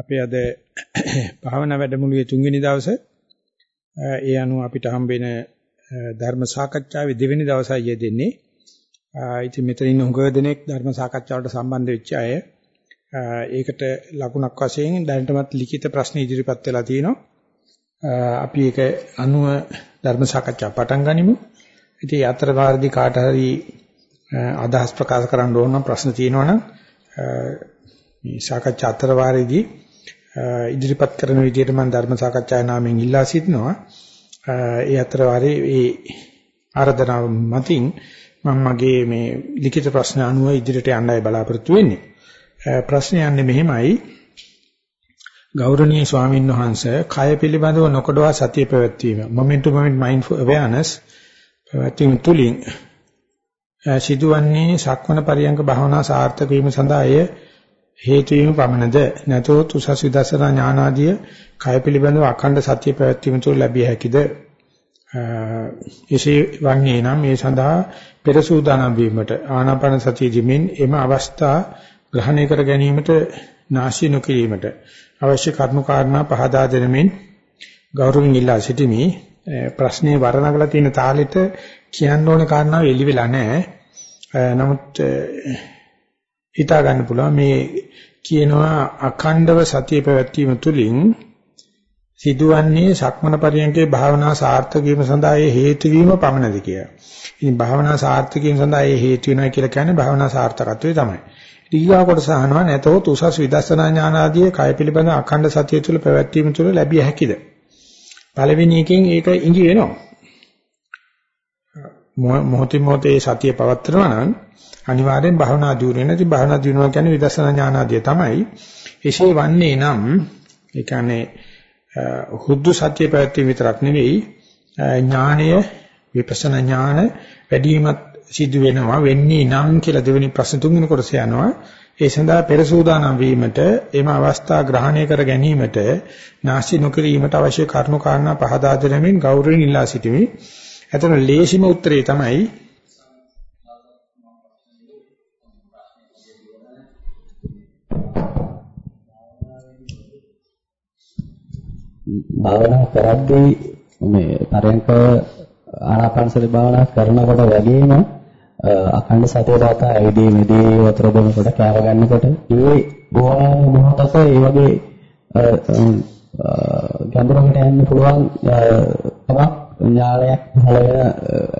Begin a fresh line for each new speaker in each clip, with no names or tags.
අපේ අද භාවනා වැඩමුළුවේ තුන්වෙනි දවසේ ඒ අනුව අපිට හම්බෙන ධර්ම සාකච්ඡාවේ දෙවෙනි දවසයි යෙදෙන්නේ. ඉතින් මෙතන ඉන්න හුඟ දෙනෙක් ධර්ම සාකච්ඡාවට සම්බන්ධ වෙච්ච අය. ඒකට ලකුණක් වශයෙන් දැනටමත් ලිඛිත ප්‍රශ්න ඉදිරිපත් වෙලා තිනවා. අපි ඒක අනුව ධර්ම සාකච්ඡා පටන් ගනිමු. ඉතින් අතර වාරදී කාට හරි අදහස් ප්‍රකාශ කරන්න ඕන නම් ප්‍රශ්න තියෙනවා නම් මේ සාකච්ඡා අතර වාරයේදී ඉදිරිපත් කරන විදිහට මම ධර්ම සාකච්ඡා නාමයෙන් ඉල්ලා සිටිනවා. ඒ අතර වාරේ ඒ ආරාධනාව මතින් මම මගේ මේ ලිඛිත ප්‍රශ්න අනුව ඉදිරියට යන්නයි බලාපොරොත්තු වෙන්නේ. ප්‍රශ්න යන්නේ මෙහෙමයි. ගෞරවනීය ස්වාමීන් වහන්සේ කය පිළිබඳව නොකඩවා සතිය පැවැත්වීම moment to moment mindful awareness පැවැත්වීම තුලින් සිදුවන්නේ සක්මන පරියංග භාවනා සාර්ථක වීම සඳහා එය හේතු වීම පමණද නැතොත් උසස් විදර්ශනා ඥානාදිය කය පිළිබඳව අඛණ්ඩ සත්‍ය පැවැත්වීම තුළ ලැබිය හැකිද? එසේ වන්නේ නම් මේ සඳහා පෙර සූදානම් වීමට ආනාපාන සතිය දිමින් එම අවස්ථා ග්‍රහණය කර ගැනීමට නාශය නොකිරීමට අවශ්‍ය කරුණු කාරණා පහදා දෙනමින් ගෞරවයෙන් ඉල්ලා සිටිමි. ප්‍රශ්නේ වර්ණගලා තියෙන තාලෙට කියන්න ඕන කාරණාව එලි වෙලා නැහැ. නමුත් හිතා ගන්න පුළුවන් මේ කියනවා අඛණ්ඩව සතිය පැවැත්වීම තුළින් සිදුවන්නේ සක්මන පරියන්කේ භාවනා සාර්ථක වීම සඳහා ඒ හේතු වීම පමණද කියලා. ඉතින් භාවනා සාර්ථක වීම සඳහා ඒ හේතු වෙනවා කියලා කියන්නේ භාවනා සාර්ථකත්වය තමයි. ඊගා කොටස අහනවා නැතොත් උසස් විදර්ශනා ඥාන ආදී කය පිළිබඳ අඛණ්ඩ සතිය තුළ පැවැත්වීම තුළ ලැබිය හැකිද? පළවෙනි එකෙන් ඒක ඉඟි වෙනවා. මොහොතින් මොහොතේ සතිය පවත්වනවා නම් අනිවාර්යෙන් භවනා දියුණුව නැති භවනා දියුණුව කියන්නේ විදර්ශනා ඥානාදිය තමයි. එසේ වන්නේ නම් ඒ කියන්නේ හුදු සත්‍ය පැවැත්වීම විතරක් නෙවෙයි ඥානය විපස්සනා ඥාන වැඩිමත් සිදු වෙනවා වෙන්නේ නම් කියලා දෙවෙනි ප්‍රශ්න තුන්වෙනි කොටස යනවා. ඒ සඳහා පෙර සූදානම් වීමට එම අවස්ථා ග්‍රහණය කර ගැනීමට නාස්ති නොකිරීමට අවශ්‍ය කරුණු කාරණා පහදා දෙනමින් ගෞරවයෙන් ඉල්ලා සිටිමි. එතන ලේසිම උත්තරේ තමයි
භාවනා කරද්දී මේ පරයන්ක ආනාපානසති භාවනා කරනකොට වගේම අඛණ්ඩ සතිය දාතා ඇවිදීමේදී වතුර බොනකොට කෑව ගන්නකොට ඒ බොහොම මොහොතක ඒ වගේ ගැඹුරකට යන්න පුළුවන් තමක් ඥානයක් පහළ වෙන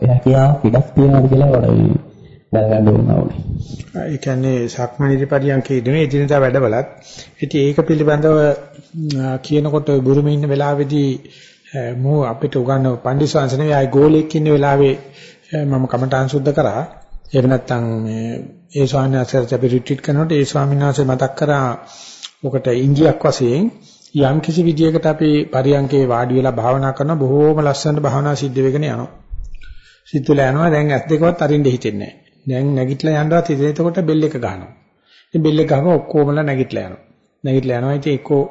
හැකියාව පිටක් තියෙනවා කියලා වඩා දැනගන්න ඕනේ.
ඒ කියන්නේ සක්මණේදී පරියන්කේ නෙමෙයි එදිනදා වැඩවලත්. ඉතින් ඒක පිළිබඳව කියනකොට ගුරුමේ ඉන්න වෙලාවේදී මෝ අපිට උගන්වන පඬිස්සංශ නෙවෙයි ආයි ගෝලෙක් ඉන්න වෙලාවේ මම කමඨාන් සුද්ධ කරා. එහෙම නැත්නම් ඒ ස්වාමීන් වහන්සේට අපි රිට්‍රීට් කරනකොට ඒ ස්වාමීන් වහන්සේ මතක් කරා ඔකට ඉංගියක් වශයෙන් යම් කිසි විදියකට අපි පරියන්කේ වාඩි වෙලා භාවනා කරන බොහෝම ලස්සනට භාවනා සිද්ධ වෙගෙන යනවා. සිද්ධ වෙලා යනවා දැන් ඇස් දෙකවත් අරින්න හිතෙන්නේ නැහැ. දැන් නැගිටලා යනවත් ඉතින් එතකොට බෙල් එක ගන්නවා. ඉතින් බෙල් එක ගහම ඔක්කොමලා නැගිටලා යනවා. නැගිටලා යනවා ඉතින් එක්කෝ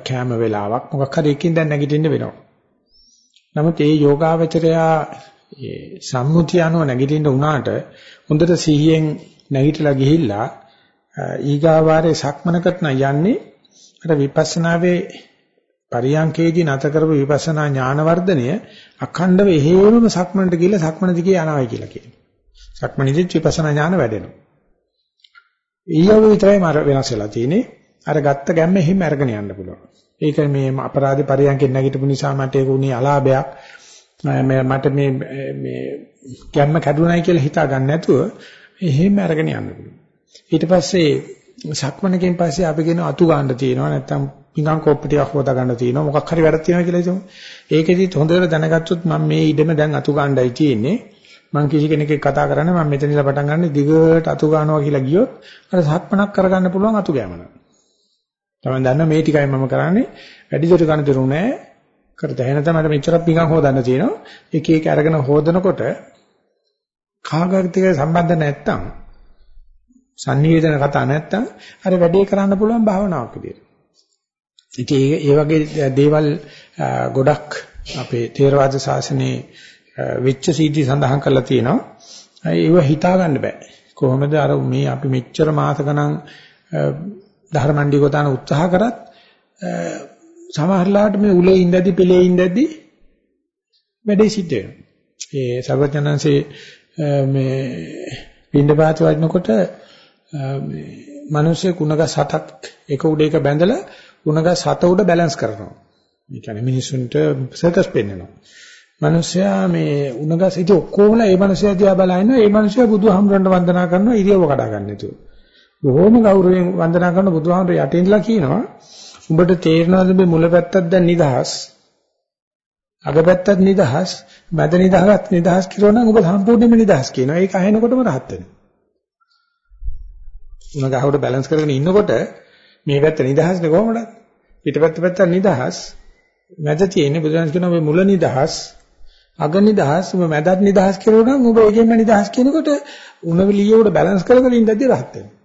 කැම වෙලාවක් මොකක් හරි එකකින් දැන් නැගිටින්න වෙනවා. නමුත් ඒ යෝගාවචරයා ඒ සම්මුතිය අනුව නැගිටින්න උනාට හොඳට සිහියෙන් නැගිටලා ගිහිල්ලා ඊගාවාරේ සක්මනකට යන්නේ අර විපස්සනාවේ පරියංකේදී නැත කරපු විපස්සනා ඥාන වර්ධනය අඛණ්ඩව එහෙමම සක්මනට ගිහිල්ලා සක්මන දිගේ යනවායි කියලා කියනවා. සක්මණේදී විපස්සනා ඥාන වැඩෙනවා. ඊයව විතරයි මර වෙනස් වෙලා තියෙන්නේ. අර ගත්ත ගැම්ම එහෙම අරගෙන යන්න පුළුවන්. ඒක මේ අපරාධ පරියන්කෙන් නැගිටපු නිසා මට ඒක උනේ අලාභයක්. මට මේ මේ ගැම්ම කැඩුනයි කියලා හිතා ගන්න නැතුව එහෙම අරගෙන යන්න පුළුවන්. ඊට පස්සේ සක්මණකින් පස්සේ අපි කියන අතු ගන්න තියෙනවා නැත්තම් පිඟන් කෝප්ප ටිකක් හොදා ගන්න තියෙනවා මොකක් හරි වැඩක් තියෙනවා කියලා හිතමු. ඒකෙදිත් හොඳට දැනගත්තොත් මම මේ ඉඩම දැන් අතු ගන්නයි තියෙන්නේ. මම කිසි කෙනෙක් කතා කරන්නේ මම මෙතන ඉඳලා පටන් ගන්න දිගට අතු ගන්නවා කියලා ගියොත් අර සක්මනක් කරගන්න පුළුවන් අතු ගෑමන. තමයි දන්න මේ ටිකයි මම කරන්නේ වැඩිදුර ගන්න දෙරු නෑ. කරත එහෙන තමයි මෙච්චරක් පිඟන් හොදන්න තියෙනවා. එක එක අරගෙන හොදනකොට කාගර්තික සම්බන්ධ නැත්තම් sannivedana කතා නැත්තම් අර වැඩේ කරන්න පුළුවන් භාවනාවක් විදියට. ඉතින් ඒ වගේ දේවල් ගොඩක් අපේ තේරවාද ශාසනයේ වෙච්ච සීටි සඳහන් කරලා තියෙනවා. ඒව හිතා ගන්න බෑ. කොහොමද අර මේ අපි මෙච්චර මාස ගණන් ධර්මණ්ඩි ගොතන උත්සාහ කරත් සමහරලාට මේ උලේ ඉඳදී පෙළේ ඉඳදී වැඩේ සිද්ධ වෙනවා. ඒ සර්වඥාන්සේ මේ පින්ඩපාත වඩනකොට මේ මිනිස්සු කුණගස් හතක් එක උඩ එක බැඳලා කුණගස් හත උඩ බැලන්ස් කරනවා. ඒ කියන්නේ මිනිසුන්ට සර්කස් පෙන්නනවා. මිනිස්සයා මේ උණගස් ඉතින් ඔක්කොම ඒ මිනිස්සයා දිහා බලනවා. ඒ මිනිස්සයා බුදුහාමුදුරන්ට වන්දනා කරනවා ඉරියව්ව කඩා ගන්න නැතුව. බොහොම ගෞරවයෙන් වන්දනා කරන බුදුහාමුදුර යටින් ඉඳලා කියනවා උඹට තේරෙනවද මේ මුල පැත්තක් දැන් නිදහස්? අග පැත්තක් නිදහස්? මැද නිදහස්? නිදහස් කිරුවා නම් ඔබ සම්පූර්ණයෙන්ම නිදහස් කියනවා. ඒක අහෙනකොටම rahat වෙනවා. උණ ගහවට බැලන්ස් කරගෙන ඉන්නකොට මේ පැත්ත නිදහස්නේ කොහොමද? පිටපැත්ත පැත්ත නිදහස්. මැද තියෙන්නේ බුදුරජාණන් කියනවා මේ මුල නිදහස්. අග නිදහස් ඔබ මැදත් නිදහස් කිරුවා නම් ඔබ ඒකෙන්ම නිදහස් කියනකොට උණ විලියවට බැලන්ස් කරගෙන ඉඳද්දී rahat වෙනවා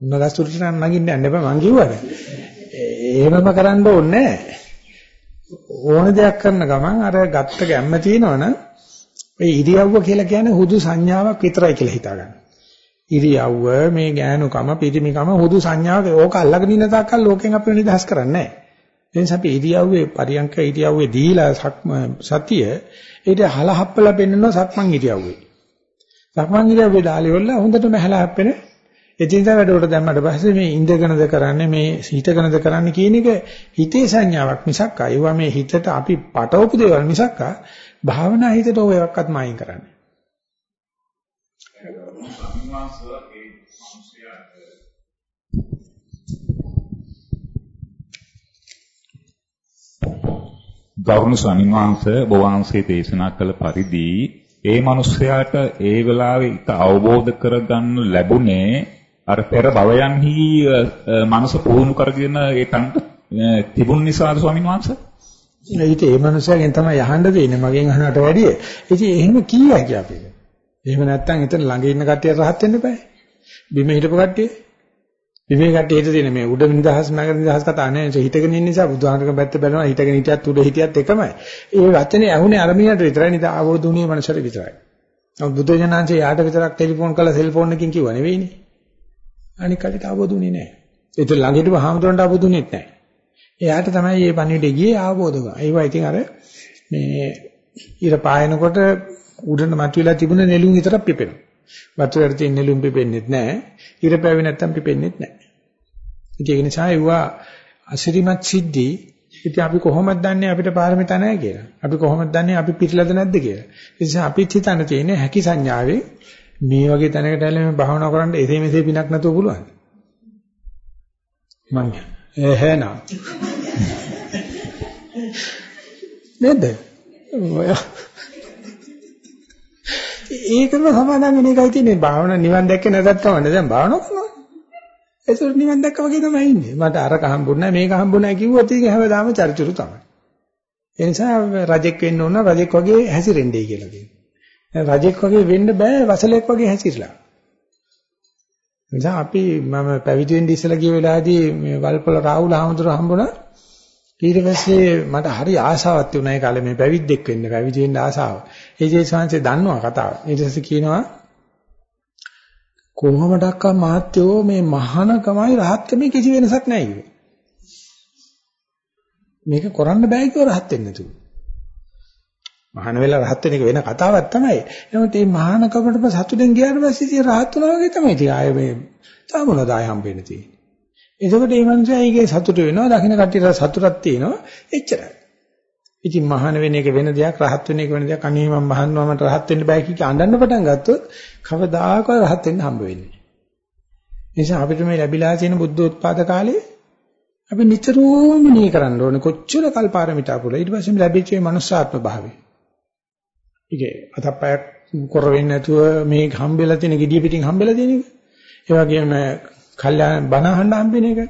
උන්නගස්තුරට නම් නගින්න යන්න එපා මං කිව්වද? එහෙමම කරන්න ඕනේ ඕන දෙයක් කරන ගමන් අර ගත්ත ගැම්ම තියෙනවනම් ඔය ඉරියව්ව කියලා කියන්නේ හුදු සංඥාවක් විතරයි කියලා හිතා ගන්න. ඉරියව්ව මේ ගෑනුකම පිරිමිකම හුදු සංඥාවක ඕක අල්ලගෙන ඉන්න තාක්කල් ලෝකෙන් අපිව නිදහස් කරන්නේ නැහැ. ඒ නිසා අපි ඉරියව්වේ පරියන්ක ඉරියව්වේ දීලා සතිය ඊට හලහප්පලා පෙන්නනවා සක්මන් ඉරියව්වේ. සක්මන් ඉරියව්වේ දාලි වල හොඳටම හැලහප්පෙන්නේ එදිනදා වැඩවලට දැම්මට පස්සේ මේ ඉඳගෙනද කරන්නේ මේ හිතගෙනද කරන්නේ කියන එක හිතේ සංඥාවක් මිසක් අයවා මේ හිතට අපි පටවපු දේවල් මිසක් භාවනා හිතට ඔය එකක්වත් මායින් කරන්නේ.
ගෞරවනීය ස්වාමීන් වහන්සේ ඔබ වහන්සේ දේශනා කළ පරිදි ඒ මිනිස්යාට ඒ වෙලාවේ ඒක අවබෝධ කරගන්න ලැබුණේ අර පෙර භවයන්හි මනස පුහුණු කරගෙන ඒ තන්ට තිබුණ නිසාද ස්වාමීන් වහන්සේ?
ඊට ඒ මනුස්සයගෙන් තමයි අහන්න දෙන්නේ මගෙන් අහනට වැඩිය. ඉතින් එහෙම කීයක් අපි. එහෙම නැත්තම් එතන ළඟ ඉන්න කට්ටිය රහත් වෙන්න බෑ. බිම හිටපු කට්ටිය. බිමේ කට්ටිය හිට තියෙන මේ උඩ නිදහස් නගර නිදහස් කතා නැහැ. හිටගෙන ඉන්න නිසා බුදුහාමරක පැත්ත බලනවා හිටගෙන හිටියත් උඩ හිටියත් එකමයි. ඒ වචනේ ඇහුනේ අරමිනට විතරයි නිදා අවබෝධුණිය මනසට විතරයි. නමුත් බුද්ධ ජනංශය යාට විතරක් ටෙලිෆෝන් කරලා සෙල්ෆෝන් එකකින් කිව්වා නෙවෙයිනේ. අනික කඩට ආවොදුනේ නැහැ. ඒක ළඟ හිටපු හාමුදුරන්ට ආවොදුනේත් නැහැ. එයාට තමයි මේ පණිවිඩය ගියේ ආවෝද ගන්න. ඒවා ඉතින් අර මේ ඉර පායනකොට උඩට මතුවලා තිබුණ නෙළුම් විතරක් පිපෙනවා. වතුරට තියෙන නෙළුම් පිපෙන්නේත් නැහැ. ඉර පැවි නැත්තම් පිපෙන්නේත් නැහැ. ඒක නිසා ඒවා අසිරිමත් සිද්ධි ඉතින් අපි කොහොමද දන්නේ අපිට පාරමිතා නැහැ කියලා? අපි කොහොමද දන්නේ අපි පිළිලද නැද්ද කියලා? ඒ නිසා අපිත් හිතන්න තියෙන්නේ හැකි සංඥාවේ මේ වගේ තැනකට ඇවිල්ලා මේ භාවනා කරන්න එසේ මෙසේ පිනක් නැතුව පුළුවන්. මං එහෙනම් නේද? ඒකම සමාදන් වෙන එකයි තියෙන්නේ. භාවනා නිවන් දැක්කේ නැතත් කවන්න. දැන් භාවනා කරනවා. ඒක නිවන් දැක්ක වගේ තමයි ඉන්නේ. මට අරක හම්බුන්නේ නැහැ මේක හම්බුන්නේ නැහැ කිව්වොත් ඒක හැමදාම චරිචුරු තමයි. ඒ නිසා රජෙක් වෙන්න ඕන රජෙක් වගේ හැසිරෙන්නයි කියලා කියනවා. රජෙක් වගේ වෙන්න බෑ වසලෙක් වගේ හැසිරලා. නිසා අපි මම පැවිදි වෙන්න ඉස්සලා ගිය වෙලාවේදී මේ වල්පොල රාහුල හාමුදුර හම්බුණා. ඊට පස්සේ මට හරි ආසාවක් තිබුණා ඒ කාලේ මේ පැවිද්දෙක් වෙන්න පැවිදි වෙන්න ආසාව. ඒ ජේසාංශේ දන්නවා කතාව. ඊට පස්සේ කියනවා කොහොමඩක්ක මහත්යෝ මේ මහානකමයි රහත්කමේ කිසි වෙනසක් නැහැ කිව්වා. මේක කරන්න බෑ කිව්ව රහත් වෙන්න නෑ. මහාන වෙලා රහත් වෙන එක වෙන කතාවක් තමයි. නමුත් මේ මහානකමටම සතුටෙන් ගියාට පස්සේ ඉතින් රහත් වුණා වගේ තමයි ඉතින් ආයේ මේ තාමුණා දාය හම්බෙන්න තියෙන්නේ. එතකොට මේ මනුස්සයා ඒකේ සතුට වෙනවා, දකින්න කට්ටියට සතුටක් තියෙනවා. එච්චරයි. ඉතින් මහාන වෙන එක වෙන දෙයක්, රහත් වෙන එක වෙන දෙයක්. අනේ මම මහානවා මට රහත් වෙන්න බෑ කිය අඬන්න පටන් ගත්තොත් කවදාකවත් රහත් වෙන්න හම්බ වෙන්නේ නැහැ. නිසා අපිට මේ ලැබිලා තියෙන බුද්ධ උත්පාද කාලේ අපි නිතරම නී කරන්න ඕනේ කොච්චර කල්පාරමිතා පුළ ඊට පස්සේ ලැබිච්ච මේ මනුස්සාත්ම භාවය ඒකේ අතප්පයක් කර වෙන්නේ නැතුව මේ හම්බෙලා තියෙන gediya පිටින් හම්බෙලා තියෙන එක. ඒ වගේම කල්යාණ බණ අහන්න හම්බෙන එක.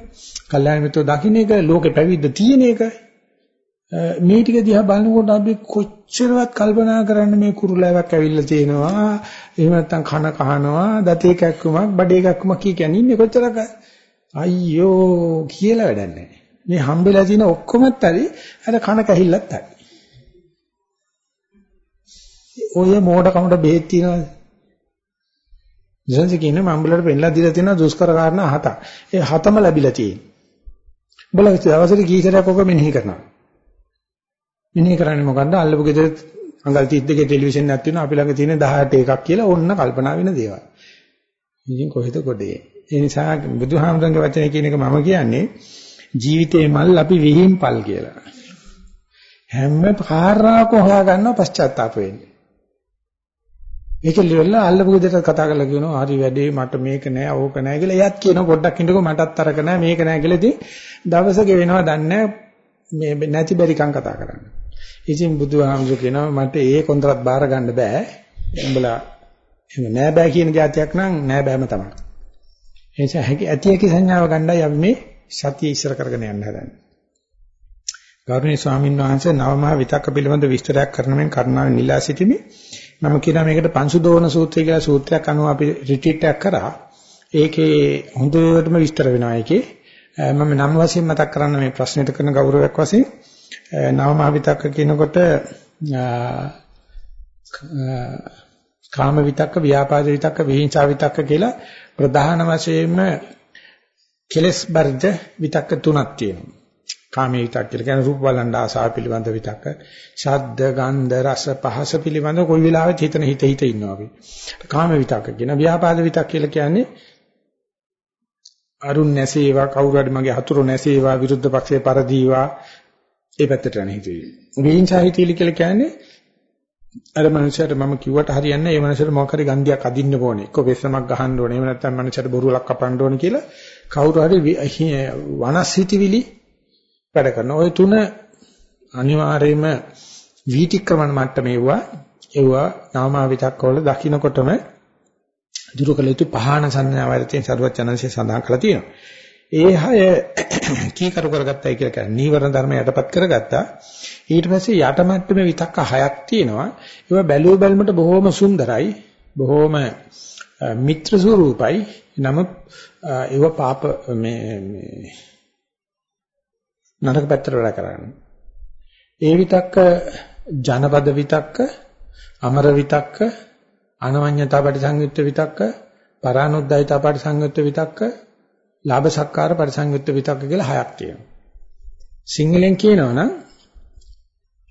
කල්යාණ මිත්‍රෝ දකින්න එක, ලෝකේ පැවිද්ද තියෙන එක. මේ ටික දිහා බලනකොට අපි කොච්චරවත් කල්පනා කරන්න මේ කුරුලෑවක් ඇවිල්ලා තියෙනවා. එහෙම නැත්නම් කන කහනවා, දතේ කැක්කුමක්, බඩේ කැක්කුමක් කිය කියන්නේ ඉන්නේ කොච්චරක. අයියෝ කියලා වැඩක් නැහැ. මේ හම්බෙලා තියෙන ඔක්කොමත් හරි අර කන කැහිල්ලත් හරි. ඔය මෝඩකමට බෙහෙත් තියනවාද? ඉතින් කියන්නේ මම උඹලට පෙන්නලා දීලා තියෙනවා දුෂ්කර කාරණා හතක්. ඒ හතම ලැබිලා තියෙන්නේ. උඹලා දවසට කී සැරයක් ඔක මෙනෙහි කරනවා. මෙනෙහි කරන්නේ මොකද්ද? අල්ලපු ගෙදර අඟල් 32 ටෙලිවිෂන් එකක් තියෙනවා අපි ළඟ තියෙන 18 එකක් කියලා ඕන්න කල්පනා වෙන දේවල්. ඉතින් කොහෙද කොටේ? ඒ නිසා බුදුහාමුදුරන්ගේ වචනේ කියන එක මම කියන්නේ ජීවිතේ මල් අපි විහිම්පල් කියලා. හැම කාරණාවකම හොයාගන්නව පශ්චාත්තාප වෙන්නේ. ඒක liverලා අල්ලපු ගෙදරට කතා කරලා කියනවා හරි වැඩේ මට මේක නෑ ඕක නෑ කියලා. එයාත් කියනවා පොඩ්ඩක් ඉඳගො මටත් අරක නෑ මේක නෑ කියලා ඉතින් දවසක වෙනවා දන්නේ මේ නැති බැරිකම් කතා කරන්න. ඉතින් බුදුහාමුදුරු කියනවා මට ඒ කොන්ත්‍රාත් බාර ගන්න බෑ. උඹලා එහෙම නෑ බෑ කියන જાතියක් නම් නෑ බෑම තමයි. ඒ නිසා හැකි ඇති හැකි සංඥාව ගන්නයි අපි මේ සතිය ඉස්සර කරගෙන යන්න හදන්නේ. ගෞරවනීය ස්වාමීන් වහන්සේ නවමහා විතක්ක පිළිබඳ විස්තරයක් කරන මෙන් කරුණාවෙන් ඉල්ලා සිටිමි. මම කියනවා මේකට පංසුදෝන සූත්‍රය කියලා සූත්‍රයක් අනුව අපි රිට්‍රීට් එකක් කරා. ඒකේ හොඳටම විස්තර වෙනවා ඒකේ. මම නම් වශයෙන් මතක් කරන්න මේ ප්‍රශ්නෙට කරන ගෞරවයක් වශයෙන් නවමහා විතක්ක කියනකොට කාම විතක්ක, ව්‍යාපාද විතක්ක, විහිංසා විතක්ක කියලා ප්‍රධාන වශයෙන්ම කෙලස් බර්ධ විතක්ක තුනක් තියෙනවා. කාමයේ විතක් කියලා කියන්නේ රූප බලන් ආසාව පිළිබඳ විතක්ක, ශබ්ද, ගන්ධ, රස, පහස පිළිබඳ කොයි වෙලාවෙත් හිතන හිත හිත ඉන්නවා අපි. කාම විතක්ක කියන ව්‍යාපාද විතක් කියලා කියන්නේ අරුන් නැසේවා කවුරු හරි මගේ හතුරු නැසේවා විරුද්ධ පක්ෂයේ පරදීවා ඒ පැත්තට යන හිතවිලි. විහිංසා හිතවිලි කියලා කියන්නේ අර මනුස්සයාට මම කිව්වට හරියන්නේ නැහැ. ඒ මනුස්සයාට මොකක් හරි ගන්ධයක් අදින්න ඕනේ. එක්ක වෙස්සමක් ගහන්න ඕනේ. එහෙම නැත්නම් මනුස්සයාට බොරුවලක් කපන්න ඕනේ කියලා කවුරු හරි වනස්හිතවිලි වැඩ කරනවා. ওই තුන අනිවාර්යයෙන්ම වීතික්‍රමන මට්ටමේවා ඒවා නාමාවිතක්කවල දකින්නකොටම දුරු කළ යුතු පහාන සංඥාවලදී සරුවචනංශය සඳහන් කරලා තියෙනවා. ඒ හය කීකරු කරගත්තයි කියලා කියන්නේ නීවරණ ධර්ම යටපත් කරගත්තා. ඊට පස්සේ යට මට්ටමේ විතක්ක හයක් තියෙනවා. ඒවා බැලුව බැලමට බොහොම සුන්දරයි. බොහොම මිත්‍ර ස්වරූපයි. නමුත් ඒව පාප මේ මේ නරක පැත්තට වැඩ කරන්නේ. ඒ විතක්ක ජනපද විතක්ක, අමර විතක්ක, අනවඤ්ඤතා පරිසංයුක්ත විතක්ක, පරානුද්යතා පරිසංයුක්ත විතක්ක, ලාභ සක්කාර පරිසංයුක්ත විතක්ක කියලා හයක් තියෙනවා. සිංහලෙන් කියනවනම්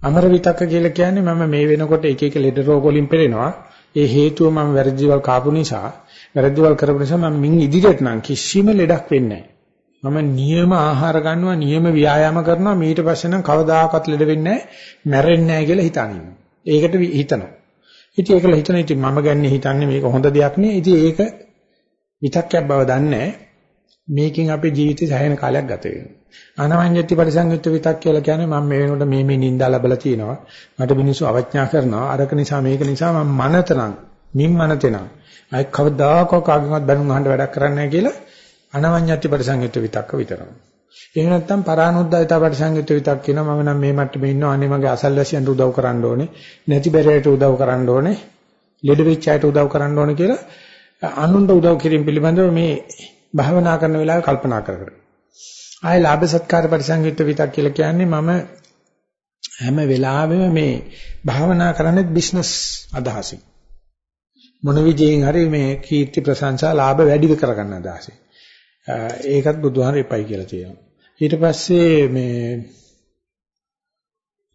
අමර විතක්ක කියලා කියන්නේ මම මේ වෙනකොට එක එක ලෙඩ රෝග වලින් පෙළෙනවා. ඒ හේතුව මම වැරදිවල් කාපු නිසා, වැරදිවල් කරපු නිසා මම මින් ඉදිරියට නම් කිසිම ලෙඩක් වෙන්නේ නැහැ. මම නියම ආහාර ගන්නවා, නියම ව්‍යායාම කරනවා. ඊට පස්සේ නම් කවදාකවත් ලෙඩ වෙන්නේ නැහැ, මැරෙන්නේ නැහැ කියලා හිතන ඒකට හිතනවා. ඉතින් ඒකල හිතන ඉතින් මම ගන්නේ හිතන්නේ මේක හොඳ දෙයක් නේ. ඉතින් ඒක විතක්යක් බව දන්නේ මේකෙන් අපේ ජීවිතේ සෑහෙන කාලයක් ගත වෙනවා. අනවඤ්ඤති පරිසංයුක්ත විතක් කියලා කියන්නේ මම මේ වෙනකොට මේ මේ නින්දා ලැබලා තියෙනවා. මට මිනිස්සු අවඥා කරනවා. අරක නිසා මේක නිසා මම මනතනම් මින් මනතෙනම් අය කවදාකෝ කාගෙන්වත් බැනුම් අහන්න වැඩක් කරන්නේ නැහැ කියලා අනවඤ්ඤති පරිසංයුක්ත විතක්ක විතරයි. එහෙම නැත්නම් පරානුද්යතා පරිසංයුක්ත විතක් කියනවා මම නම් මේ මට්ටමේ ඉන්නවා අනේ මගේ අසල්වැසියන්ට උදව් කරන්න ඕනේ. නැති බැරයට උදව් කරන්න ඕනේ. ලෙඩ වෙච්ච අයට උදව් කරන්න ඕනේ කියලා අනුන්ට උදව් කිරීම පිළිබඳව මේ භාවනා කරන වෙලාවේ කල්පනා කර කර ආයේ ලාභ සත්කාර පරිසංයුක්ත විතක් කියලා කියන්නේ මම හැම වෙලාවෙම මේ භාවනා කරන්නේ බිස්නස් අදහසින්. මොන විදියෙන් හරි මේ කීර්ති ප්‍රශංසා ලාභ වැඩි කරගන්න අදහසින්. ඒකත් බුදුහාමර එපයි කියලා තියෙනවා. ඊට පස්සේ මේ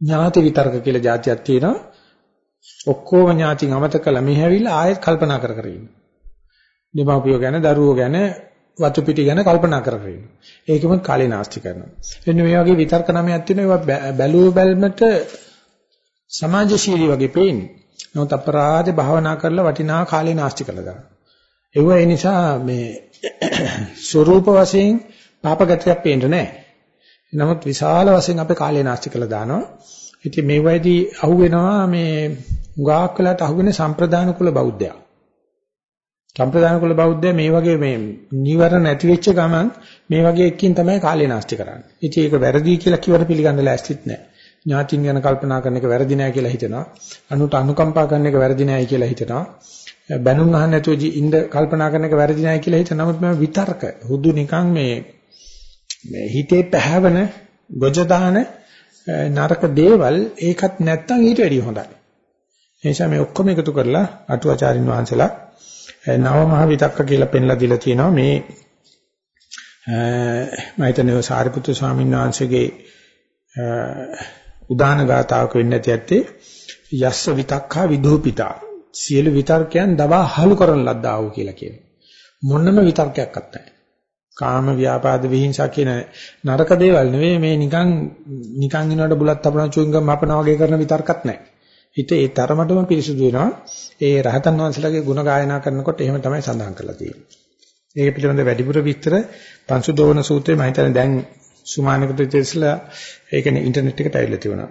ඥාති විතර්ක කියලා જાතියක් තියෙනවා. ඔක්කොම ඥාතින් අමතක කළා මෙහි ඇවිල්ලා ආයෙත් කල්පනා කර කර ඉන්නවා. දෙමාපියෝ ගැන, දරුවෝ ගැන, වතු පිටි ගැන කල්පනා කර කර ඉන්නවා. ඒකම කාලේ නාස්ති කරනවා. එන්න මේ වගේ විතර්ක නමයක් තියෙනවා. ඒවා බැලුව බැලමට සමාජශීලී වගේ පේන්නේ. නමුත් අපරාධේ භාවනා කරලා වටිනා කාලේ නාස්ති කළා ගන්න. ඒව ඒ නිසා මේ ස්වરૂප වශයෙන් පාපගතයක් පේන්නේ නැහැ. නමුත් විශාල වශයෙන් අපේ කාලේ නාස්ති කළා දානවා. ඉතින් මේ වෙයිදී අහුවෙනවා මේ උගාක් වෙලාට අහුවෙන සම්ප්‍රදාන කුල බෞද්ධයා. සම්ප්‍රදාන කුල බෞද්ධය මේ වගේ මේ නිවරණ නැති වෙච්ච ගමන් මේ වගේ එකකින් තමයි කාලේ නාස්ති කරන්නේ. ඉතින් ඒක වැරදි කියලා කිව්වට පිළිගන්න ලෑස්තිත් නැහැ. ඥාතින් ගැන කල්පනා කරන එක වැරදි නෑ කියලා හිතනවා. අනුට අනුකම්පා කරන එක වැරදි නෑ කියලා හිතනවා. බැනුම් අහන්න නැතුව ඉඳ කල්පනා කරන එක වැරදි නෑ කියලා හිතන. නමුත් මම විතර්ක. හුදු නිකන් මේ මේ හිතේ පැහැවෙන ගොජ දාන නරක දේවල් ඒකත් නැත්තම් ඊට වැඩිය හොඳයි. ඒ නිසා මේ ඔක්කොම එකතු කරලා අටුවාචාරින් වහන්සේලා නවමහ විතක්ක කියලා පෙන්ලා දීලා තියෙනවා. මේ මම හිතන්නේ සාරිපුත්තු ස්වාමීන් වහන්සේගේ උදාන ගාතාවක වෙන්නේ නැති ඇත්තේ යස්ස විතක්ඛා විදූපිතා. සියලු විතර්කයන් දවා හලු කරන ලද්දා වූ කියලා කියනවා. මොනම විතර්කයක්වත් නැහැ කාම ව්‍යාපාද විහිංසා කියන නරක දේවල් නෙවෙයි මේ නිකන් නිකන් ඉනවට බුලත් අපන චුංගම් අපන වගේ කරන විතර්කත් නැහැ. හිත ඒ තරමටම පිරිසුදු වෙනවා. ඒ රහතන් වහන්සේලාගේ ගුණ ගායනා කරනකොට එහෙම තමයි සඳහන් කරලා තියෙන්නේ. ඒක පිළිබඳ වැඩිපුර විස්තර පංසුදෝන සූත්‍රයේ මම හිතන්නේ දැන් සුමානකට ඉතිරිසලා ඒක ඉන්ටර්නෙට් එකට ඇවිල්ලා තිබුණා.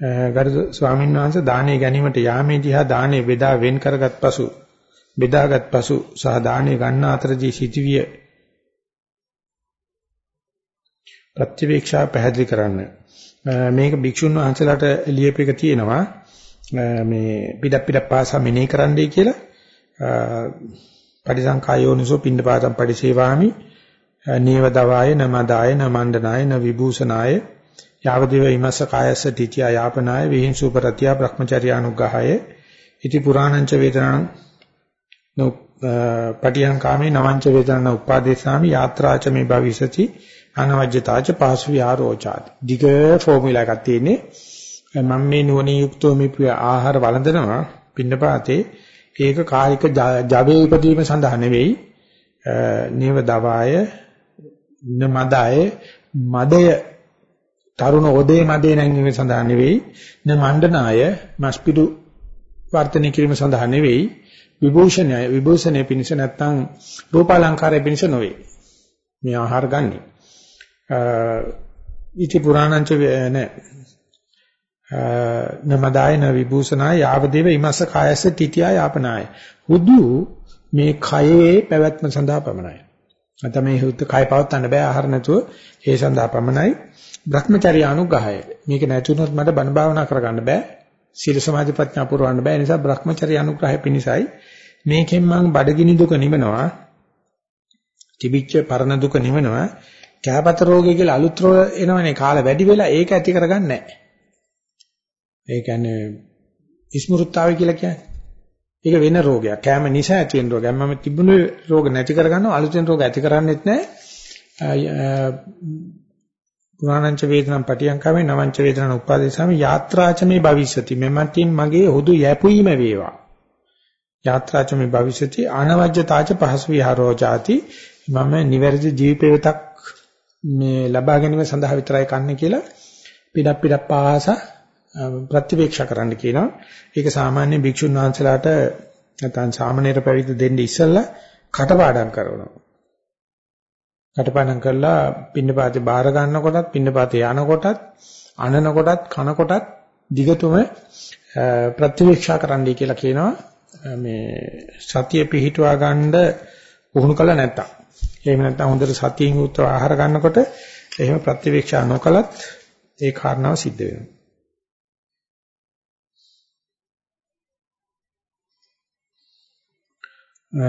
ගරු ස්වාමීන් වහන්සේ දානේ ගැනීමට යාමේදී හා දානේ බෙදා වෙන් කරගත් පසු බෙදාගත් පසු සහ දානේ ගන්න අතරදී සිටිවිය ප්‍රතිවේක්ෂා පැහැදිලි කරන්න. මේක භික්ෂුන් වහන්සේලාට ලියපෙක තියෙනවා. මේ පිටක් පිටක් පාසා මෙනෙහි කරන්නයි කියලා පටිසංකායෝනිසෝ පින්නපාතම් පරිසේවාමි නේව දවාය නමදාය නමණ්ඩනාය න විභූෂනාය යාවදේව ඉමස්ස කායස්ස තිතිය යාපනාය විහිංසුපරතිය බ්‍රහ්මචර්යානුග්‍රහය ඉති පුරාණංච වේදනං නෝ පටියං කාමේ නවංච වේදනං උපාදේශාමි යාත්‍රාච මේ භවිසති අනවජ්‍යතාච පාසු විහාරෝචාත් දිග ෆෝමියුලා එකක් තියෙන්නේ. මම මේ නුවණින් යුක්තව මේ ආහාර වළඳනවා පින්නපාතේ. ඒක කායික ජවයේ ඉදීම සඳහා නෙවෙයි. නේව දවාය නමදාය මදය තරුණ ඔදේ මදේ නැංගීම සඳහා නෙවෙයි න මණ්ඩනාය මස්පිඩු වර්ධනය කිරීම සඳහා නෙවෙයි විභූෂණය විභූෂණය පිණිස නැත්තම් රූපාලංකාරය පිණිස නොවේ. මේ ආහාර ගන්නේ. ඉති පුරාණංච නෑ නමදායන විභූෂණා යාවදේව ඉමස්ස කායස්ස තිතියා යාපනාය හුදු මේ කයේ පැවැත්ම සඳහා පමණයි. නැත්නම් මේ හුදු කය පවත්වන්න බෑ ආහාර නැතුව. ඒ සඳහා පමණයි. Brahmacharya අනුග්‍රහය මේක නැතුනොත් මට බණ භාවනා කරගන්න බෑ. සීල සමාධි ප්‍රඥා පුරවන්න බෑ. නිසා Brahmacharya අනුග්‍රහය පිණිසයි. මේකෙන් මම බඩගිනි දුක නිවනවා තිබිච්ච පරණ දුක නිවනවා කැපත රෝගය කියලා අලුත් රෝග එනවනේ කාල. වැඩි වෙලා ඒක ඇති කරගන්නේ නැහැ ඒ කියන්නේ ඉස්මෘත්තාවය කියලා කියන්නේ. ඒක වෙන රෝගයක්. කැම නිසා ඇති වෙන රෝගයක්. මම තිබුණු රෝග නැති කරගන්නවා. අලුතෙන් රෝග ඇති කරන්නේත් නැහැ. පුරාණංච වේදනම් පටියංකමේ නවංච වේදනං උපාදේශාමි යාත්‍රාචමේ භවිෂති මෙමන්තින් මගේ හුදු යැපුීම වේවා යාත්‍රාචමේ භවිෂති අනවජ්‍යතාච පහසු විහාරෝ ජාති මම නිවැරදි ජීවිතයක් මේ ලබා ගැනීම සඳහා විතරයි කන්නේ කියලා පිටක් පිටක් පාසා ප්‍රතිවේක්ෂා කරන්න කියනවා. ඒක සාමාන්‍ය භික්ෂුන් වහන්සේලාට නැත්නම් සාමණේර පැවිදි දෙන්න ඉස්සෙල්ලා කටපාඩම් කරනවා. කටපාඩම් කරලා පින්නපාතේ බාර ගන්නකොටත් පින්නපාතේ යනකොටත් අනනකොටත් කනකොටත් දිගටම ප්‍රතිවේක්ෂා කරන්නයි කියලා කියනවා. මේ සතිය පිහිටුවා ගන්න පුහුණු කළ නැත්තම්. එහෙම නැත්නම් හොඳට සතියෙන් යුක්තව ආහාර ගන්නකොට එහෙම ප්‍රතිවේක්ෂා නොකලත් ඒ කාරණාව සිද්ධ වෙනවා.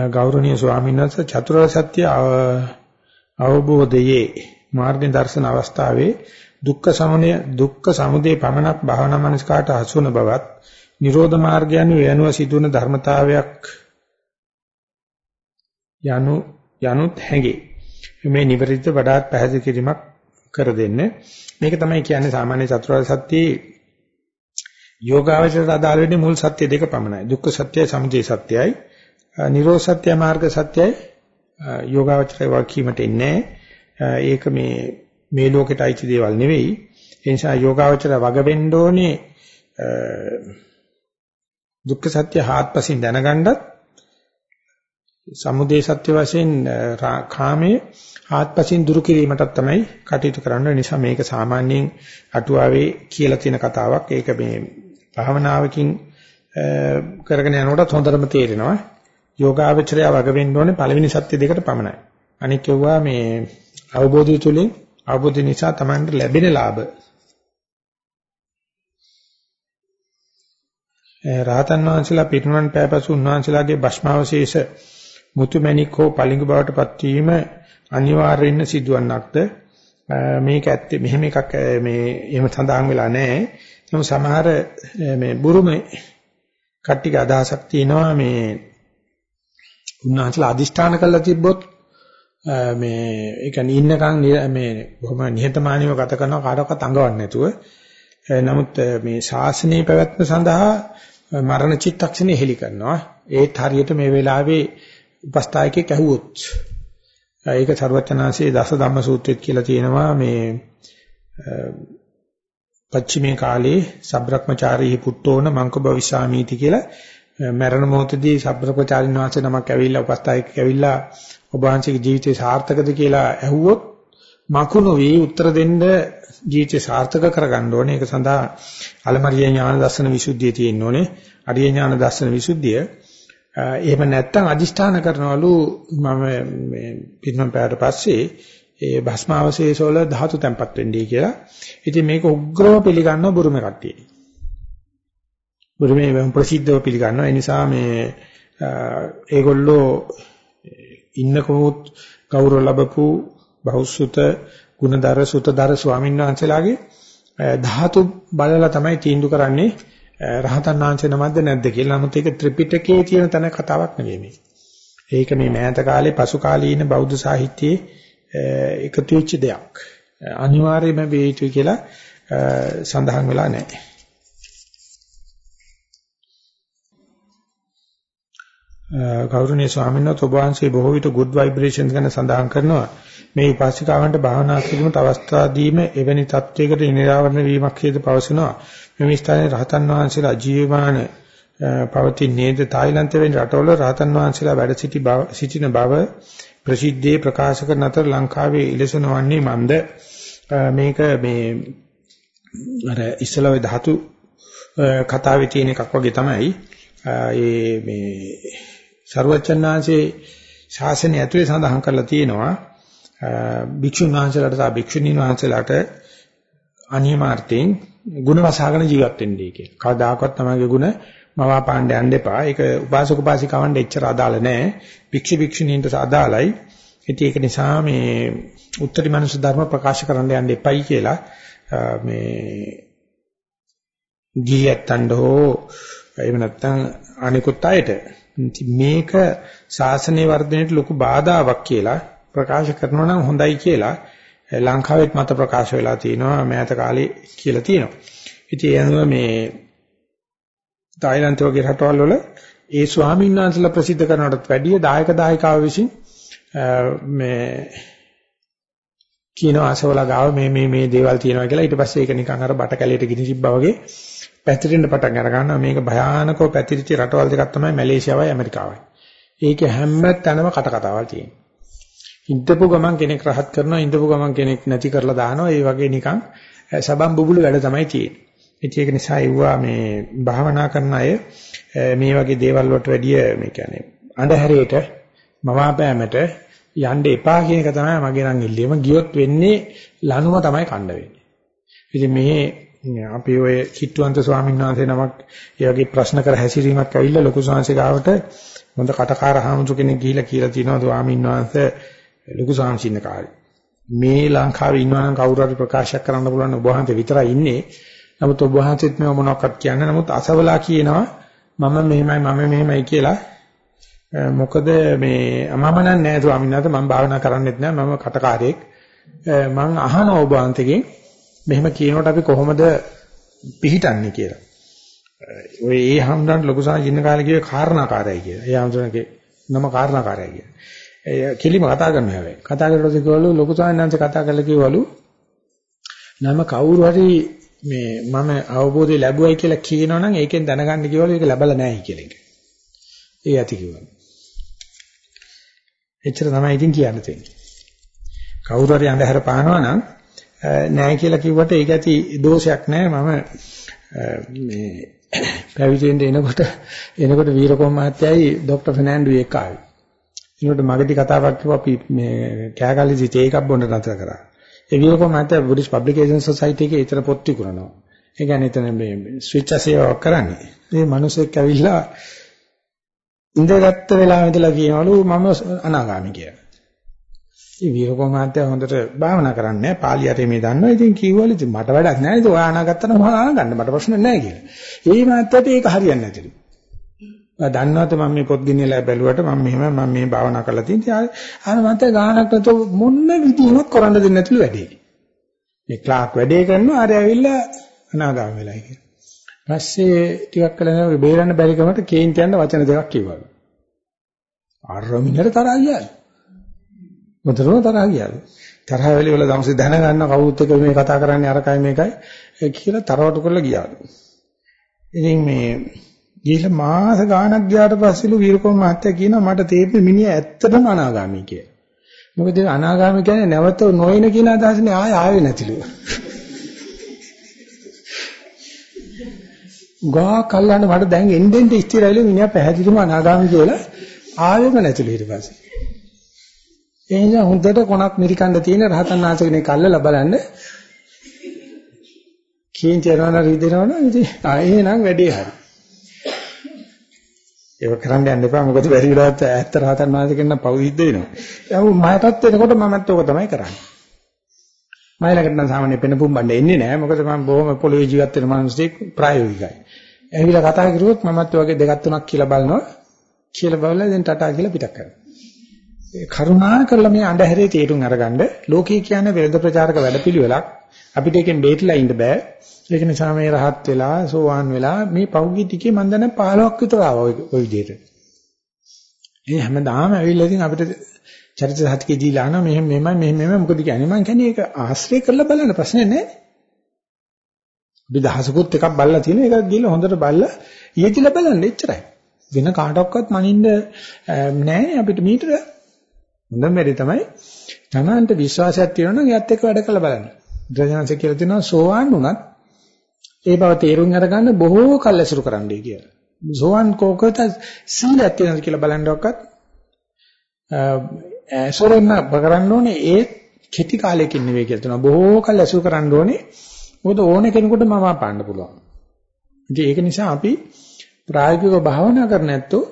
ගෞරවනීය ස්වාමීන් වහන්සේ චතුරාර්ය සත්‍ය අවබෝධයේ මාර්ග දර්ශන අවස්ථාවේ දුක්ඛ සමුදය දුක්ඛ සමුදය පමණක් භාවනා මනස්කාට හසුන බවත් නිරෝධ මාර්ගයන් වේනුව සිදුවන ධර්මතාවයක් යනු යනුත් හැඟේ. මේ නිවැරදිව වඩාත් පැහැදිලි කිරීමක් කර දෙන්න. මේක තමයි කියන්නේ සාමාන්‍ය චතුරාර්ය සත්‍යයේ යෝගාවචරයට අදාළ වෙන්නේ මුල් සත්‍ය දෙක පමණයි. දුක්ඛ සත්‍යයි සමුදය සත්‍යයි නිරෝධ සත්‍ය මාර්ග සත්‍යයි යෝගාවචරය වාක්‍යීමට එන්නේ ඒක මේ මේ ලෝකෙට අයිති දේවල් නෙවෙයි. ඒ නිසා යෝගාවචරය වග වෙන්න ඕනේ දුක්ඛ සත්‍ය හාත්පසින් දැනගන්නත් සමුදේ සත්‍ය වශයෙන් කාමයේ ආත්පසින් දුරු කිරීමටත් තමයි කටයුතු කරන්න. නිසා මේක සාමාන්‍යයෙන් අටුවාවේ කියලා තියෙන කතාවක්. ඒක මේ භාවනාවකින් කරගෙන යනකොට හොඳටම තේරෙනවා. යෝගාවචරය වග වෙන්න ඕනේ පළවෙනි සත්‍ය දෙකට පමණයි. අනික කියුවා මේ අවබෝධය තුලින් අවබෝධය නිසා Tamanට ලැබෙන ලාභ. රහතන් වහන්සේලා පිටුනන් පෑපසු උන්වහන්සේලාගේ භස්මාවශේෂ මුතුමැණික් හෝ පලිඟු බවට පත්වීම අනිවාර්යෙන්ම සිදුවන්නක්ද මේක ඇත්තේ මෙහෙම එකක් මේ එහෙම සඳහන් වෙලා නැහැ. නමුත් සමහර මේ බුරුමේ කට්ටික අදහසක් තියෙනවා මේ උන්වහන්සේලා අදිෂ්ඨාන කළා තිබ්බොත් මේ ඒ කියන්නේ ඉන්නකන් මේ බොහොම නිහතමානීව ගත කරන කාටවත් අඟවන්නේ නැතුව. නමුත් මේ ශාසනීය පැවැත්ම සඳහා මරණ චිත්තක්ෂණය හෙලි කරනවා. ඒත් හරියට මේ වෙලාවේ උපස්ථායකෙක් ඇහුවොත්. ඒක ਸਰවචනාංශයේ දස ධම්ම සූත්‍රයේත් කියලා තියෙනවා. මේ පච්චිමේ කාලේ සබ්‍රක්‍මචාරී පුට්ටෝන මංක භවිසාමීති කියලා. මරණ මොහොතදී සබ්‍රක්‍මචාරින් වහන්සේ නමක් ඇවිල්ලා උපස්ථායකෙක් ඇවිල්ලා ඔබ වහන්සේගේ ජීවිතේ සාර්ථකද කියලා ඇහුවොත් මකුණු වී උත්තර දෙන්න ජීවිතේ සාර්ථක කරගන්න ඕනේ. ඒක සඳහා අලමරිය ඥාන දර්ශන විසුද්ධිය තියෙන්න ඕනේ. අරිය ඥාන දර්ශන විසුද්ධිය. එහෙම නැත්තම් අදිෂ්ඨාන කරනවලු මම මේ පින්නම් පෑවට පස්සේ ඒ භස්මාවශේෂ වල ධාතු තැම්පත් වෙන්නේ කියලා. ඉතින් මේක උග්‍රව පිළිගන්නව බුරුමේ කට්ටිය. බුරුමේ ප්‍රසිද්ධව පිළිගන්නවා. ඒ නිසා මේ ඒගොල්ලෝ ඉන්නකොත් ගෞරව ලැබපු බෞසුත ගුණදර සුතදර ස්වාමීන් වහන්සේලාගේ ධාතු බලලා තමයි තීන්දුව කරන්නේ රහතන් වහන්සේ නමක්ද නැද්ද කියලා. නමුත් ඒක ත්‍රිපිටකයේ තියෙන තැන කතාවක් නෙවෙයි මේ. ඒක මේ මෑත කාලේ පසු කාලීන බෞද්ධ සාහිත්‍යයේ එකතු වෙච්ච දෙයක්. අනිවාර්යයෙන්ම වේ යුතුයි කියලා සඳහන් වෙලා නැහැ. ගෞරවනීය ස්වාමීන් වහන්සේ ඔබ වහන්සේ බොහෝ විට good vibrations ගැන සඳහන් කරනවා. මේ උපාසිකාවන්ට භාවනා කිරීමට අවස්ථාදීම එවැනි තත්වයකට නිරාවරණ වීමක් හේතු පවසනවා. මේ ස්ථානයේ රහතන් වහන්සේලා ජීවමාන පවතින නේද තායිලන්තයේ වෙන රටවල රහතන් වහන්සේලා වැඩ සිටි බව සිටින බව ප්‍රසිද්ධියේ ප්‍රකාශ කරන අතර ලංකාවේ ඉලසනවන්නේ මන්ද මේක මේ අර ඉස්සලා ධාතු කතාවේ තියෙන එකක් වගේ තමයි. ඒ මේ සරුවචනාංශේ ශාසනය ඇතුලේ සඳහන් කරලා තියෙනවා භික්ෂුන් වහන්සේලාට සහ භික්ෂුණීන් වහන්සේලාට අනියමාර්ථයෙන් ಗುಣ වසහාගෙන ජීවත් වෙන්නේ කියලා. කවදාකවත් තමයිගේ ಗುಣ මවා පාණ්ඩ යන්න එපා. ඒක උපාසක උපාසිකාවන්ට එච්චර අදාළ නැහැ. භික්ෂු භික්ෂුණීන්ට අදාළයි. ඉතින් ඒක නිසා මේ උත්තරී මනුෂ්‍ය ධර්ම ප්‍රකාශ කරන්න යන්න එපයි කියලා මේ ගියත්තන්ඩෝ එහෙම නැත්නම් අනිකුත් අයට මේක ශාසනීය වර්ධනයට ලොකු බාධාවක් කියලා ප්‍රකාශ කරනවා නම් හොඳයි කියලා ලංකාවෙත් මත ප්‍රකාශ වෙලා තිනවා මෑත කාලේ කියලා තියෙනවා. ඉතින් ඒ අනුව මේ තායිලන්ත වගේ රටවල් වල ඒ ස්වාමීන් වහන්සේලා ප්‍රසිද්ධ කරනටත් වැඩිය දායක දායකාව විසින් මේ කියන ආසවල ගාව මේ මේ මේ දේවල් තියෙනවා කියලා ඊට පස්සේ ඒක නිකන් අර බට කැලේට ගිනි තිබ්බා වගේ පැතිරෙන්න පටන් අර ගන්නවා මේක භයානකව පැතිරිච්ච රටවල් දෙකක් තමයි මැලේසියාවයි ඇමරිකාවයි. ඒක හැම තැනම කට කතාවල් තියෙනවා. ඉඳපු ගමන් කෙනෙක් රහත් කරනවා ඉඳපු ගමන් කෙනෙක් නැති කරලා දානවා ඒ වගේ නිකන් සබම් බුබුලු වැඩ තමයි තියෙන්නේ. ඒක නිසා ඒවා මේ භාවනා කරන අය මේ වගේ දේවල් වලට වැඩිය මේ කියන්නේ අඳුරේට මවාපෑමට යන්න එපා කියන එක තමයි මගේ නම් ඉල්ලීම. ගියොත් වෙන්නේ ලනුව තමයි කණ්ඩ වෙන්නේ. ඉතින් මේ අපි ඔය කිට්ටුවන්ත ස්වාමීන් වහන්සේ නමක් ඒ වගේ ප්‍රශ්න කර හැසිරීමක් ඇවිල්ලා ලොකු ස්වාමීන් ගාවට හොඳ කටකාර හාමුදුර කෙනෙක් ගිහිලා කියලා තියෙනවා ස්වාමීන් වහන්සේ ලොකු ස්වාමීන් කාලේ. මේ ලංකාවේ ඉන්නවා නම් කවුරු හරි ප්‍රකාශ කරන්න පුළුවන් ඔබ වහන්සේ විතරයි ඉන්නේ. නමුත් ඔබ වහන්සේත් මේ මොනවක්වත් කියන්නේ නමුත් අසවලා කියනවා මම මෙහෙමයි මම මෙහෙමයි කියලා. මොකද මේ මම නෑ ස්වාමීන් වහන්සේ. මම භාවනා කරන්නෙත් නෑ මම කටකාරයෙක්. මම අහන ඔබ වහන්සේගෙන්. මෙහෙම කියනකොට අපි කොහොමද පිළිටන්නේ කියලා. ඔය ඒ හම්දන් ලොකු සාජින්න කාලේ කිව්වේ කාරණාකාරයයි කියලා. ඒ හම්දනගේ නම කාරණාකාරයයි කියලා. ඒ කිලිම කතා කරනවා හැබැයි. කතා කරනකොට කිව්වලු ලොකු සාජින්නන්ස කතා කරලා කිව්වලු නම කවුරු හරි මේ මම අවබෝධය ලැබුවයි කියලා කියනවනම් ඒකෙන් දැනගන්න කිව්වලු ඒක ලැබලා නැහැ කියලා එක. ඒ ඇති කිව්වලු. එච්චර තමයි ඉතින් කියන්න තියෙන්නේ. කවුරු හරි අඳුර පානවා නම් නෑ කියලා කිව්වට ඒක ඇති දෝෂයක් නෑ මම මේ පැවිදෙන්න එනකොට එනකොට වීරකෝම මහත්තයයි ડોક્ટર ෆර්නෑන්ඩෝ එක්ක ආවේ. ඊනොට මගදී කතාවක් කිව්වා අපි මේ කෑගල්ලි තේ එකක් බොන්න නතර කරා. ඒ වීරකෝම මහත්තයා බුද්දිස් පබ්ලිකේෂන් සොසයිටි එකේ ඊතර පොත් විකුණනවා. ඒ කියන්නේ එතන මේ ස්විච් සේවාවක් කරන්නේ. මේ මිනිස්සෙක් ඇවිල්ලා ඉඳගත්ත වෙලාවෙ ඉඳලා කියනවලු මම අනාගාමී කියලා. ඉතින් වීරකෝ මහත්තයා හොඳට භාවනා කරන්නේ පාලි යටේ මේ දන්නවා. ඉතින් කිව්වලු ඉතින් මට වැඩක් නැහැ. ඉතින් ඔයා අනාගත්තම මම අනාගන්න මට ප්‍රශ්න නැහැ කියලා. ඒ මහත්තයාට ඒක හරියන්නේ නැතිලු. දන්නවද මම මේ පොත් ගෙනියලා බැලුවට මම මෙහෙම මම මේ භාවනා කරලා තියෙනවා. අර මන්ට ගානක් නැතෝ මොන්න විදිහවත් කරන්න දෙන්නේ නැතිලු වැඩේ. මේ ක්ලාක් වැඩේ කරනවා අර ඇවිල්ලා අනාගාම වෙලා කියන. පස්සේ ටිකක් කලන බේරන්න බැරි කමට කේන්ති යන වචන දෙකක් කිව්වලු. අර මිනිහට තරහා ගියාලු. මොතරම තරහා ගියාලු. තරහ වෙලේ වල දවසේ දැනගන්න කවුරුත් එක්ක මේ කතා කරන්නේ අරකයි මේකයි කියලා තරවටු කරලා ගියාලු. ඉතින් මේ ගිහිල්ලා මාස ගාණක් ගියාට පස්සෙලු වීරකෝම මහත්තයා කියනවා මට තේරෙන්නේ මිනිහා ඇත්තටම අනාගාමී කියලා. මොකද අනාගාමී කියන්නේ නැවත නොයන කියන අදහසනේ ආය ආවේ නැතිලු. ගා කල්ලාන මට දැන් එන්නෙන් ඉස්තිරයිලු මිනිහා පැහැදිලිවම අනාගාමී කියලා ආවෙම නැතිලු ඊට පස්සේ. ඒ නිසා හොඳට කොනක් මිරිකන්න තියෙන රහතන් වහන්සේ කෙනෙක් අල්ලලා බලන්න. කීන් තියනවා රීදෙනවනම් ඉතින් ආ එහෙනම් වැඩේ හරි. ඒක කරන්න යන්න එපා මොකද බැරි වෙලාවත් ඇත්ත රහතන් වහන්සේ කෙනෙක් පව් සිද්ධ වෙනවා. ඒ මටත් එනකොට මමත් ඕක තමයි කරන්නේ. මම ළඟට නම් සාමාන්‍ය පෙන පුම්බන්න එන්නේ නැහැ. මොකද මම බොහොම පොළොවේ ජීවත් වෙන මිනිස්සෙක් ප්‍රායෝගිකයි. ඇවිල්ලා කතා කරුවොත් මමත් වගේ දෙකක් තුනක් කියලා බලනවා. කියලා බලලා දැන් ටටා කියලා පිටක් කරනවා. කරුණා කරලා මේ අඳුරේ තේරුම් අරගන්න ලෝකේ කියන්නේ වෙළඳ ප්‍රචාරක වැඩපිළිවෙලක්. අපිට එකෙන් බේටලා ඉන්න බෑ. ඒක නිසා මේ රහත් වෙලා සෝවාන් වෙලා මේ පෞගී ටිකේ මන් දන්නේ 15ක් විතර ආවා ওই විදිහට. ඒ හැමදාම ඇවිල්ලා ඉතින් අපිට චරිත සහතිකේ දීලා අහනවා මෙහෙම මෙහෙමයි මෙහෙම මෙහෙම මොකද කියන්නේ? මං කියන්නේ ඒක ආශ්‍රය කරලා බලන්න ප්‍රශ්නේ නෑ. අපි දහසකුත් එකක් බලලා තියෙන එකක් ගිහලා හොඳට බලලා ඊයේතිලා බලන්න එච්චරයි. වෙන කාටවත් මනින්න නෑ අපිට මීටර හොඳම වැඩේ තමයි තමන්ට විශ්වාසයක් තියෙනවා නම් එයත් එක්ක වැඩ කරලා බලන්න. බුදුරජාණන්සේ කියලා තියෙනවා සෝවාන් වුණත් ඒ බව තේරුම් අරගන්න බොහෝ කල් ඇසුරු කරන්නයි කියලා. සෝවාන් කෝකත සීලයක් තියෙනවද කියලා බලන්නවක්වත් ඇසුරෙන් කරන්න ඕනේ ඒ කෙටි කාලයකින් නෙවෙයි කියලා තියෙනවා. බොහෝ කල් ඇසුරු කරන්න ඕනේ. මොකද ඕන කෙනෙකුට මම පාන්න පුළුවන්. ඉතින් ඒක නිසා අපි ප්‍රායෝගිකව භාවනා කරන්නේ නැත්තෝ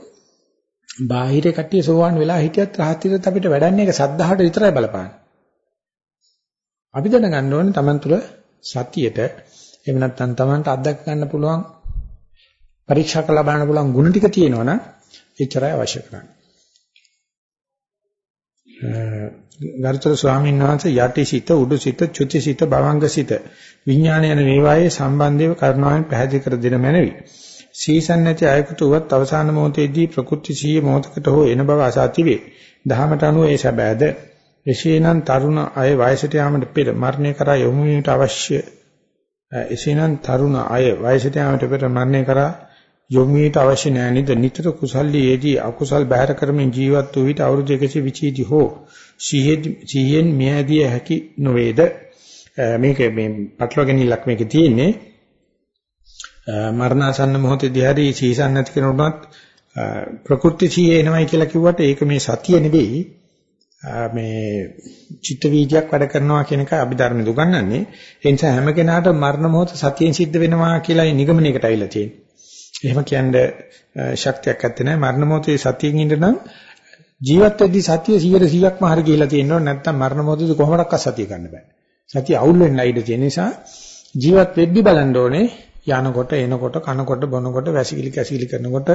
බාහිර කට්ටිය සෝවන් වෙලා හිටියත් රාත්‍රියට අපිට වැඩන්නේ ඒක සද්ධාහට විතරයි බලපාන්නේ. අපි දැනගන්න ඕනේ Taman තුල සතියට එහෙම නැත්නම් Tamanට අත්දැක ගන්න පුළුවන් පරීක්ෂා කරලා බලන්න පුළුවන් ಗುಣ ටික තියෙනවනම් එච්චරයි අවශ්‍ය කරන්නේ. ගරුතර ස්වාමීන් වහන්සේ යටිසිත උඩුසිත චුතිසිත භවංගසිත විඥාන යන මේවායේ සම්බන්ධව කරුණාවෙන් පැහැදිලි කර දෙන මැනවි. සීසන් නැති අයකට උවත් අවසාන මොහොතේදී ප්‍රකෘති සීයේ මොහොතකට හෝ එන බව අසාති වේ. දහමට අනුව ඒ සැබෑද එසේනම් තරුණ අය වයසට යාමට පෙර මරණය කරා යොමු වීමට අවශ්‍ය එසේනම් තරුණ අය වයසට යාමට පෙර මරණය කරා යොමු වීමට අවශ්‍ය නැහැ නේද? නිතර කුසල්ලියේදී අකුසල් බැහැර කරමින් ජීවත් වූ විට අවුරුදු 120 හෝ සිහියෙන් මියදී හැකි නොවේද? මේක මේ පටලවාගෙනලක් මේකේ තියෙන්නේ මරණාසන්න මොහොතේදී හරි සීසන් නැති කෙනෙකුට ප්‍රකෘති සීයේ එනවයි කියලා කිව්වට ඒක මේ සතිය නෙවෙයි මේ චිත්ත වීජයක් වැඩ කරනවා කියන එක අභිධර්ම දුගන්නන්නේ ඒ නිසා හැම කෙනාටම මරණ මොහොත සතියෙන් සිද්ධ වෙනවා කියලා නිගමනයකට අවිලා තියෙනවා. එහෙම කියන්නේ ශක්තියක් නැත්තේ නෑ මරණ මොහොතේ සතියෙන් ඉන්න නම් ජීවත් වෙද්දී සතිය 100%ක්ම හරි ගිහිලා තියෙනවා නැත්නම් මරණ මොහොතේ කොහොමඩක්වත් සතිය ගන්න බෑ. සතිය අවුල් වෙන්න ඉඩ තියෙන නිසා ජීවත් වෙද්දී බලන්න ඕනේ යනකොට එනකොට කනකොට බොනකොට වැසිකිලි කැසිකිලි කරනකොට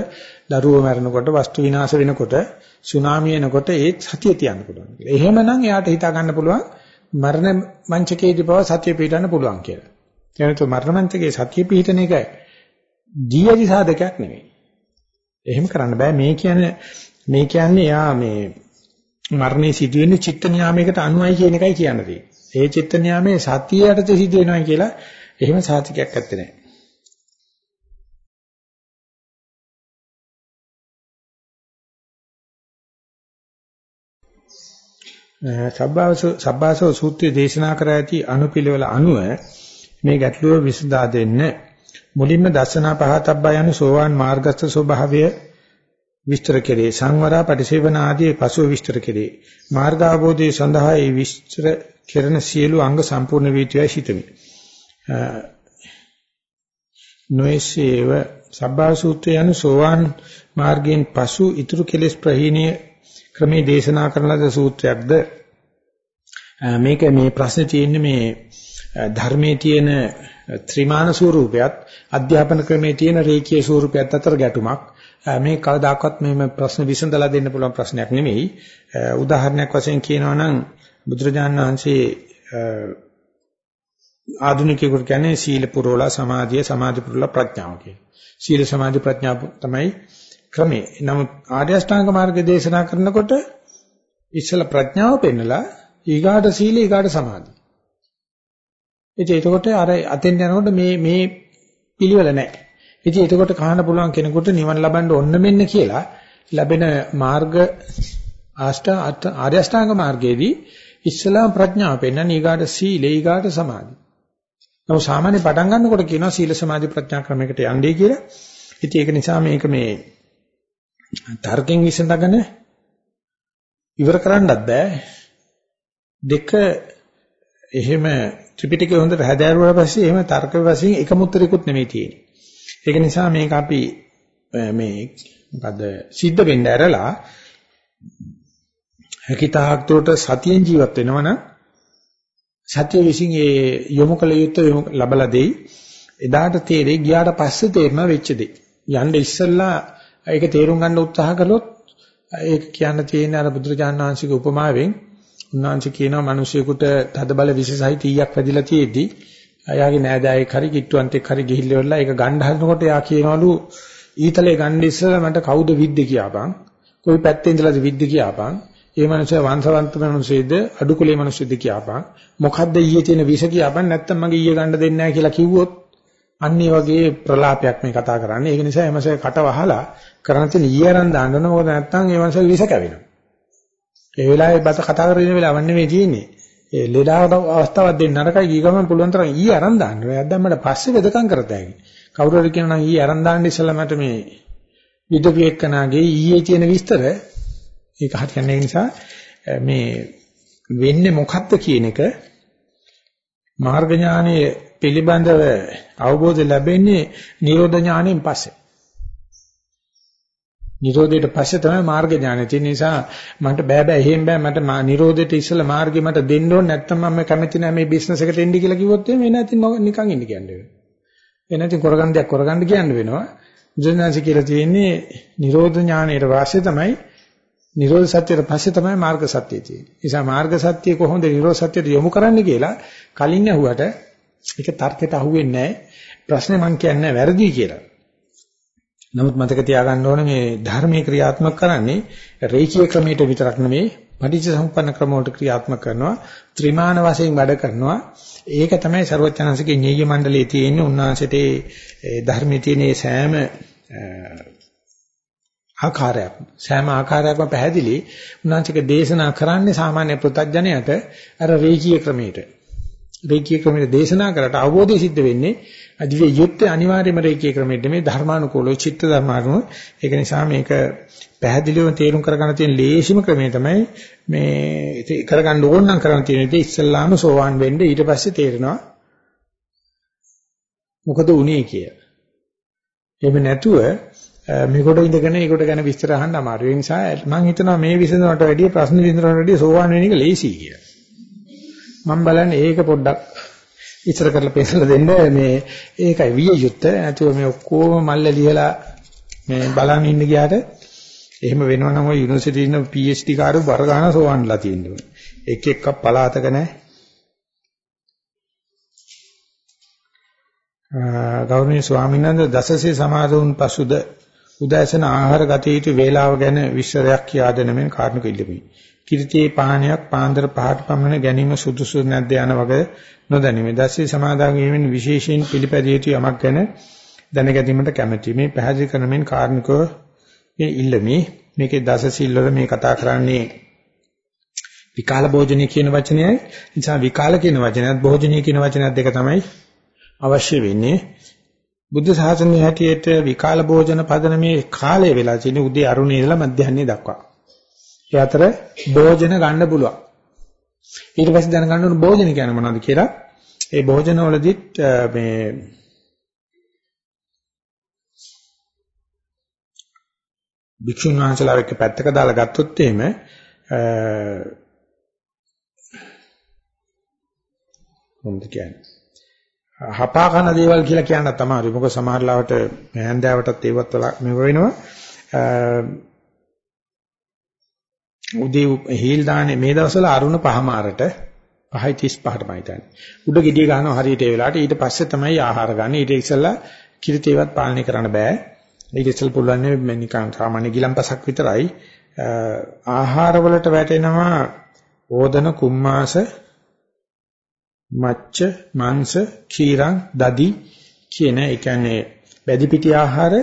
දරුවෝ මැරෙනකොට වස්තු විනාශ වෙනකොට සුනාමි එනකොට ඒ සතිය තියන්න පුළුවන් කියලා. එහෙමනම් එයාට හිතා ගන්න පුළුවන් මරණ මංචකයේදී පව සතිය පිටන්න පුළුවන් කියලා. එනතු මරණ මංචකයේ සතිය පිටන එක ජීවිත සාධකයක් නෙවෙයි. එහෙම කරන්න බෑ මේ කියන්නේ මේ කියන්නේ යා මේ මරණේ සිදුවෙන්නේ චිත්ත නියාමයකට අනුවයි කියන එකයි කියන්නේ. ඒ චිත්ත නියාමයේ සතියයට සිදු වෙනවා කියලා එහෙම සාතිකයක් ඇත්තේ සබ්බාසෝ සබ්බාසෝ සූත්‍රයේ දේශනා කර ඇති අනුපිළිවෙල අනුව මේ ගැටලුව විසඳා දෙන්න. මුලින්ම දසනා පහතබ්බා යන සෝවාන් මාර්ගස්ත ස්වභාවය විස්තර කෙරේ. සංවරා පටිසේවන ආදී පසුව විස්තර කෙරේ. මාර්ගාභෝධයේ සඳහා ඒ විස්තර කෙරෙන සියලු අංග සම්පූර්ණ වීතියයි සිටමි නොයසේව සබ්බා සූත්‍රය යන සෝවාන් මාර්ගයෙන් පසු ඊතුරු කෙලෙස් ප්‍රහීණය ක්‍රමේ දේශනා කරන ලද සූත්‍රයක්ද මේක මේ ප්‍රශ්නේ තියෙන්නේ මේ ධර්මයේ තියෙන ත්‍රිමාන ස්වරූපයත් අධ්‍යාපන ක්‍රමයේ තියෙන රේඛීය ස්වරූපයත් අතර ගැටුමක් මේ කවදාකවත් මේ ප්‍රශ්න විසඳලා දෙන්න පුළුවන් ප්‍රශ්නයක් නෙමෙයි. උදාහරණයක් වශයෙන් කියනවා නම් බුදුරජාණන් වහන්සේ ආධුනිකයෙකුට කියන්නේ සීල පුරවලා සමාධිය සමාධි පුරවලා ප්‍රඥාව කියලා. සීල සමාධි ප්‍රඥා තමයි ක්‍රමේ. නමුත් ආර්ය අෂ්ටාංග මාර්ගය දේශනා කරනකොට ඉස්සල ප්‍රඥාව පෙන්නලා ඊගාට සීල ඊගාට සමාධි. ඉතින් එතකොට අර අතෙන් යනකොට මේ මේ පිළිවෙල නැහැ. ඉතින් එතකොට කහන්න පුළුවන් කෙනෙකුට නිවන් ලබන්න ඕන්න මෙන්න කියලා ලැබෙන මාර්ග ආෂ්ට ආර්ය අෂ්ටාංග මාර්ගයේදී ඉස්සලා ප්‍රඥාව පෙන්නන ඊගාට සීල ඊගාට සමාධි. නමුත් සාමාන්‍ය පටන් ගන්නකොට කියනවා සීල සමාධි ප්‍රඥා ක්‍රමයකට යන්නේ කියලා. ඉතින් ඒක නිසා මේක මේ තර්කෙන් විසඳගෙන ඉවර කරන්නත් බෑ. දෙක එහෙම ත්‍රිපිටකය හොඳට හැදෑරුවාට පස්සේ එහෙම තර්ක වශයෙන් එකම උත්තරයක්වත් නෙමෙයි තියෙන්නේ. ඒක නිසා මේක අපි මේ මොකද සිද්ධ වෙන්න ඇරලා හැකිතාක් දුරට සතියෙන් ජීවත් වෙනවනම් සත්‍ය විසින් ඒ යොමු කළ යුත්තේ ලබලා දෙයි. එදාට තේරෙයි ගියාට පස්සේ තේරෙන වෙච්ච දේ. යන්න ඉස්සෙල්ලා ඒක තේරුම් ගන්න උත්සාහ කළොත් ඒක කියන්න තියෙන අර බුදුරජාණන් වහන්සේගේ උපමාවෙන්. උන්වහන්සේ කියනවා මිනිසියෙකුට තදබල විශේෂයි 100ක් වැඩිලා තියෙද්දි එයාගේ නෑදෑයෙක් හරි කිට්ටුවන්තෙක් හරි ගිහිල්ලා ඒක ගන්න හදනකොට එයා කියනවලු ඊතලේ ගන්න ඉස්සෙල්ලා මට කවුද විද්ද කියපන්? කොයි පැත්තේ ඉඳලාද විද්ද කියපන්? ඒ මනුස්සයා වංශවන්ත මනුස්සයෙක්ද අඩුකුලේ මනුස්සයෙක්ද කියපන්? මොකද්ද ඊයේ තියෙන විෂ කියපන්? නැත්තම් මගේ ඊයේ ගන්න දෙන්නේ නැහැ කියලා කිව්වොත් අන්න ඒ වගේ ප්‍රලාපයක් මේ කතා කරන්නේ. ඒක නිසා එමසේ කට වහලා කරන්න තියෙන ඊයේ අරන් දාන්න ඕන මොකද නැත්තම් ඒ මනුස්සයා විෂ කැවෙනවා. ඒ වෙලාවේ බත කතා කරගෙන වෙලාවක් නෙමෙයි තියෙන්නේ. ඒ ලෙඩාවට අවස්ථාවක් දෙන්න නරකයි. ගිය ගමන් පුළුවන් තරම් ඊයේ අරන් දාන්න. ඔයා දැම්මට පස්සේ වෙදකම් කරතයි කවුරු හරි කියනවා නම් ඊයේ අරන් දාන්න ඉස්සලා මට මේ විදුපේක්කනාගේ ඊයේ තියෙන විස්තර. ඒක හරියන්නේ නිසා මේ වෙන්නේ මොකක්ද කියන එක මාර්ග ඥානයේ පිළිබඳව අවබෝධය ලැබෙන්නේ නිරෝධ ඥාණයෙන් පස්සේ. නිරෝධයට පස්සේ තමයි මාර්ග ඥානය. ඒ නිසා මට බෑ බෑ එහෙම බෑ මට නිරෝධයට ඉස්සෙල්ලා මාර්ගය මට දෙන්න ඕනේ නැත්නම් මම කැමති නැහැ මේ බිස්නස් එකට එන්න කියලා කිව්වොත් එමේ නැතිනම් නිකන් ඉන්න කියන්නේ. ඒ නැතිනම් කරගන්න දෙයක් කරගන්න කියන්න වෙනවා. බුදුනාසි කියලා තියෙන්නේ නිරෝධ ඥානයට වාසිය තමයි නිරෝධ සත්‍යයට පස්සේ තමයි මාර්ග සත්‍යය තියෙන්නේ. ඒ නිසා මාර්ග සත්‍ය කොහොමද නිරෝධ සත්‍යයට යොමු කරන්නේ කියලා කලින් ඇහුවට ඒක තර්කයට අහුවෙන්නේ නැහැ. ප්‍රශ්නේ මම කියන්නේ වැරදි කියලා. නමුත් මතක තියාගන්න ඕනේ මේ ධර්මයේ ක්‍රියාත්මක කරන්නේ රේඛීය ක්‍රමයට විතරක් නෙමෙයි පටිච්ච සමුප්පන්න ක්‍රම වලට ක්‍රියාත්මක කරනවා ත්‍රිමාන වශයෙන් වැඩ කරනවා. ඒක තමයි ਸਰවඥාන්සේගේ ඤෙය්‍ය මණ්ඩලයේ තියෙන උන්වහන්සේට ධර්මයේ තියෙන සෑම ආකාරයක් සෑම ආකාරයක්ම පැහැදිලි උන්වහන්සේක දේශනා කරන්නේ සාමාන්‍ය පෘථග්ජනයට අර රේඛීය ක්‍රමයට. රේඛීය ක්‍රමයට දේශනා කරලා අවබෝධය සිද්ධ වෙන්නේ අදිවේ යුත්තේ අනිවාර්යම රේඛීය ක්‍රමයට මේ ධර්මානුකූලව චිත්ත ධර්මානුව ඒක නිසා මේක පැහැදිලිව තේරුම් කරගන්න තියෙන ලේසිම ක්‍රමය තමයි මේ කරගන්න ඕන නම් කරන්න තියෙන දේ ඉස්සල්ලාම සෝවාන් වෙන්න ඊට පස්සේ තේරෙනවා මොකද උනේ කිය. එහෙම නැතුව මේකට ඉඳගෙන ඒකට ගැන විස්තර අහන්න අමාරු. ඒ නිසා මම හිතනවා මේ විසඳනකට වැඩිය ප්‍රශ්න විසඳනකට වැඩිය සෝවාන් වෙන එක ලේසි කියලා. මම බලන්නේ ඒක පොඩ්ඩක් ඉස්සර කරලා පෙන්නලා දෙන්න මේ ඒකයි විය යුත්තේ. නැතුව මේ ඔක්කොම මල්ල ලියලා මේ බලන් ඉන්න ගියාට එහෙම වෙනවා නම් ඔය යුනිවර්සිටි ඉන්න PhD කාරු බර ගන්න සෝවන්ලා තියෙනවා. එක එකක් පලාතක නැහැ. ගෞරවනීය ස්වාමීන් වහන්සේ දසසේ සමාදවුන් පසුද උදෑසන ආහාර ගත යුතු වේලාව ගැන විස්තරයක් කියා දෙන මෙන් කාරණක ඉල්ලමි. කිරිතේ පානයක් පාන්දර පහට පමණ ගැනීම සුදුසු නැද්ද යන වගේ නොදැනීමේ. දසසේ සමාදන් වීමෙන් විශේෂයෙන් පිළිපැදිය යුතු යමක් ගැන දැනගැනීමට කැමැතියි. මේ පැහැදිලි කරන මෙන් කාරණකව ඉල්ලමි. මේකේ දස සිල් වල මේ කතා කරන්නේ විකාල භෝජනය කියන වචනයයි. නිසා විකාල කියන වචනයත් භෝජනය කියන වචනයත් දෙක තමයි අවශ්‍ය වෙන්නේ. බුද්ධ ශාසනයේ හැටියට විකාල භෝජන පදනමේ කාලය වෙලා තියෙන්නේ උදේ අරුණේ ඉඳලා මධ්‍යහ්නයේ දක්වා. ඒ අතර භෝජන ගන්න පුළුවන්. ඊට පස්සේ දැනගන්න ඕන භෝජන කියන්නේ මොනවද කියලා. ඒ භෝජන වලදීත් මේ භික්ෂුන් වහන්සේලා එක්ක පැත්තක දාලා ගත්තොත් එහෙම මොකද කියන්නේ හපා කන දේවල් කියලා කියන්න තමයි මොකද සමහර ලාවට මෑන්දෑවටත් ඒවත් මේ වෙනවා උදේ හීල් දාන්නේ මේ දවස්වල අරුණ පහමාරට 5:35ට මම හිතන්නේ. උඩ ගෙඩිය ගන්නවා හරියට ඒ වෙලාවට ඊට පස්සේ තමයි ආහාර ගන්න. ඊට ඉස්සෙල්ලා කිරිතේවත් පාලනය කරන්න බෑ. ඊට ඉස්සෙල්ලා පුළුවන් නේ නිකන් සාමාන්‍ය ගිලම්පසක් විතරයි. ආහාර වලට වැටෙනවා ඕදන කුම්මාස මච්ච මාංශ කීරං දදි කියන ඒ කියන්නේ බැදි පිටි ආහාර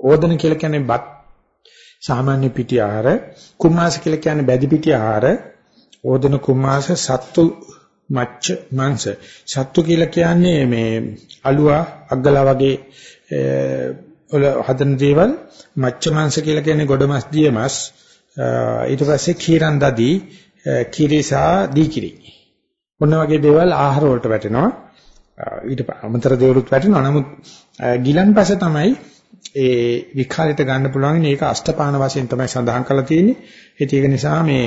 ඕදන කියලා කියන්නේ බත් සාමාන්‍ය පිටි ආහාර කුම්මාස කියලා කියන්නේ බැදි පිටි ආහාර ඕදන කුම්මාස සත්තු මච්ච මාංශ සත්තු කියලා කියන්නේ මේ අලුවා අග්ගලා වගේ වල හදන දේවල්. මච්ච මාංශ කියලා කියන්නේ ගොඩ මස් දිය මස්. ඊට පස්සේ කීරන් දදී කිරිසා දීකිරි ඔන්න වගේ දේවල් ආහාර වලට වැටෙනවා. ඊට අමතර දේවලුත් වැටෙනවා. නමුත් ගිලන්පස තමයි ඒ විකාරයට ගන්න පුළුවන් මේක අෂ්ටපාන වශයෙන් තමයි සඳහන් කරලා තියෙන්නේ. ඒක නිසා මේ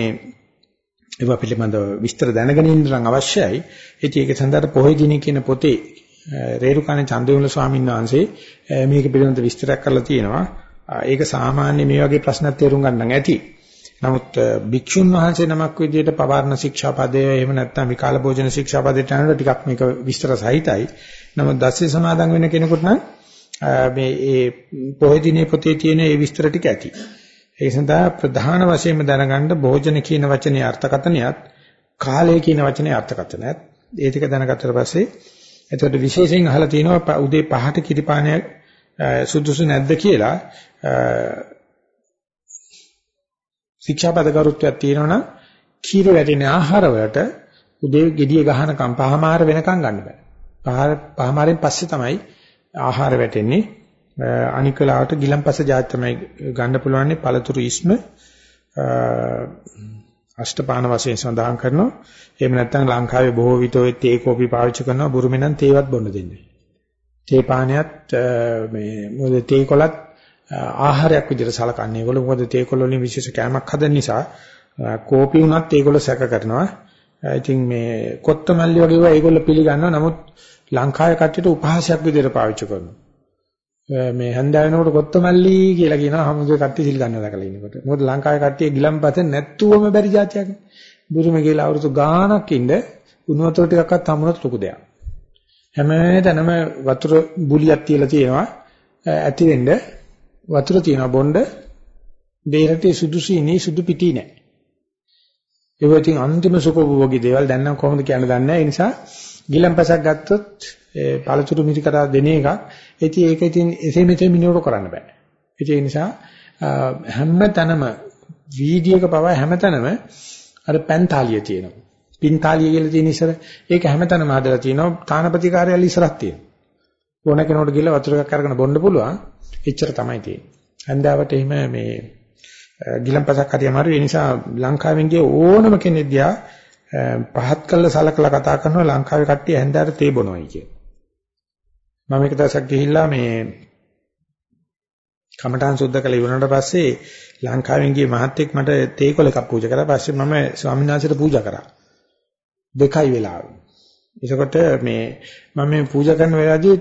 ඒවා පිළිබඳව විස්තර දැනගෙන ඉන්න නම් අවශ්‍යයි. ඉතින් ඒක සඳහා පොහොය දිනේ කියන පොතේ රේරුකාණේ චන්දවිමල ස්වාමීන් වහන්සේ මේක පිළිබඳව විස්තරයක් කරලා තියෙනවා. ඒක සාමාන්‍ය මේ වගේ ප්‍රශ්නත් තේරුම් ගන්න ඇති. නමුත් භික්ෂුන් වහන්සේ නමක් විදියට පවාරණ ශික්ෂාපදය එහෙම නැත්නම් විකාල භෝජන ශික්ෂාපදයට යනකොට ටිකක් මේක විස්තර සහිතයි. නමුත් දස්සේ සමාදන් වෙන කෙනෙකුට නම් මේ ඒ පොහොය දිනේ පොතේ තියෙන ඒ විස්තර ටික ඇති. ඒ සඳහා ප්‍රධාන වශයෙන්ම දැනගන්න භෝජන කියන වචනේ අර්ථකථනයත් කාලය කියන වචනේ අර්ථකථනයත් ඒ ටික දැනගත්තට පස්සේ එතකොට විශේෂයෙන් අහලා තියෙනවා උදේ පහට කිරිපානය සුදුසු නැද්ද කියලා ශික්ෂාපද කරුත්වයක් තියෙනවනම් කීර වැටෙන ආහාර වලට උදේ gediya ගහනකම් පහමාර වෙනකම් ගන්න බෑ. පහ පහමාරෙන් පස්සේ තමයි ආහාර වැටෙන්නේ. අනිකලාවට ගිලම්පස જાත් තමයි ගන්න පුළුවන්නේ පළතුරු ඉස්ම අෂ්ටපාන වශයෙන් සඳහන් කරනවා. එහෙම නැත්නම් ලංකාවේ බොහෝ විට ඔය තේ කෝපි පාවිච්චි කරනවා බුරුමේ නම් තේවත් බොන්න දෙන්නේ. තේ පානයත් මේ මොකද තේ කොලත් ආහාරයක් විදිහට සලකන්නේ. ඒගොල්ලෝ මොකද තේකොළ වලින් විශේෂ කෑමක් හදන නිසා කෝපි වුණත් ඒගොල්ලෝ සැක කරනවා. ඉතින් මේ කොත්තමල්ලි වගේ ඒවා ඒගොල්ලෝ පිළිගන්නවා. නමුත් ලංකාවේ කට්ටියට උපහාසයක් විදිහට පාවිච්චි කරනවා. මේ හන්දාවෙනකොට කොත්තමල්ලි කියලා කියනවා හැමෝගේ කට්ටිය සිල් ගන්නවා දැකලා ඉන්නකොට. මොකද ලංකාවේ කට්ටිය ගිලම්පත නැත්තුවම බැරි જાතියක්. බුරුම කියලා අවුරුදු ගාණක් ඉන්න උණු වතුර ටිකක්වත් හමුනොත් ලොකු දෙයක්. හැමතැනම වතුර බුලියක් තියලා තියෙනවා. ඇති වෙන්න වතුර තියෙනවා බොණ්ඩ බේරටේ සුදුසු ඉනේ සුදු පිටි නෑ. ඒක ඉතින් අන්තිම සුඛෝභෝගී දේවල් දැන් නම් කොහොමද කියන්න දන්නේ නැහැ. ඒ නිසා ගිලම්පසක් ගත්තොත් ඒ පළතුරු මිරි කරා දෙන එකක්. ඉතින් ඒක ඉතින් එසේ මෙසේ මිනිවර කරන්න බෑ. ඒ නිසා හැම තැනම වීඩියෝක පවා හැම තැනම අර පැන්තාලිය තියෙනවා. පින්තාලිය කියලා තියෙන ඉස්සර ඒක හැම තැනම හදලා තියෙනවා. තානපති කාර්යාලය ඉස්සරක් තියෙනවා. ඕන කෙනෙකුට ගිහලා වතුර එකක් අරගෙන බොන්න පුළුවන්. එච්චර තමයි තියෙන්නේ. හන්දාවට එහෙම මේ ගිලම්පසක් හරි අමාරු ඒ නිසා ලංකාවෙන් ගිය ඕනම කෙනෙක් දිහා පහත් කළ සලකලා කතා කරනවා ලංකාවේ කට්ටිය හන්දාවට තේ බොනවයි කිය. මම එක දවසක් ගිහිල්ලා මේ කමඨාන් සුද්ධ කළ ඉවරනට පස්සේ ලංකාවෙන් ගිය මහත්තයෙක් මට තේකොල එකක් පූජා කරා. පස්සේ මම ස්වාමීන් වහන්සේට පූජා කරා. දෙකයි වෙලාව. එතකොට මේ මම මේ පූජා කරන වෙලාවදී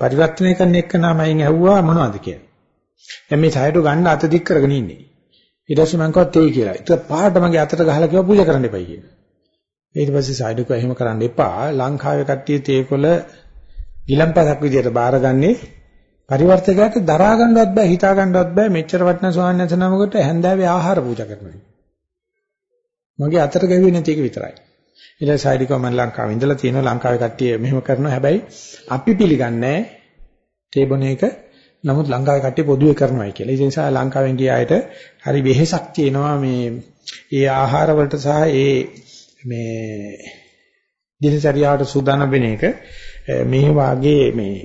පරිවර්තනය කරන එක නමයින් ඇහුවා මොනවද කියලා. දැන් මේ සායයට ගන්න අත දික් කරගෙන ඉන්නේ. ඊට පස්සේ මම කිව්වා තේ කියලා. ඒක පාට මගේ අතට ගහලා කිව්වා පූජා කරන්න එපයි කියලා. ඊට පස්සේ සායයට කිව්වා එහෙම කරන්න එපා. ලංකාවේ කට්ටිය තේකොළ ගිලම්පසක් විදියට බාරගන්නේ පරිවර්තකයට දරා ගන්නවත් බෑ හිතා ගන්නවත් බෑ මෙච්චර වටිනා ස්වාමීන් වහන්සේ නමකට හැන්දෑවේ ආහාර පූජා කරනවා. මගේ අතට ගැව්වේ නැති එක විතරයි. ඊට සයිඩිකව මම ලංකාවේ ඉඳලා තියෙනවා ලංකාවේ කට්ටිය මෙහෙම කරනවා හැබැයි අපි පිළිගන්නේ තේබොන එක නමුත් ලංකාවේ කට්ටිය පොදුවේ කරනවායි කියලා. ඒ නිසා ලංකාවෙන් ගිය අයට හරි වෙහෙසක් තියෙනවා මේ ඒ ආහාර වලට සහ ඒ මේ දිනචරියාවට සූදානම් වෙන එක මේ වාගේ මේ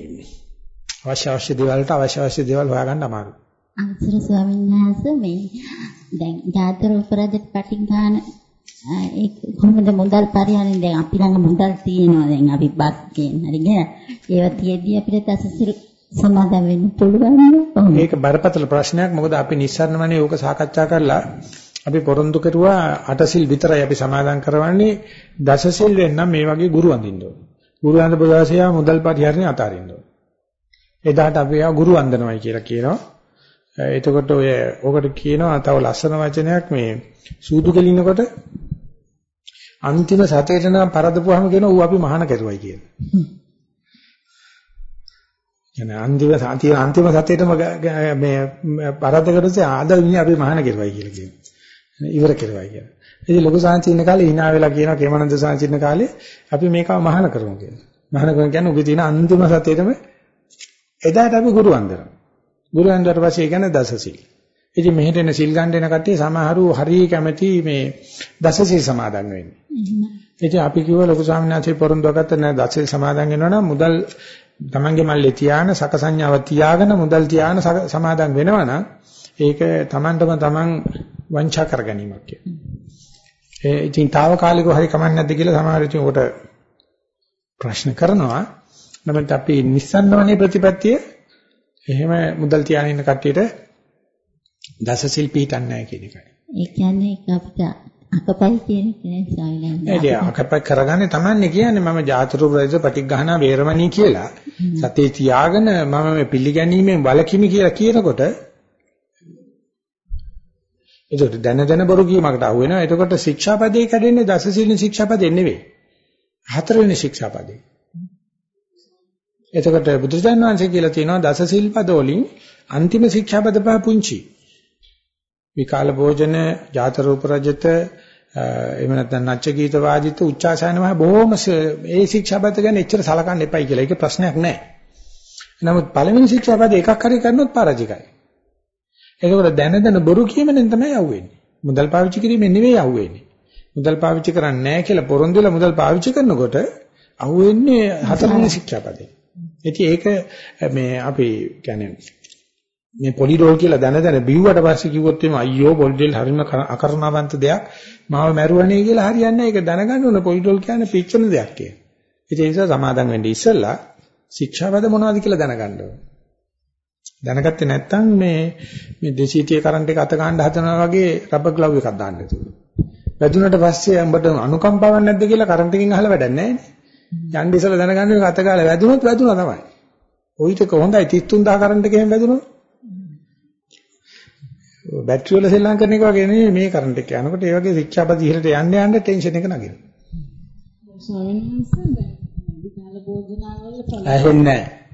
අවශ්‍ය අවශ්‍ය දේවල් වලට අවශ්‍ය අවශ්‍ය දේවල් හොයාගන්න අමාරුයි.
අන්තර ස්වාමීන් වහන්සේ මේ දැන් ජාතර උපරදට පටින් ගන්න ඒ කොහොමද මුදල් පරිහරණය දැන් අපි ළඟ මුදල් තියෙනවා දැන් අපි බත් කියන හරිද ඒවා තියෙද්දි අපිට තසසිල් සමාදම් වෙන්න පුළුවන්
මේක බරපතල ප්‍රශ්නයක් මොකද අපි නිස්සාරණමනේ ඕක සාකච්ඡා කරලා අපි පොරොන්දු කරුවා අටසිල් විතරයි අපි සමාදන් කරවන්නේ දසසිල් වෙන්නම් මේ වගේ ගුරු අඳින්න ඕන ගුරු අන්ද ප්‍රදේශය මුදල් පරිහරණය අතාරින්න ඕන. එදාට අපි ආ ගුරු වන්දනමයි කියලා කියනවා. එතකොට ඔය ඔකට කියනවා තව ලස්සන වචනයක් මේ සූදු කෙලිනකොට අන්තිම සතේට නම් පරදපුවාම කියනවා ඌ අපි මහාන කරුවයි කියලා. කියන්නේ අන්තිම සතිය අන්තිම සතේටම මේ පරදකටසේ ආද විනි අපි මහාන කරුවයි කියලා කියනවා. ඉවර කරුවයි කියලා. ඉතින් ලොකු සාංචින්න කාලේ hina වෙලා කියනවා කේමනන්ද සාංචින්න කාලේ අපි මේකව මහාන කරමු කියලා. මහාන කරන කියන්නේ උගේ තියෙන අන්තිම සතේටම එදාට අපි ගුරු වන්දනවා. ගුරු වන්දනට පස්සේ කියන්නේ දසසිල්. ඉතින් මෙහෙට එන සිල් ගන්න එන කට්ටිය සමහරු හරිය කැමති මේ දසසිල් සමාදන් වෙන්නේ. ඉතින් අපි කිව්ව ලොකු ස්වාමීන් වහන්සේ පොරොන්දු ගත්ත නෑ දසසිල් සමාදන් වෙනවා නම් මුදල් තමන්ගේ මල්ලේ තියාන සක සංඥාව තියාගෙන මුදල් තියාන සමාදන් වෙනවා නම් ඒක තමන්ටම තමන් වංචා කර ගැනීමක් කියන්නේ. ඒ ඉතින් తాවකාලිකව හරි කමන්නේ නැද්ද කියලා සමහර ඉතින් උකට ප්‍රශ්න කරනවා. නමුත් අපි නිස්සන්නවනේ ප්‍රතිපත්තිය එහෙම මුදල් තියාගෙන ඉන්න කට්ටියට දසසිල් පිටින්නේ නැහැ කියන එකයි.
ඒ කියන්නේ අපිට අකපයි කියන කෙනේ ස්වාමීන් වහන්සේ.
ඒ අකපයි කරගන්නේ Tamanne කියන්නේ මම ජාතරු ප්‍රදේශ පටිග්ගහනා වේරමණී කියලා සතේ තියාගෙන මම මේ පිළිගැනීමෙන් වලකිමි කියලා කියනකොට ඒකට දැන දැන බොරු කීමකට අහු වෙනවා. එතකොට ශික්ෂාපදේ කැඩෙන්නේ දසසිල් ශික්ෂාපදේ නෙවෙයි. හතරවෙනි ශික්ෂාපදේ. එතකොට බුදුසසුන් වහන්සේ කියලා තියෙනවා දසසිල් පද වලින් අන්තිම ශික්ෂාපද පහ පුංචි. විකාල භෝජන, ජාත රූප රජත, එහෙම නැත්නම් නච්ච ගීත වාදිත උච්චාසන මහ බොහොම ඒ ශික්ෂාපද ගැන එච්චර සලකන්න එපයි කියලා. ඒක ප්‍රශ්නයක් නෑ. නමුත් පළවෙනි ශික්ෂාපද එකක් හරි කරනොත් පරාජිකයි. ඒකවල දැන දැන බොරු කියමෙන් තමයි යවෙන්නේ. මුදල් පාවිච්චි කිරීමෙන් නෙවෙයි යවෙන්නේ. මුදල් පාවිච්චි කරන්නේ නැහැ කියලා පොරොන්දු වෙලා මුදල් පාවිච්චි කරනකොට අහුවෙන්නේ හතරවෙනි ශික්ෂාපදේ. ඉතින් ඒක මේ අපි කියන්නේ මේ පොලිඩෝල් කියලා දැන දැන බිව්වට පස්සේ කිව්වොත් එimhe අයියෝ පොලිඩෝල් හරිම අකරුණාවන්ත දෙයක් මාව මැරුවනේ කියලා හරියන්නේ නැහැ. ඒක දැනගන්න ඕන පොලිඩෝල් කියන්නේ පිච්චෙන දෙයක් කියලා. ඒ නිසා සමාදම් වෙන්න ඉස්සෙල්ලා ශික්ෂාපද මොනවද කියලා දැනගන්න ඕන. දැනගත්තේ නැත්නම් මේ මේ 230 කරන්ට් එක අත ගන්න හදනවා වගේ රබර් ග්ලව් එකක් දාන්න තියෙනවා. වැදුනට පස්සේ උඹට අනුකම්පාවක් නැද්ද කියලා කරන්ට් එකකින් අහලා වැඩක් නැහැ නේ. යන්න ඉස්සලා දැනගන්න එක අත ගාලා වැදුනොත් වැදුනා තමයි. ඔయితක හොඳයි 33000 කරන්ට් එකෙන් වැදුනොත්. බැටරි වල සෙල්ලම් කරන එක වගේ නෙවෙයි මේ කරන්ට් එක යනකොට ඒ වගේ ශික්ෂාපද ඉහළට යන්න යන්න ටෙන්ෂන් එක නගිනවා.
ස්වාමීන් වහන්සේ දැන් විකාල භෝජනාවල
ඇහෙන්නේ නැහැ.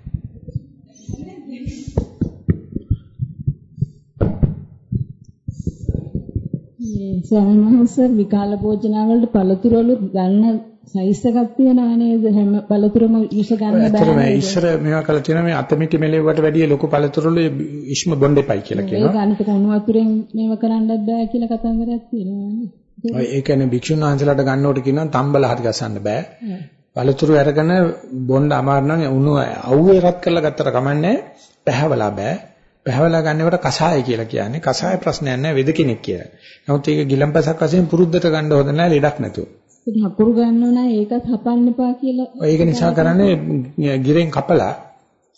ස්වාමීන් වහන්සේ විකාල භෝජනා වලට පළතුරු වල ගන්න සයිස් එකක් තියෙනවා නේද? හැම පළතුරම විස ගන්න බෑ
නේද? ඉස්සර මේවා කළ තියෙනවා. මේ අතමිටි මෙලෙව්වට වැඩිය ලොකු පළතුරු වල ඉස්ම බොන්න එපයි කියලා කියනවා.
ඒ ගන්නට කුණු වතුරෙන් මේව කරන්නත් බෑ කියලා කතන්දරයක් තියෙනවා
ඔය ඒ කියන්නේ භික්ෂුන් වහන්සේලාට ගන්නවට කියනවා තම්බල හරි ගසන්න බෑ. පළතුරු අරගෙන බොන්න අමාරු නම් උණු අවුවේ රත් කරලා ගත්තට කමන්නේ පැහැවලා බෑ. පැහැවලා ගන්නවට කසාය කියලා කියන්නේ. කසාය ප්‍රශ්නයක් නෑ වෙද කෙනෙක් කියලා. නමුත් ඒක ගිලම්පසක් වශයෙන් පුරුද්දට ගන්න හොඳ නෑ ලෙඩක් නැතුව.
හකුරු ගන්නව නම් ඒකත් හපන්න එපා කියලා.
ඒක නිසා කරන්නේ ගිරෙන් කපලා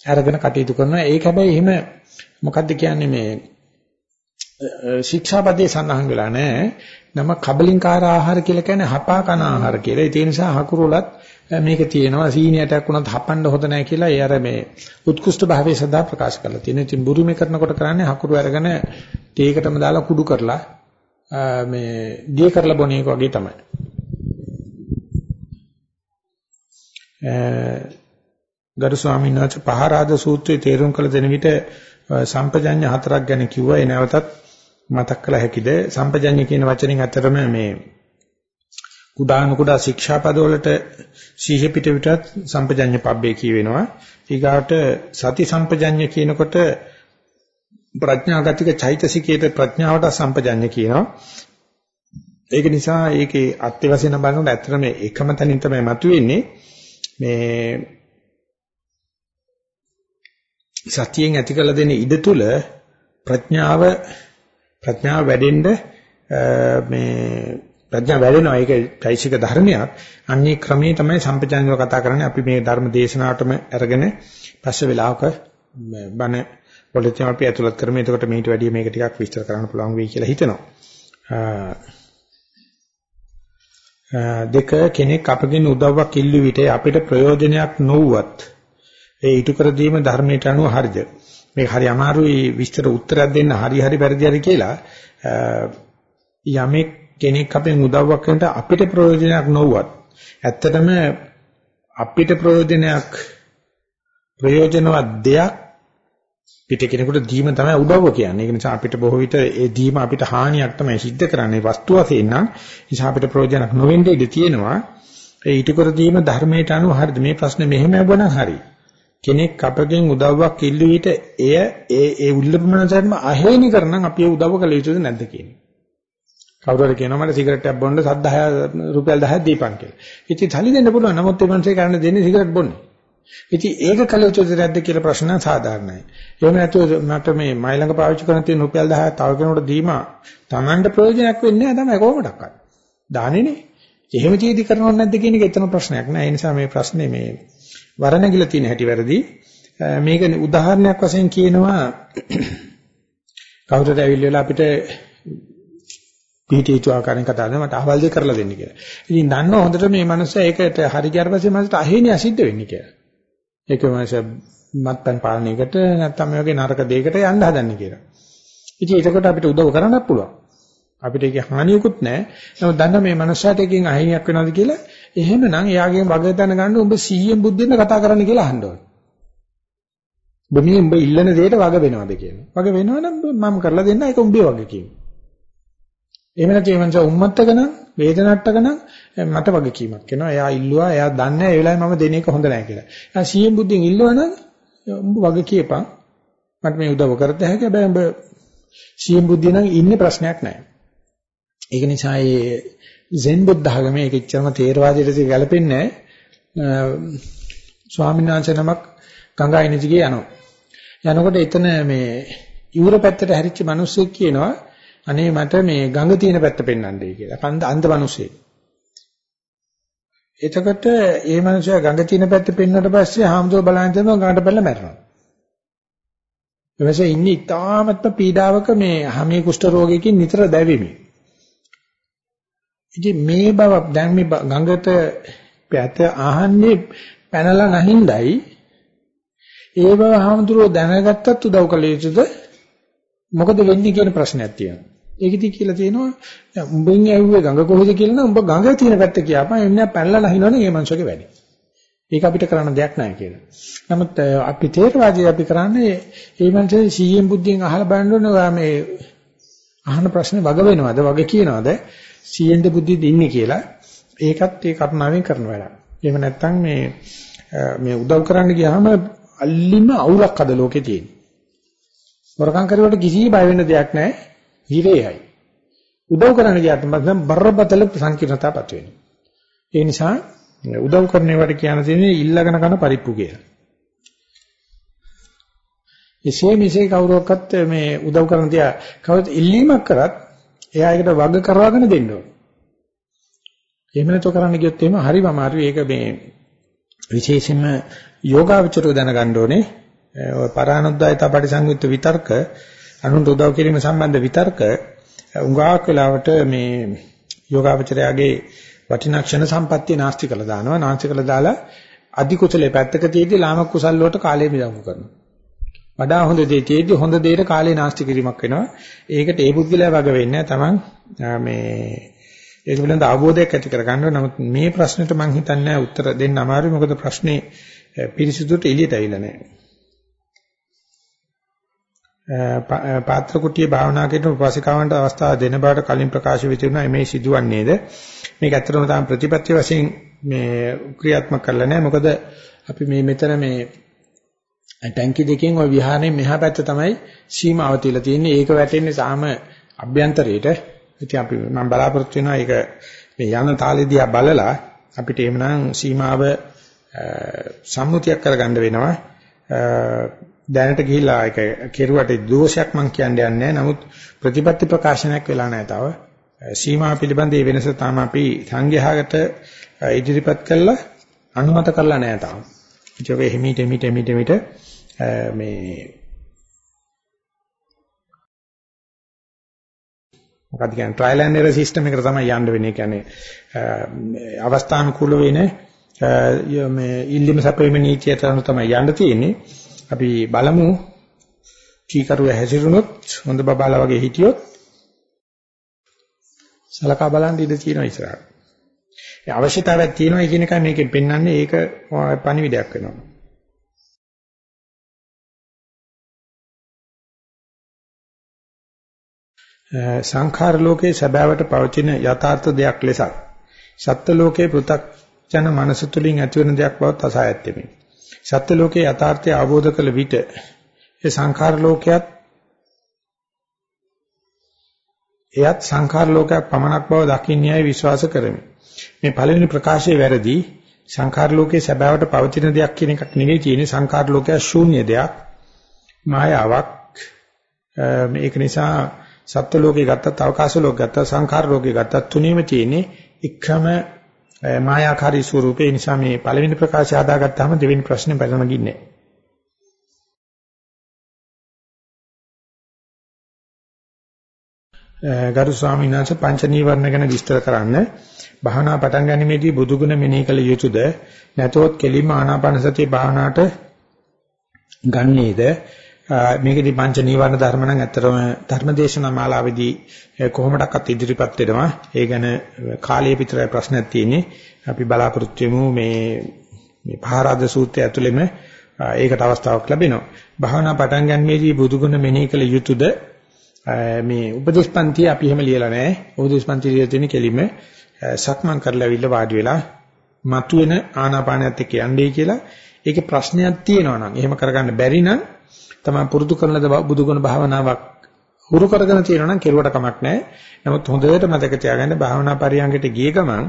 අරගෙන කටයුතු කරනවා. ඒක හැබැයි එහෙම මොකද්ද කියන්නේ මේ ශික්ෂාපදේ සඳහන් වෙලා නැහැ. නම කබලින්කාර ආහාර කියලා කියන්නේ හපා කන ආහාර කියලා. ඒ නිසා හකුරු වලත් මේක තියෙනවා සීනියටක් වුණත් හපන්න හොඳ නැහැ කියලා ඒ අර මේ උත්කෘෂ්ඨ භාවයේ සදා ප්‍රකාශ කරලා තියෙනවා. ඉතින් බුරුමේ කරනකොට කරන්නේ හකුරු අරගෙන තේකටම දාලා කුඩු කරලා මේ දිය කරලා බොන එක වගේ තමයි. ගරු ස්වාමීන් වහන්සේ පහරාද සූත්‍රයේ තේරුම් කළ දෙන විට සම්පජඤ්ඤ හතරක් ගැන කිව්වා. ඒ නැවතත් මතක් කළ හැකිද? සම්පජඤ්ඤ කියන වචنين ඇතරම මේ කුඩාන කුඩා ශික්ෂා පදවලට සීහ පිට විටත් සම්පජඤ්ඤ පබ්බේ කියවෙනවා. ඊගාට සති සම්පජඤ්ඤ කියනකොට ප්‍රඥාගතික චෛතසිකයේ ප්‍රඥාවට සම්පජඤ්ඤ කියනවා. ඒක නිසා ඒකේ අත්‍ය වශයෙන් බලනකොට ඇත්තටම එකම තැනින් තමයි මතුවෙන්නේ. මේ සතියෙන් ඇති කළ දෙන ඉඩ තුල ප්‍රඥාව ප්‍රඥාව වැඩෙන්න මේ ප්‍රඥා වැඩෙනවා ඒක චෛසික ධර්මයක්. අන්නේ ක්‍රමයේ තමයි සම්පජානව කතා කරන්නේ. අපි මේ ධර්ම දේශනාවටම අරගෙන පස්සේ වෙලාවක බණ වලදී අපි ඇතුළත් කරමු. එතකොට මේට වැඩිය මේක ටිකක් විස්තර කරන්න පුළුවන් වෙයි කියලා හිතනවා. දෙක කෙනෙක් අපගෙන් උදව්වක් ඉල්ලු විට අපිට ප්‍රයෝජනයක් නොවුවත් ඒ ඊට කර දීම ධර්මයට අනුව හරිද? මේක හරි අමාරුයි විස්තර උත්තරයක් දෙන්න හරි හරි වැරදි හරි කියලා. යමෙක් කෙනෙක් අපෙන් උදව්වක් කරනට අපිට ප්‍රයෝජනයක් නොවුවත් ඇත්තටම අපිට ප්‍රයෝජනයක් ප්‍රයෝජනවත් දෙයක් පිට කෙනෙකුට දීම තමයි උදව්ව කියන්නේ. ඒක නිසා අපිට බොහෝ විට ඒ දීම අපිට හානියක් තමයි සිද්ධ කරන්නේ වස්තු වශයෙන් නම්. නිසා අපිට ප්‍රයෝජනක් නොවෙන්න ඉඩ තියෙනවා. ඒ ඊට කර දීම ධර්මයට අනුව හරිද මේ ප්‍රශ්නේ මෙහෙම වුණා හරි. කෙනෙක් අපගෙන් උදව්වක් ඉල්ලු විට එය ඒ ඒ උල්ලපමණසත්ම අහේනි කරනම් අපි ඒ උදව්ව කළ යුතුද නැද්ද කියන්නේ. කවුරු හරි කියනවා මට සිගරට් එකක් බොන්න 10 රුපියල් 10ක් දීපන් කියලා. ඉතින් සල්ලි දෙන්න පුළුවන්. නමුත් ඒ මනුස්සය කරන්න දෙන්නේ සිගරට් බොන්නේ. ඉතින් ඒක කළ යුතුද නැද්ද කියලා ප්‍රශ්න සාධාරණයි. එහෙම නැතුව මට මේ මයි ළඟ පාවිච්චි කරන තියෙන රුපියල් 10ක් තව කෙනෙකුට දීම Tamanට ප්‍රයෝජනයක් වෙන්නේ නැහැ තමයි කොහොමඩක්වත්. දාන්නේනේ. එහෙම චීදි කරනව නැද්ද කියන එක එතන ප්‍රශ්නයක් නෑ. ඒ නිසා මේ ප්‍රශ්නේ මේ වරණගිල තියෙන හැටි වැරදි. මේක උදාහරණයක් වශයෙන් කියනවා කවුරුද ඇවිල්ලා අපිට පිටිචු ආකාරයෙන් කතා කරනවා මට අහවල් දෙයක් කරලා දෙන්න කියලා. ඉතින් දන්නව හොඳට මේ මනුස්සයා ඒකට හරි ගියාට පස්සේ මනසට අහේනිය සිද්ධ වෙන්නේ කියලා. ඒක මනුස්සයා මත්පැන් පාලනයකට නැත්නම් මේ වගේ නරක දෙයකට යන්න හදන්නේ කියලා. ඉතින් ඒකට අපිට උදව් කරන්නත් පුළුවන්. අපිට ඒක හානියකුත් නැහැ. නමුත් දන්න මේ මනුස්සයාට එකකින් අහිමියක් වෙනවද කියලා එහෙමනම් එයාගෙන් වග දැන ගන්න උඹ 100න් බුද්ධියෙන් කතා කරන්න කියලා අහන්න ඕනේ. ඔබ මේ උඹ ඉල්ලන දෙයට වග වෙනවද කියලා. වග වෙනවනම් මම කරලා දෙන්න ඒක උඹේ වගේ කියනවා. එහෙම නැත්නම් මං උම්මත්තක නම් වේදනට්ටක නම් මට වගකීමක් වෙනවා. එයා ඉල්ලුවා, එයා දන්නේ ඒ වෙලාවේ මම දෙන එක හොඳ නැහැ කියලා. එයා සීයෙන් බුද්ධියෙන් ඉල්ලුවා නම් උඹ වග කියපන්. මට මේ උදව් කරත් හැකියි. හැබැයි උඹ සීයෙන් බුද්ධිය නම් ඉන්නේ ප්‍රශ්නයක් නැහැ. ඒක නිසා මේ සෙන් බුද්ධ ආගමේ ඒක ඉච්චරම තේරවාදයට ගැලපෙන්නේ නැහැ. ස්වාමීන් වහන්සේ නමක් ගංගායිනදිගේ යනවා. යනකොට එතන මේ යුර පැත්තට හැරිච්ච මිනිස්සෙක් කියනවා අනේ මට මේ ගඟ තියෙන පැත්ත පෙන්වන්නයි කියලා. කන්ද අන්ධ මිනිස්සෙක්. එතකොට ඒ මිනිසයා ගඟ තියෙන පැත්ත පෙන්වන්නට පස්සේ හාමුදුර බලන් දෙනවා ගඟට බැලලා මැරෙනවා. එවසේ ඉන්නේ ඉතාමත්ම පීඩාවක මේ හැමී කුෂ්ඨ රෝගයකින් නිතර දැවෙමි. ඉතින් මේ බව දැන් මේ ගඟට පැත අහන්නේ පැනලා නැහින්දයි ඒ බව හාමුදුරුවෝ දැනගත්තත් උදව් කළ යුතුද මොකද වෙන්නේ කියන ප්‍රශ්නයක් තියෙනවා. ඒකෙදි කියලා තියෙනවා උඹෙන් ඇහුවේ ගඟ කොහෙද කියලා නම් උඹ ගඟ තියෙන පැත්ත කියපන් එන්නේ පැනලා නැහිනවනේ මේ මනුස්සගේ වැඩි. ඒක අපිට කරන්න දෙයක් නැහැ කියලා. නමුත් අපි තේරවාදී අපි කරන්නේ මේ මනුස්සයේ සීයෙන් බුද්ධියෙන් අහලා බලන්න ඕනේ ඔයා මේ අහන ප්‍රශ්නේ වග වෙනවද වග කියනවද සීයෙන්ද බුද්ධියද ඉන්නේ කියලා ඒකත් ඒ කරුණාවෙන් කරන වැඩක්. එහෙම නැත්නම් මේ මේ උදව් කරන්න ගියාම අල්ලිම අවුලක් අද ලෝකේ තියෙන. වරකම් කරුවට කිසි බය වෙන්න දෙයක් නැහැ. හිරේයි. උදව් කරන්න ගියාට මම බරපතල සංකීර්ණතාවපත් වෙනවා. ඒ නිසා උදව් කරන ඒවාට කියන දේ ඉල්ලගෙන කරන පරිප්පු කියලා. එසේ මෙසේ කවුරක්වත් මේ උදව් කරන තියා කවුරුත් ඉල්ලීමක් කරත් එයා ඒකට වග කරවගෙන දෙන්න ඕන. එහෙම නැතෝ කරන්න ගියොත් එහෙම හරිම අමාරුයි. ඒක මේ විශේෂයෙන්ම යෝගාවචරය දැනගන්න ඕනේ. ඔය පරානුද්යත පරිසංයුක්ත විතර්ක අනුන්ට උදව් කිරීම සම්බන්ධ විතර්ක උඟාක් වෙලාවට මේ යෝගාවචරයාගේ වටිනා ක්ෂණ සම්පත්තිය නාස්ති කළා දානවා. නාස්ති කළා දාලා අධි කුසලයේ පැත්තක තියදී ලාම කුසල් වලට කාලය මිදවු කරනවා. වඩා හොඳ දේ තියදී හොඳ දෙයට කාලේ නාස්ති කිරීමක් වෙනවා. ඒකට ඒ පුද්ගලයා වග වෙන්නේ තමන් මේ ඒක පිළිබඳ අවබෝධයක් ඇති කරගන්න ඕන. නමුත් මේ ප්‍රශ්නෙට මම හිතන්නේ උත්තර දෙන්න අමාරුයි. මොකද ප්‍රශ්නේ පිරිසිදුට එළියට ඇවිල්ලා නැහැ. පාත්‍ර කුටියේ භාවනා කරන උපාසිකාවන්ට අවස්ථාව දෙන බවට කලින් ප්‍රකාශ වෙතිරුණා මේ සිදුවන්නේද? මේක ඇත්තටම තාම ප්‍රතිපත්ති වශයෙන් මේ ක්‍රියාත්මක කරලා නැහැ. මොකද අපි මේ මෙතන මේ ටැංකි දෙකෙන් ওই විහාරේ මෙහා පැත්ත තමයි සීමාව තියලා තියෙන්නේ. ඒක වැටෙන්නේ සාම අභ්‍යන්තරයට. ඉතින් අපි මම බලාපොරොත්තු වෙනවා ඒක මේ යන තාලෙදියා බලලා අපිට එhmenan සීමාව සම්මුතියක් කරගන්න වෙනවා. දැනට ගිහිල්ලා ඒක කෙරුවට දෝෂයක් මම කියන්නේ නැහැ. නමුත් ප්‍රතිපත්ති ප්‍රකාශනයක් වෙලා නැහැ තව. සීමා පිළිබඳ මේ වෙනස තාම අපි සංඝයාගට ඉදිරිපත් කළා අනුමත කරලා නැහැ තාම. ඒක එහිමිට එමිට එමිට එමිට මේ මොකක්ද කියන්නේ ට්‍රයිල් ඇන්ඩ් එරර් සිස්ටම් එකට තමයි යන්න වෙන්නේ. කියන්නේ අවස්ථානුකූල වෙන මේ ඉල්ලීම සැපීමේ නීතියට අනුව තමයි යන්න තියෙන්නේ. අපි බලමු කීකරුව හැසිරුණොත් හොඳ බබාලා වගේ හිටියොත් සලකා බලන් ඉඳ තියෙනවා ඉස්සරහට. ඒ අවශ්‍යතාවයක් තියෙනවා කියන එකයි මේකෙන් පෙන්වන්නේ ඒක පණිවිඩයක් වෙනවා. සංඛාර ලෝකේ සැබෑවට පවතින යථාර්ථ දෙයක් ලෙසත් සත්ත්ව ලෝකේ පෘථග්ජන මනස තුලින් ඇතිවන දෙයක් බවත් අසහායත්වෙමි. සත්ත්ව ලෝකේ යථාර්ථය අවබෝධ කළ විට ඒ සංඛාර ලෝකයක් එයත් සංඛාර ලෝකයක් පමණක් බව දකින්නයි විශ්වාස කරමි. මේ පළවෙනි ප්‍රකාශයේ වැරදි සංඛාර ලෝකේ සැබෑවට පවතින දෙයක් කියන එකක් නෙවෙයි තියෙන්නේ සංඛාර ලෝකය ශූන්‍ය දෙයක් මායාවක් මේක නිසා සත්ත්ව ලෝකේ ගත්තත් අවකාශ ලෝකේ ගත්තත් සංඛාර ලෝකේ ගත්තත් තුනීම තියෙන්නේ එකම මායාකාරී ස්වරූපේ නිසා මේ පළවෙනි ප්‍රකාශය හදාගත්තාම දෙවෙනි ප්‍රශ්නේ පැනනගින්නේ ගරු ස්වාමීන් වහන්සේ පංච නීවරණ ගැන විස්තර කරන්න. භාවනා පටන් ගැනීමේදී බුදුගුණ මෙනෙහි කළ යුතුද? නැතොත් කෙලින්ම ආනාපාන සතිය භාවනාවට ගන්නේද? මේකෙදි පංච නීවරණ ධර්ම නම් ඇත්තටම ධර්මදේශනා මාලාවේදී කොහොමඩක්වත් ඉදිරිපත් වෙනවා. ඒ ගැන කාලයේ පිටරයි ප්‍රශ්නයක් තියෙන්නේ. අපි බලාපොරොත්තු වෙමු මේ මේ පහරාද සූත්‍රය ඇතුළෙම ඒකට අවස්ථාවක් ලැබෙනවා. භාවනා පටන් ගැනීමේදී බුදුගුණ මෙනෙහි කළ යුතුද? මේ උපදේශපන්ති අපි එහෙම ලියලා නැහැ. උපදේශපන්ති ලියලා තියෙන කෙලින්ම සක්මන් කරලා අවිල්ල වාඩි වෙලා මතුවෙන ආනාපානයත් එක්ක යන්නේ කියලා ඒකේ ප්‍රශ්නයක් තියෙනවා නම් එහෙම කරගන්න බැරි නම් තමයි පුරුදු කරන බුදුගුණ භාවනාවක් හුරු කරගෙන තියෙනවා නම් කෙරුවට කමක් නැහැ. නමුත් හොඳට මතක තියාගන්න භාවනා පරියන්කට ගිය ගමන්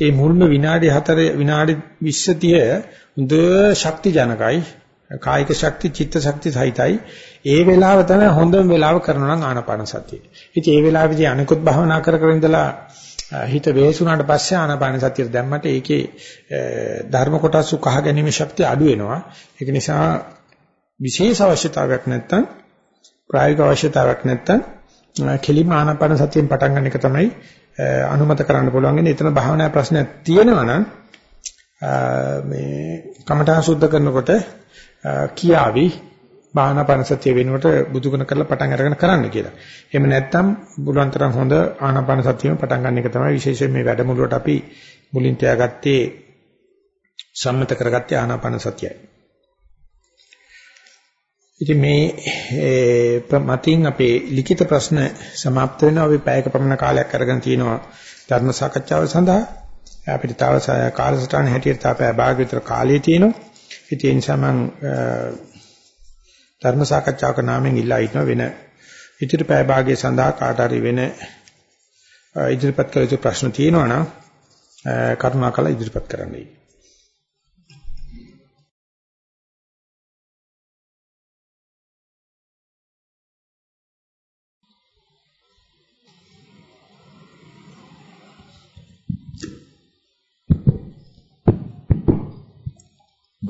ඒ මුල්ම විනාඩි 4 විනාඩි 20 30 හොඳ ශක්ති ජනකයි කායික ශක්ති චිත්ත ශක්ති සහිතයි ඒ වෙලාව තමයි හොඳම වෙලාව කරනවා නම් ආනාපාන සතිය. ඉතින් ඒ වෙලාවේදී අනිකුත් භාවනා කර කර ඉඳලා හිත වේසුනාට පස්සේ ආනාපාන සතියට දැම්මට ඒකේ ධර්ම කොටස් උකහා ගැනීම ශක්තිය අඩු වෙනවා. ඒක නිසා විශේෂ අවශ්‍යතාවයක් නැත්තම් ප්‍රායෝගික අවශ්‍යතාවයක් නැත්තම් කෙලිම ආනාපාන සතියෙන් පටන් ගන්න එක තමයි අනුමත කරන්න පුළුවන්. එතන භාවනා ප්‍රශ්නයක් තියෙනවා නම් මේ කමඨා සුද්ධ කරනකොට කියාවි ආනාපාන සතිය වෙනුවට බුදුගුණ කරලා පටන් අරගෙන කරන්න කියලා. එහෙම නැත්නම් බුලුවන් තරම් හොඳ ආනාපාන සතියෙම පටන් ගන්න එක තමයි විශේෂයෙන් මේ වැඩමුළුවට අපි මුලින් තියාගත්තේ සම්මත කරගත්තේ ආනාපාන සතියයි. ඉතින් මේ මතින් අපේ ලිඛිත ප්‍රශ්න સમાપ્ત වෙනවා. අපි පැයක පමණ කාලයක් අරගෙන තිනවා ධර්ම සාකච්ඡාව සඳහා. අපිට තව කාලසටහන හැටියට තාපය භාග විතර කාලය තියෙනවා. ඒ නිසා මම ධර්ම සාකච්ඡාවක නාමයෙන් ඉල්ලා ඉන්න වෙන ඉදිරි පැය භාගයේ සඳහා කාට හරි වෙන ඉදිරිපත් කළ යුතු ප්‍රශ්න තියෙනවා නම් කරුණාකරලා ඉදිරිපත් කරන්නයි.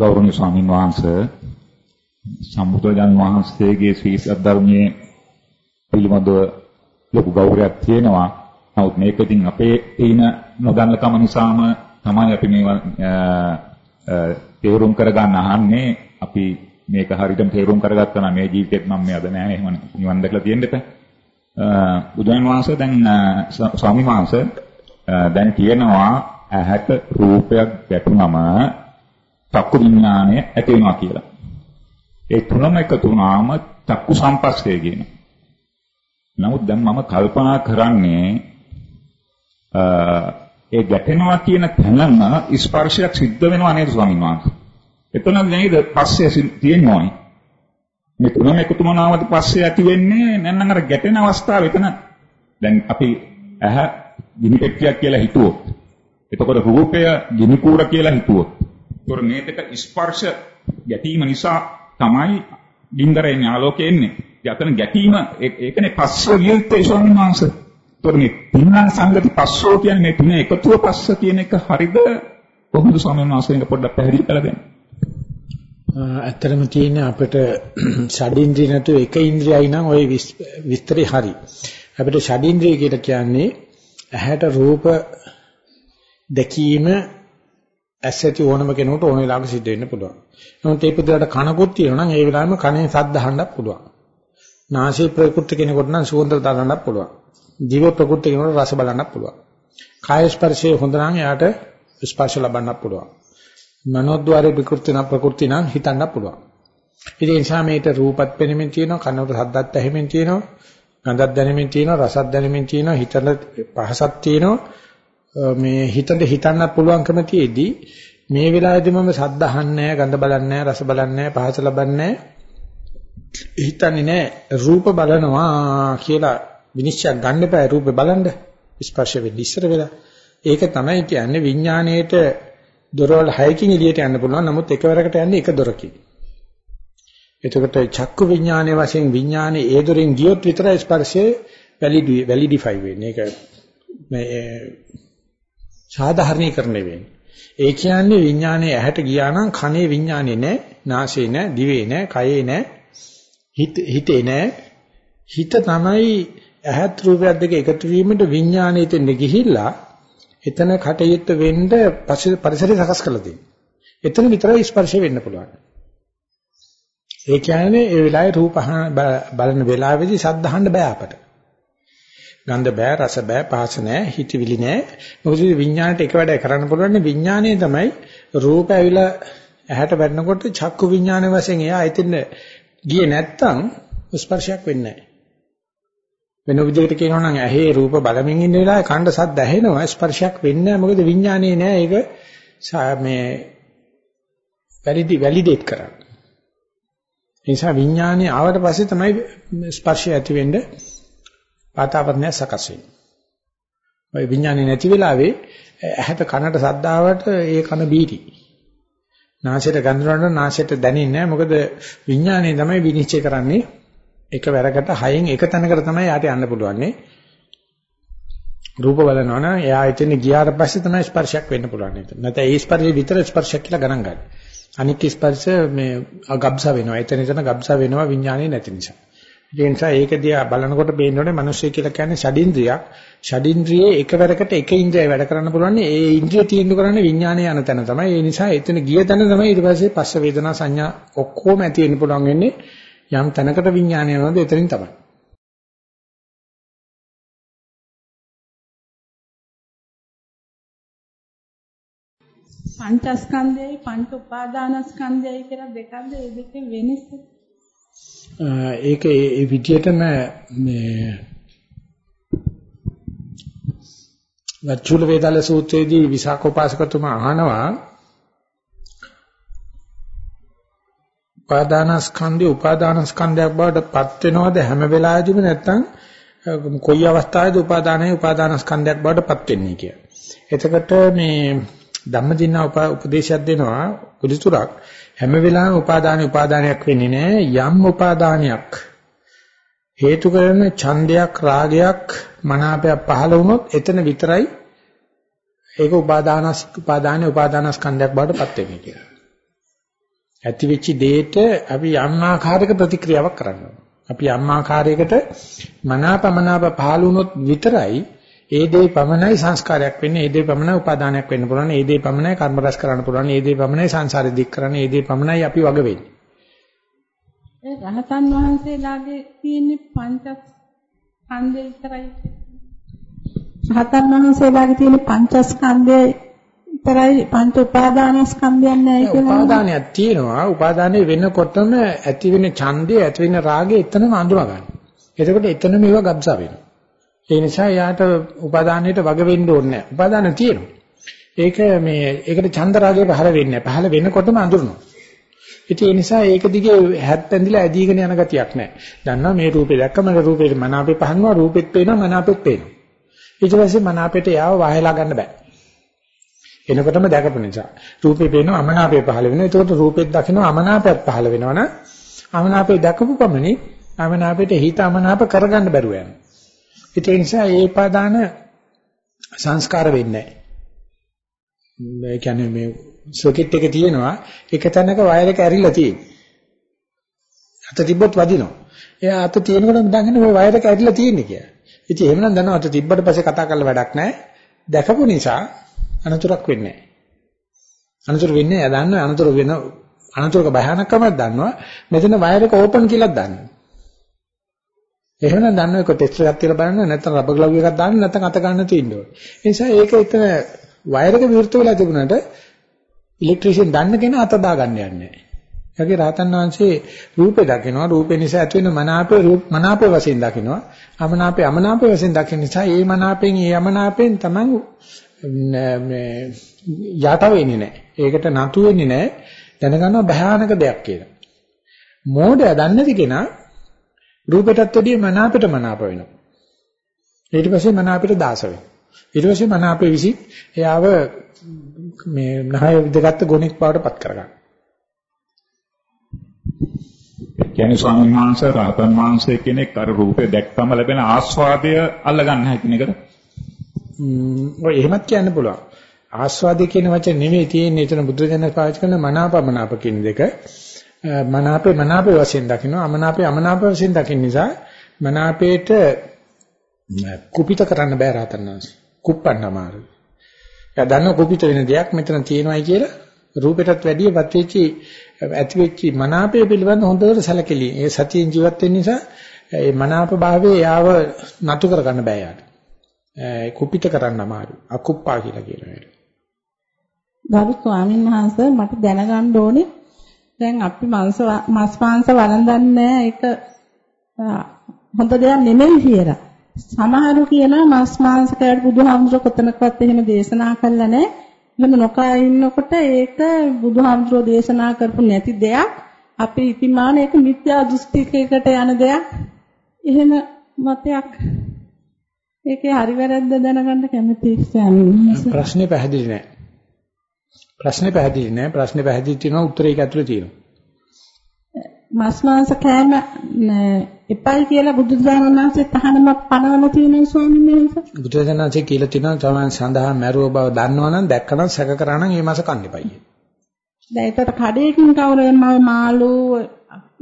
ගෞරවනීය ස්වාමීන් වහන්සේ සම්බුදුරජාන් වහන්සේගේ ශ්‍රී සද්ධර්මයේ පිළිබඳව ලොකු ගෞරවයක් තියෙනවා. නමුත් මේක ඉතින් අපේ තීන නොදන්නකම නිසාම තමයි අපි මේවා තේරුම් කරගන්න අහන්නේ. අපි මේක හරියටම තේරුම් කරගත්තා නම් මේ ජීවිතෙත් මම මේ අද නැහැ එහෙම නිවන් දැකලා තියෙන්න එපා. බුදුන් වහන්සේ දැන් ස්වාමීන් වහන්සේ දැන් කියනවා ඇහැට රූපයක් ගැටුනම චක්කු විඥානය ඇති වෙනවා කියලා. ඒ තුනම එකතු වුණාම චක්කු සම්පස්සේ කියන. නමුත් දැන් මම කල්පනා කරන්නේ ඒ ගැටෙනවා කියන තැනම ස්පර්ශයක් සිද්ධ වෙනවා නේද ස්වාමීන් වහන්සේ? එතන නේද පස්සේ තියෙන්නේ. මේ තුනම එකතු වුණාමත් පස්සේ ඇති වෙන්නේ නැත්නම් අර ගැටෙන අවස්ථාව එතන දැන් අපි ඇහ ගිනි පෙට්ටියක් කියලා හිතුවොත් එතකොට රූපය ගිනි කූර කියලා හිතුවොත් තොරණේටක ස්පර්ශ ගැටීම නිසා තමයි ගින්දරයෙන් ආලෝකය එන්නේ. යතන ගැටීම ඒකනේ පස්සෝ විල්තේ සෝමනංශ. තොරණේ පින්නා සංගති පස්සෝ කියන්නේ මේ තුන එකතුව පස්ස කියන එක හරිද? කොහොමද සෝමනංශයෙන් පොඩ්ඩක් පැහැදිලි කරලා දෙන්න.
ඇත්තටම තියෙන අපිට ෂඩින්ද්‍රිය නැතු එක ඉන්ද්‍රියයි නම් ওই විස්තරي හරි. අපිට ෂඩින්ද්‍රිය කියලා කියන්නේ ඇහැට රූප දැකීම ඇසැති ඕනම කෙනෙකුට ඕන වෙලාවක සිද්ධ වෙන්න පුළුවන්. නමුත් ඒ පුදුරට කනකුත් තියෙනවා නම් ඒ වෙලාවෙම කනේ සද්ද අහන්නත් පුළුවන්. නාසයේ ප්‍රකෘති කෙනෙකුට නම් සුවඳ දාන්නත් පුළුවන්. දිව ප්‍රකෘති කෙනෙකුට රස බලන්නත් පුළුවන්. කාය ස්පර්ශයේ හොඳ නම් එයාට ස්පර්ශ ලබන්නත් පුළුවන්. මනෝද්වාරයේ විකෘති නම් ප්‍රකෘති නම් හිතන්නත් පුළුවන්. ඉතින් ඒ නිසා මේට රූපත් පෙනෙමින් තියෙනවා, කනට සද්දත් ඇහෙමින් තියෙනවා, ගඳක් දැනෙමින් තියෙනවා, රසක් දැනෙමින් තියෙනවා, හිතට පහසක් තියෙනවා. මේ හිතට හිතන්න පුළුවන්කම තියේදී මේ වෙලාවේදී මම සද්ද අහන්නේ නැහැ, ගඳ බලන්නේ නැහැ, රස බලන්නේ නැහැ, පහස ලබන්නේ නැහැ. හිතන්නේ නැහැ රූප බලනවා කියලා විනිශ්චය ගන්න එපා රූපේ බලන්න ස්පර්ශ වෙන්නේ ඉස්සර වෙලා. ඒක තමයි කියන්නේ විඥාණයට දොරවල් 6කින් එළියට යන්න පුළුවන්. නමුත් එකවරකට යන්නේ එක දොරකින්. එතකොට චක්කු විඥානයේ වශයෙන් විඥානයේ ඒ දොරින් ගියොත් විතරයි ස්පර්ශය වැලිඩි වැලිඩිෆයි වෙන්නේ. ඒක මේ සාධාරණීකරණය වෙන්නේ. ඒ කියන්නේ විඥානයේ ඇහැට ගියා නම් කනේ විඥානේ නැහැ, නාසයේ නැහැ, දිවේ නැහැ, කයේ නැහැ, හිතේ නැහැ. හිත තමයි ඇහත් රූපයක් දෙක එකතු වීමට විඥානයේ තෙන්න ගිහිල්ලා එතන කටයුත්ත වෙන්න පරිසරය සකස් කරලා තියෙනවා. එතන විතරයි ස්පර්ශ වෙන්න පුළුවන්. ඒ කියන්නේ ඒ වෙලාවේ රූප බලන වෙලාවේදී ශබ්ද අහන්න බෑ අපට. ගන්ධ බෑ, රස බෑ, පහස නෑ, හිතවිලි නෑ. මොකද විඥාණයට එක වැඩ කරන්න පුළුවන් විඥාණය තමයි රූප ඇවිලා ඇහැට වැටෙනකොට චක්කු විඥාන වශයෙන් එයා එතන ගියේ නැත්තම් ස්පර්ශයක් වෙන්නේ නෑ. වෙන විදිහකට කියනවා නම් ඇහි රූප බලමින් ඉන්න වෙලාවේ කණ්ඩ සද්ද ඇහෙනවා ස්පර්ශයක් වෙන්නේ නැහැ මොකද විඥානේ නෑ ඒක මේ වැලිඩි වැලිඩේට් කරන්නේ ඒ නිසා විඥානේ ආවට පස්සේ තමයි ස්පර්ශය ඇති වෙන්නේ වාතාවරණය සකස් වෙන්නේ. ඔය විඥානේ නැති වෙලාවේ ඇහැට කනට සද්දාවට ඒ කන බීටි. නාසයට ගඳුනනට නාසයට දැනෙන්නේ නැහැ මොකද විඥානේ තමයි විනිශ්චය කරන්නේ එක වැරකට හයෙන් එක තැනකට තමයි යාට යන්න පුළුවන්නේ. රූප බලනවා නම් එයා එතන ගියාට පස්සේ තමයි ස්පර්ශයක් වෙන්න පුළුවන් නේද? නැත්නම් ඒ ස්පර්ශය විතර ස්පර්ශයක් කියලා ගණන් ගන්න. අනික් ස්පර්ශ මේ ගබ්ස වෙනවා. එතන එතන ගබ්ස වෙනවා විඥානේ නැති නිසා. ඒ නිසා ඒක දිහා බලනකොට පේනෝනේ මිනිස්සු කියලා කියන්නේ ෂඩින්ද්‍රියක්. ෂඩින්ද්‍රියේ එකවරකට එක ඉන්ද්‍රිය වැඩ කරන්න පුළුවන්. ඒ ඉන්ද්‍රිය තීන්දුව කරන්නේ විඥානය යන තැන තමයි. ඒ නිසා එතන ගිය තැන තමයි ඊට පස්සේ පස්ස වේදනා සංඥා ඔක්කොම ඇති වෙන්න පුළුවන් වෙන්නේ. යම් තැනකට විඥානය යනවාද එතනින් තමයි.
පංචස්කන්ධයයි පංච උපාදානස්කන්ධයයි කියලා දෙකක්ද ඒ දෙකේ වෙනස?
ඒක ඒ විදිහටම මේ වච්චුල වේදාල සූත්‍රයේදී විසාකෝපාසකතුමා අහනවා උපාදානස්කන්ධය උපාදානස්කන්ධයක් බවට පත් වෙනවද හැම වෙලාවෙදිම නැත්නම් කොයි අවස්ථාවේද උපාදානය උපාදානස්කන්ධයක් බවට පත් වෙන්නේ කියලා. එතකොට මේ ධම්මදින්න උපදේශයක් දෙනවා කුලිතුරක් හැම වෙලාවෙම උපාදානෙ උපාදානයක් වෙන්නේ නැහැ යම් උපාදානයක් හේතු කරන ඡන්දයක් රාගයක් මනාපයක් පහළ වුණොත් එතන විතරයි ඒක උපාදානස් උපාදානෙ උපාදානස්කන්ධයක් බවට පත් වෙන්නේ කියලා. ඇති වෙච්ච දෙයට අපි යම් ආකාරයක ප්‍රතික්‍රියාවක් කරනවා. අපි යම් ආකාරයකට මනාපමනාප පහළ වුණොත් විතරයි ඒ දේ පමණයි සංස්කාරයක් වෙන්නේ. ඒ දේ පමණයි උපාදානයක් වෙන්න පුළුවන්. ඒ දේ පමණයි කර්ම රැස් කරන්න පුළුවන්. ඒ දේ පමණයි සංසාරෙ දික් කරන්නේ. ඒ දේ පමණයි අපි වග වෙන්නේ.
ඒ රහතන් වහන්සේලාගේ තියෙන පංච ස්කන්ධය විතරයි. රහතන් වහන්සේලාගේ තියෙන පංචස්කන්ධය විතරයි පංච උපාදානස්කන්ධයක් නැහැ කියලා.
උපාදානයක් තියෙනවා. උපාදානෙ වෙනකොටම ඇති වෙන ඡන්දය, ඇති වෙන රාගය එතනම අඳුරා ගන්න. එතකොට එතනම ඒවා ගබ්සා වෙනවා. ඒ නිසා යාට උපාදානයට වග වෙන්න ඕනේ නැහැ. උපාදාන තියෙනවා. ඒක මේ ඒකට චන්දරාගය පහළ වෙන්නේ නැහැ. පහළ වෙනකොටම අඳුරනවා. ඉතින් ඒ නිසා ඒක දිගේ හැත් ඇඳිලා ඇදීගෙන යන ගතියක් නැහැ. දන්නවා මේ රූපේ දැක්කම රූපේ මනාපේ පහනවා රූපෙත් පේනවා මනාපෙත් පේනවා. ඊට පස්සේ මනාපෙට යාව වහලා ගන්න බෑ. එනකොටම දැකපු නිසා රූපේ පේනවා අමනාපේ පහළ වෙනවා. ඒකට රූපෙත් දකිනවා අමනාපයක් පහළ වෙනවනම් අමනාපේ දැකපු පමණින් අමනාපෙට හිත අමනාප කරගන්න බැරුව යනවා. ඒ නිසා ඒ උපාදාන සංස්කාර වෙන්නේ නැහැ. ඒ කියන්නේ මේ සර්කිට් එක තියෙනවා එක තැනක වයර් එක ඇරිලා තියෙන්නේ. අත තිබ්බොත් වදිනවා. එයා අත තියෙනකොට දන්නේ මේ වයර් එක ඇරිලා තියෙන්නේ කියලා. ඉතින් එහෙමනම් දන්නවද තිබ්බට පස්සේ කතා කරලා වැඩක් නැහැ. දැකපු නිසා අනතුරක් වෙන්නේ නැහැ. අනතුරු වෙන්නේ එයා දන්නවා අනතුරු වෙන අනතුරක භයානකමක් දන්නවා. මෙතන වයර් එක ඕපන් කියලා දන්නවා. එහෙමනම් දන්නවා ඒක ටෙස්ට් එකක් තියලා බලන්න නැත්නම් රබර් ග්ලව් එකක් දාන්න නැත්නම් අත ගන්න තියෙන්න ඕනේ. ඒ නිසා ඒක එතන වයර් එක විවෘත වෙලා තිබුණාට ඉලෙක්ට්‍රීෂියන් දන්න කෙනා අත දා ගන්න යන්නේ නැහැ. ඒකේ රහතන් වහන්සේ රූපේ දකිනවා රූපේ නිසා ඇති වෙන මනාපේ රූප මනාපේ වශයෙන් දකිනවා අමනාපේ අමනාපේ වශයෙන් දකින නිසා ඒ මනාපෙන් ඒ අමනාපෙන් තමයි මේ යට වෙන්නේ නැහැ. ඒකට නතු වෙන්නේ නැහැ. දැනගන්නවා භයානක දෙයක් කියලා. මෝඩය දන්නේ නැති කෙනා රූපයටත් වැඩිය මනාපයට මනාප වෙනවා. ඊට පස්සේ මනාපයට දාස වෙනවා. ඊට පස්සේ මනාපේ විසි එයාව මේ නහය විදගත්ත ගුණෙක් බවට පත් කරගන්නවා.
කියන්නේ ස්වාමීන් වහන්සේ රහතන් වහන්සේ කෙනෙක් අර රූපේ දැක්කම ලැබෙන ආස්වාදය අල්ලගන්න හැකින එකද?
ඔය එහෙමත් කියන්න පුළුවන්. ආස්වාදය කියන වචනේ නෙමෙයි තියෙන්නේ එතන බුදුරජාණන් පාවිච්චි කරන මනාපමනාප කියන දෙක. මනාපේ මනාපේ වශයෙන් දකිනවා අමනාපේ අමනාප වශයෙන් දකින්න නිසා මනාපේට කුපිත කරන්න බෑ රහතන් වහන්සේ. කුප්පන්න අමාරුයි. එයා දන්න කුපිත වෙන දෙයක් මෙතන තියෙනවායි කියලා රූපයටත් වැඩිය වත් වෙච්චි ඇති වෙච්ච මනාපය පිළිබඳ හොඳට සැලකෙලි. ඒ සතියෙන් ජීවත් වෙන්න නිසා ඒ මනාප භාවයේ යාව නතු කර ගන්න බෑ යාට. ඒ කුපිත කරන්න අමාරු. අකුප්පා කියලා කියනවා.
ගරු ස්වාමීන් වහන්සේ මට දැනගන්න ඕනේ දැන් අපි මාංශ මස් මාංශ වළඳන්නේ ඒක හොඳ දෙයක් නෙමෙයි කියලා. සමහරු කියනවා මස් මාංශ කෑවට බුදුහාමුදුර කොතනකවත් එහෙම දේශනා කළා නැහැ. එහෙම නොකා ඉන්නකොට ඒක බුදුහාමුදුරෝ දේශනා කරපු නැති දෙයක්. අපි ඉතිමාන ඒක මිත්‍යා දෘෂ්ටිකයකට යන දෙයක්. එහෙම මතයක්. ඒකේ හරි වැරද්ද දැනගන්න කැමතියි ස්වාමීනි.
ප්‍රශ්නේ පැහැදිලි නෑ. ප්‍රශ්නේ පැහැදිලි නෑ. ප්‍රශ්නේ පැහැදිලි තියෙනවා උත්තරේ ඒක ඇතුලේ තියෙනවා.
මස් මාංශ කෑම එපයි කියලා බුදුරජාණන් වහන්සේ තහනම පනවන තියෙන ස්වාමීන් වහන්සේ.
බුදුරජාණන් වහන්සේ කියලා තියෙනවා තමන් සඳහා මැරුව බව දන්නවනම් දැක්කනම් සැක කරා නම් ඒ මාස කන්න එපයි.
දැන් ඒකට කඩේකින් කවුරුන් මාළු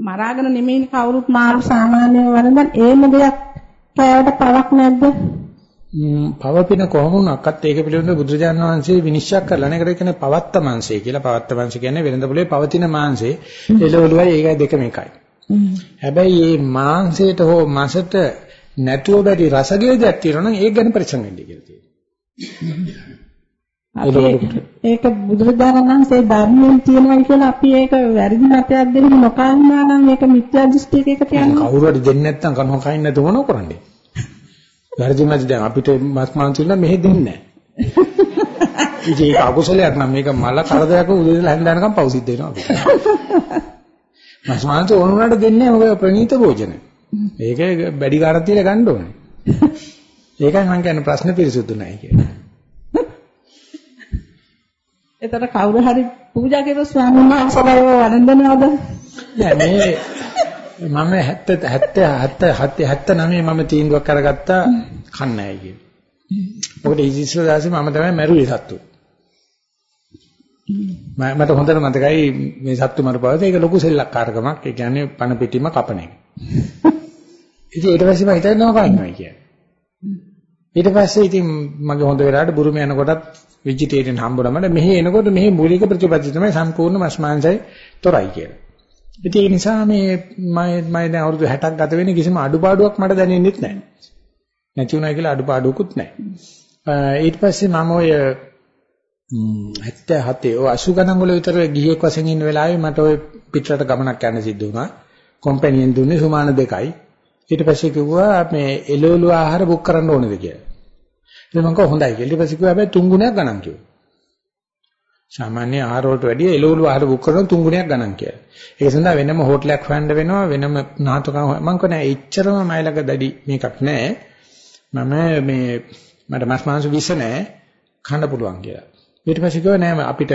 මරාගෙන නෙමෙයි කවුරුත් මාළු සාමාන්‍ය වරඳන් ඒම දෙයක් කෑවට පවක් නැද්ද?
පවපින කොහොම වුණක්වත් ඒක පිළිබඳව බුදුරජාණන් වහන්සේ විනිශ්චය කරලා නේද කියන්නේ පවත්ත මාංශය කියලා පවත්ත මාංශ කියන්නේ වෙළඳ පොලේ පවතින මාංශේ එළවලුවයි ඒකයි දෙකම එකයි. හැබැයි මේ මාංශයට හෝ මසට නැතුව බැරි රසගේදයක් තියෙනවා නම් ඒක ගැන පරිස්සම් වෙන්න කියලා
තියෙනවා. ඒක බුදුරජාණන් වහන්සේ ධර්මයෙන් තියෙනවා කියලා අපි ඒක වැරදි මතයක් දෙන්න නොකන්නා නම් ඒක මිත්‍යා දෘෂ්ටියක තියනවා.
කවුරු හරි දෙන්නේ නැත්නම් කනවා කයින් නැතුව මොනව කරන්නේ? වැරදි මත දැන් අපිට මස් මාංශ වල මෙහෙ දෙන්නේ නැහැ. ඉතින් ඒක අකුසලයක් නම් මේක මල කරදරයක උදේට හැන්දනකම් පව් සිද්ධ වෙනවා අපිට. මස් මාංශ ඕනුනට දෙන්නේ මොකද ප්‍රණීත භෝජන. ඒක බැඩි කාටක් තියලා ගන්න ඕනේ. ඒකයි මම කියන්නේ ප්‍රශ්න පිරිසුදු නැහැ කියන්නේ.
එතන කවුරු හරි පූජා කරන ස්වාමීන් වහන්සේලා වරන්දනවද?
නෑ මේ මම 70 70 70 79 මම තීන්දුවක් කරගත්තා කන්නෑ කියන. මොකද ඉතිස්සර දාසේ මම තමයි මැරුවේ සත්තු. මට හොඳට මතකයි මේ සත්තු මරපුවාද ඒක ලොකු සෙල්ලක්කාරකමක්. ඒ කියන්නේ පණ පිටිම කපන එක. ඉතින් ඊට පස්සේ මම හිතනවා කන්නවා කියන්නේ. ඊට පස්සේ ඉතින් මගේ හොඳ වෙලාවට බුරුම යනකොටත් වෙජිටේරියන් හම්බුනම මෙහි එනකොට මෙහි මූලික ප්‍රතිපත්තිය තමයි සම්පූර්ණ මස් මාංශය තොරයි කියලා. ඉතින් ඒ නිසා මේ මම මම දැන් අවුරුදු 60ක් ගත වෙන්නේ කිසිම අඩුපාඩුවක් මට දැනෙන්නෙත් නැහැ. නැති වුණා කියලා අඩුපාඩුවකුත් නැහැ. ඊට පස්සේ මම ඔය 77 ඔය 80 ගණන් වල විතර ගිහියෙක් වශයෙන් ඉන්න වෙලාවේ මට ඔය පිටරට ගමනක් යන්න සිද්ධ වුණා. කම්පැනියෙන් දුන්නේ සුමාන දෙකයි. ඊට පස්සේ කිව්වා මේ එළවලු ආහාර බුක් කරන්න ඕනද කියලා. ඉතින් මම කිව්වා හොඳයි කියලා. ඊට පස්සේ කිව්වා හැබැයි තුන් ගුණයක් ගණන් කිව්වා. සාමාන්‍ය ආහාර වලට වැඩිය එළවලු ආහාර බුක් කරන තුන් ගුණයක් ගණන් කියලා. ඒක සඳහා වෙනම හෝටලයක් හොයන්න වෙනවා වෙනම නාටකම් මම කියන්නේ එච්චරම මයිලක දැඩි මේකක් නැහැ. මම මේ මට මස් මාංශ විස නැහැ කන්න පුළුවන් කියලා. ඊට පස්සේ කිව්වා නෑ අපිට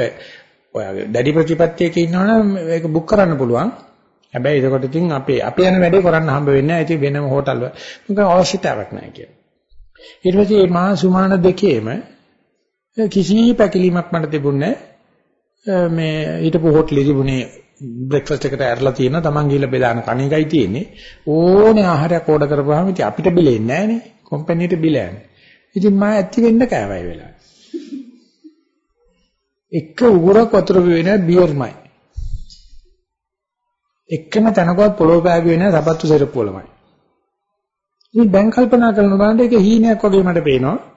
ඔය දැඩි ප්‍රතිපත්තියක ඉන්නවනම් ඒක බුක් කරන්න පුළුවන්. හැබැයි ඒකට ඉතින් අපේ අපේ යන වැඩේ කරන්න හම්බ වෙන්නේ නැහැ. ඉතින් වෙනම හෝටල් වල මොකද අවශ්‍යතාවක් නැහැ කියලා. ඊට පස්සේ මේ මහා සුමාන දෙකේම කිසි පැකිලීමක් මට තිබුණේ මේ ඊටපු හෝටලෙ තිබුණේ බ්‍රෙක්ෆාස්ට් එකට ඇරලා තියෙනවා. Taman ගිහලා බෙදාන කණ එකයි තියෙන්නේ. ඕනේ ආහාරයක් ඕඩර් කරපුවාම ඉතින් අපිට බිලෙන්නේ නැහනේ. කම්පැනිට බිල යන්නේ. ඉතින් මම ඇති වෙන්න කෑවයි වෙලා. එක උගුරක් වතුර වෙන බියර්මයි. එක්කම තනකවත් පොළොව පෑගුවේ නැහැ සපත්තු සෙරප්පු වලමයි. ඉතින් දැන් කල්පනා කරන බලන්න ඒක හීනයක් වගේ මට පේනවා.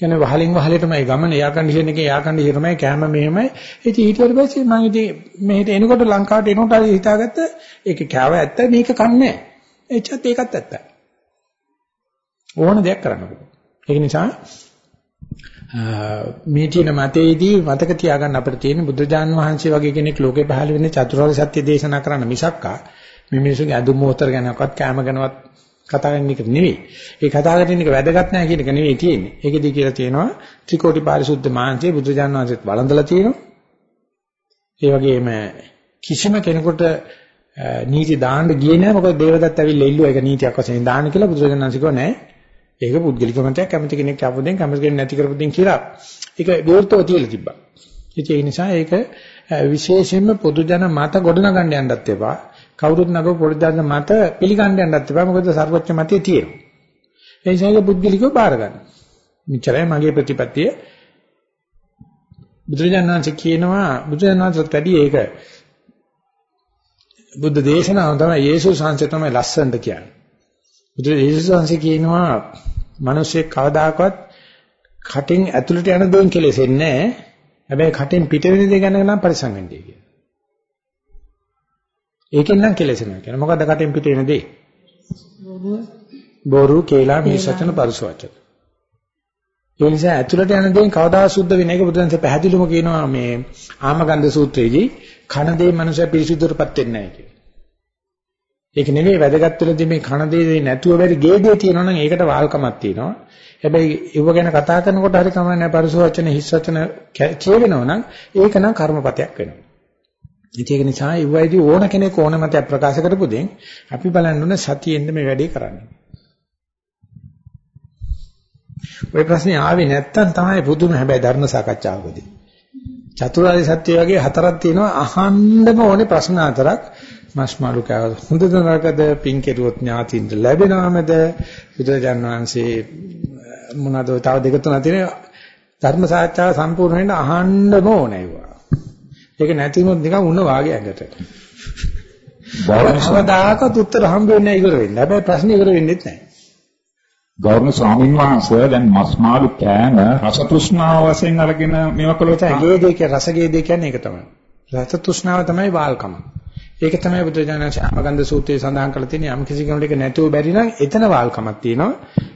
කියන්නේ වහලින් වහලටමයි ගමන එයා කන්ඩිෂන් එකේ එයා කන්ඩිෂන් තමයි කැම මෙහෙමයි. ඉතින් ඊට පස්සේ මම ඉතින් මෙහෙට එනකොට ලංකාවට එනකොට හරි හිතාගත්ත ඒක කෑව ඇත්ත මේක කන්නේ. එච්චත් ඒකත් ඇත්තයි. ඕන දෙයක් කරන්න පුළුවන්. ඒක නිසා මේ තියෙන මතයේදී මතක තියාගන්න අපිට තියෙන බුදුජාන් වහන්සේ වගේ කෙනෙක් ලෝකේ පහළ වෙන්නේ චතුරාර්ය සත්‍ය දේශනා කරන්න මිසක්කා මේ මිනිස්සුගේ අඳුම් මොහතර ගැනවත් කැම ගැනවත් කතා කරන එක නෙවෙයි. ඒ කතා කරන එක වැදගත් නැහැ කියන එක නෙවෙයි තියෙන්නේ. ඒකෙදි කියලා තියෙනවා ත්‍රිකෝටි පාරිශුද්ධ මාංශයේ බුදුජාන් වහන්සේත් වළඳලා තියෙනවා. ඒ වගේම කිසිම කෙනෙකුට නීති දාන්න ගියේ නැහැ මොකද දේවදත්ත ඇවිල්ලා ඉල්ලුවා ඒක නීතියක් වශයෙන් දාන්න කියලා. බුදුරජාණන් වහන්සේ කිව්වා නෑ. ඒක පුද්ගලික මතයක්. කැමති කෙනෙක් අපොදෙන් කැමති කෙනෙක් නැති කරපොදෙන් කියලා. ඒක විවෘතව තියලා තිබ්බා. ඒ නිසා ඒක විශේෂයෙන්ම පොදු ජන මත ගොඩනගන්න යන්නත් එපා. කවුරුත් නගව පොදු ජන මත පිළිගන්න යන්නත් එපා මොකද සර්වොච්ච මතයේ තියෙනවා ඒ නිසා ඒක පුද්ගලිකව බාර ගන්න මෙච්චරයි මගේ ප්‍රතිපත්තිය බුදුරජාණන් වහන්සේ කියනවා බුදුරජාණන් වහන්සේට වැඩි ඒක බුද්ධ දේශනාව තමයි යේසුස් වහන්සේ තමයි ලස්සනට කියන්නේ. බුදු යේසුස් වහන්සේ කියනවා මිනිස්සේ කවදාකවත් කටින් ඇතුළට යන දෝන් කෙලෙසෙන්නේ නැහැ. හැබැයි කටින් පිට වෙන දේ ගැන නම් පරිසං වෙන්නේ කියලා. ඒකෙන් නම් කෙලෙසෙනවා කියන. මොකද්ද කටින් පිට වෙන දේ? බොරු, කේලා, මේ සත්‍යන පරිසවචන. ඒ නිසා ඇතුළට යන දේෙන් කවදා සුද්ධ වෙන එක බුදුන්සේ පැහැදිලිවම කියනවා මේ ආමගන්ධ සූත්‍රයේදී කන දේ මනුෂ්‍ය පිරිසුදුරපත් වෙන්නේ නැහැ කියලා. ඒක නෙවෙයි වැදගත් වෙලදී මේ කන දේ නැතුව බැරි ගේ දේ තියෙනවා නම් ඒකට වාල්කමක් තියෙනවා. හැබැයි ඒව ගැන කතා කරනකොට හරි කමක් නැහැ පරිසු වචන හිස් වචන කියවෙනවා නම් ඒක නම් කර්මපතයක් වෙනවා. ඒක නිසා ඒවයිදී ඕන කෙනෙක් ඕන මතයක් ප්‍රකාශ කරපු දෙයින් අපි බලන්න ඕනේ සතියෙන්ද මේ වැඩේ කරන්නේ. ওই ප්‍රශ්නේ ආවේ නැත්තම් තමයි පුදුම හැබැයි ධර්ම සාකච්ඡාවකදී. චතුරාර්ය සත්‍ය වගේ හතරක් තියෙනවා අහන්නම ඕනේ ප්‍රශ්න හතරක්. මස්මාලු කාව හොඳද නරකද පින් කෙරුවොත් ඥාතින්ද ලැබෙනවමද? බුදුරජාන් වහන්සේ මොනවාද තව දෙක තුනක් තියෙනවා. ධර්ම සාකච්ඡාව සම්පූර්ණ වෙන්න අහන්නම ඕනේ ඒවා. ඒක නැති වුණොත් නිකන් උණ වාගේ ඇඟට. බෞද්ධ උත්තර හම්බ වෙන්නේ ඉවර වෙන්නේ. හැබැයි ප්‍රශ්නේ ඉවර වෙන්නේ නැහැ.
ගෞරවනීය ස්වාමීන් වහන්සේ දැන් මස් මාළු කෑම රස තෘෂ්ණාව වශයෙන් අරගෙන මේවා කළොත්
ගේදේ කිය රසගේදේ කියන්නේ ඒක තමයි. රස තෘෂ්ණාව තමයි වාල්කම. ඒක තමයි බුදුජානක ආමගන්ධ සූත්‍රයේ සඳහන් කරලා තියෙන යම් කිසි කෙනෙකුට නැතුව බැරි නම් එතන වාල්කමක් තියෙනවා.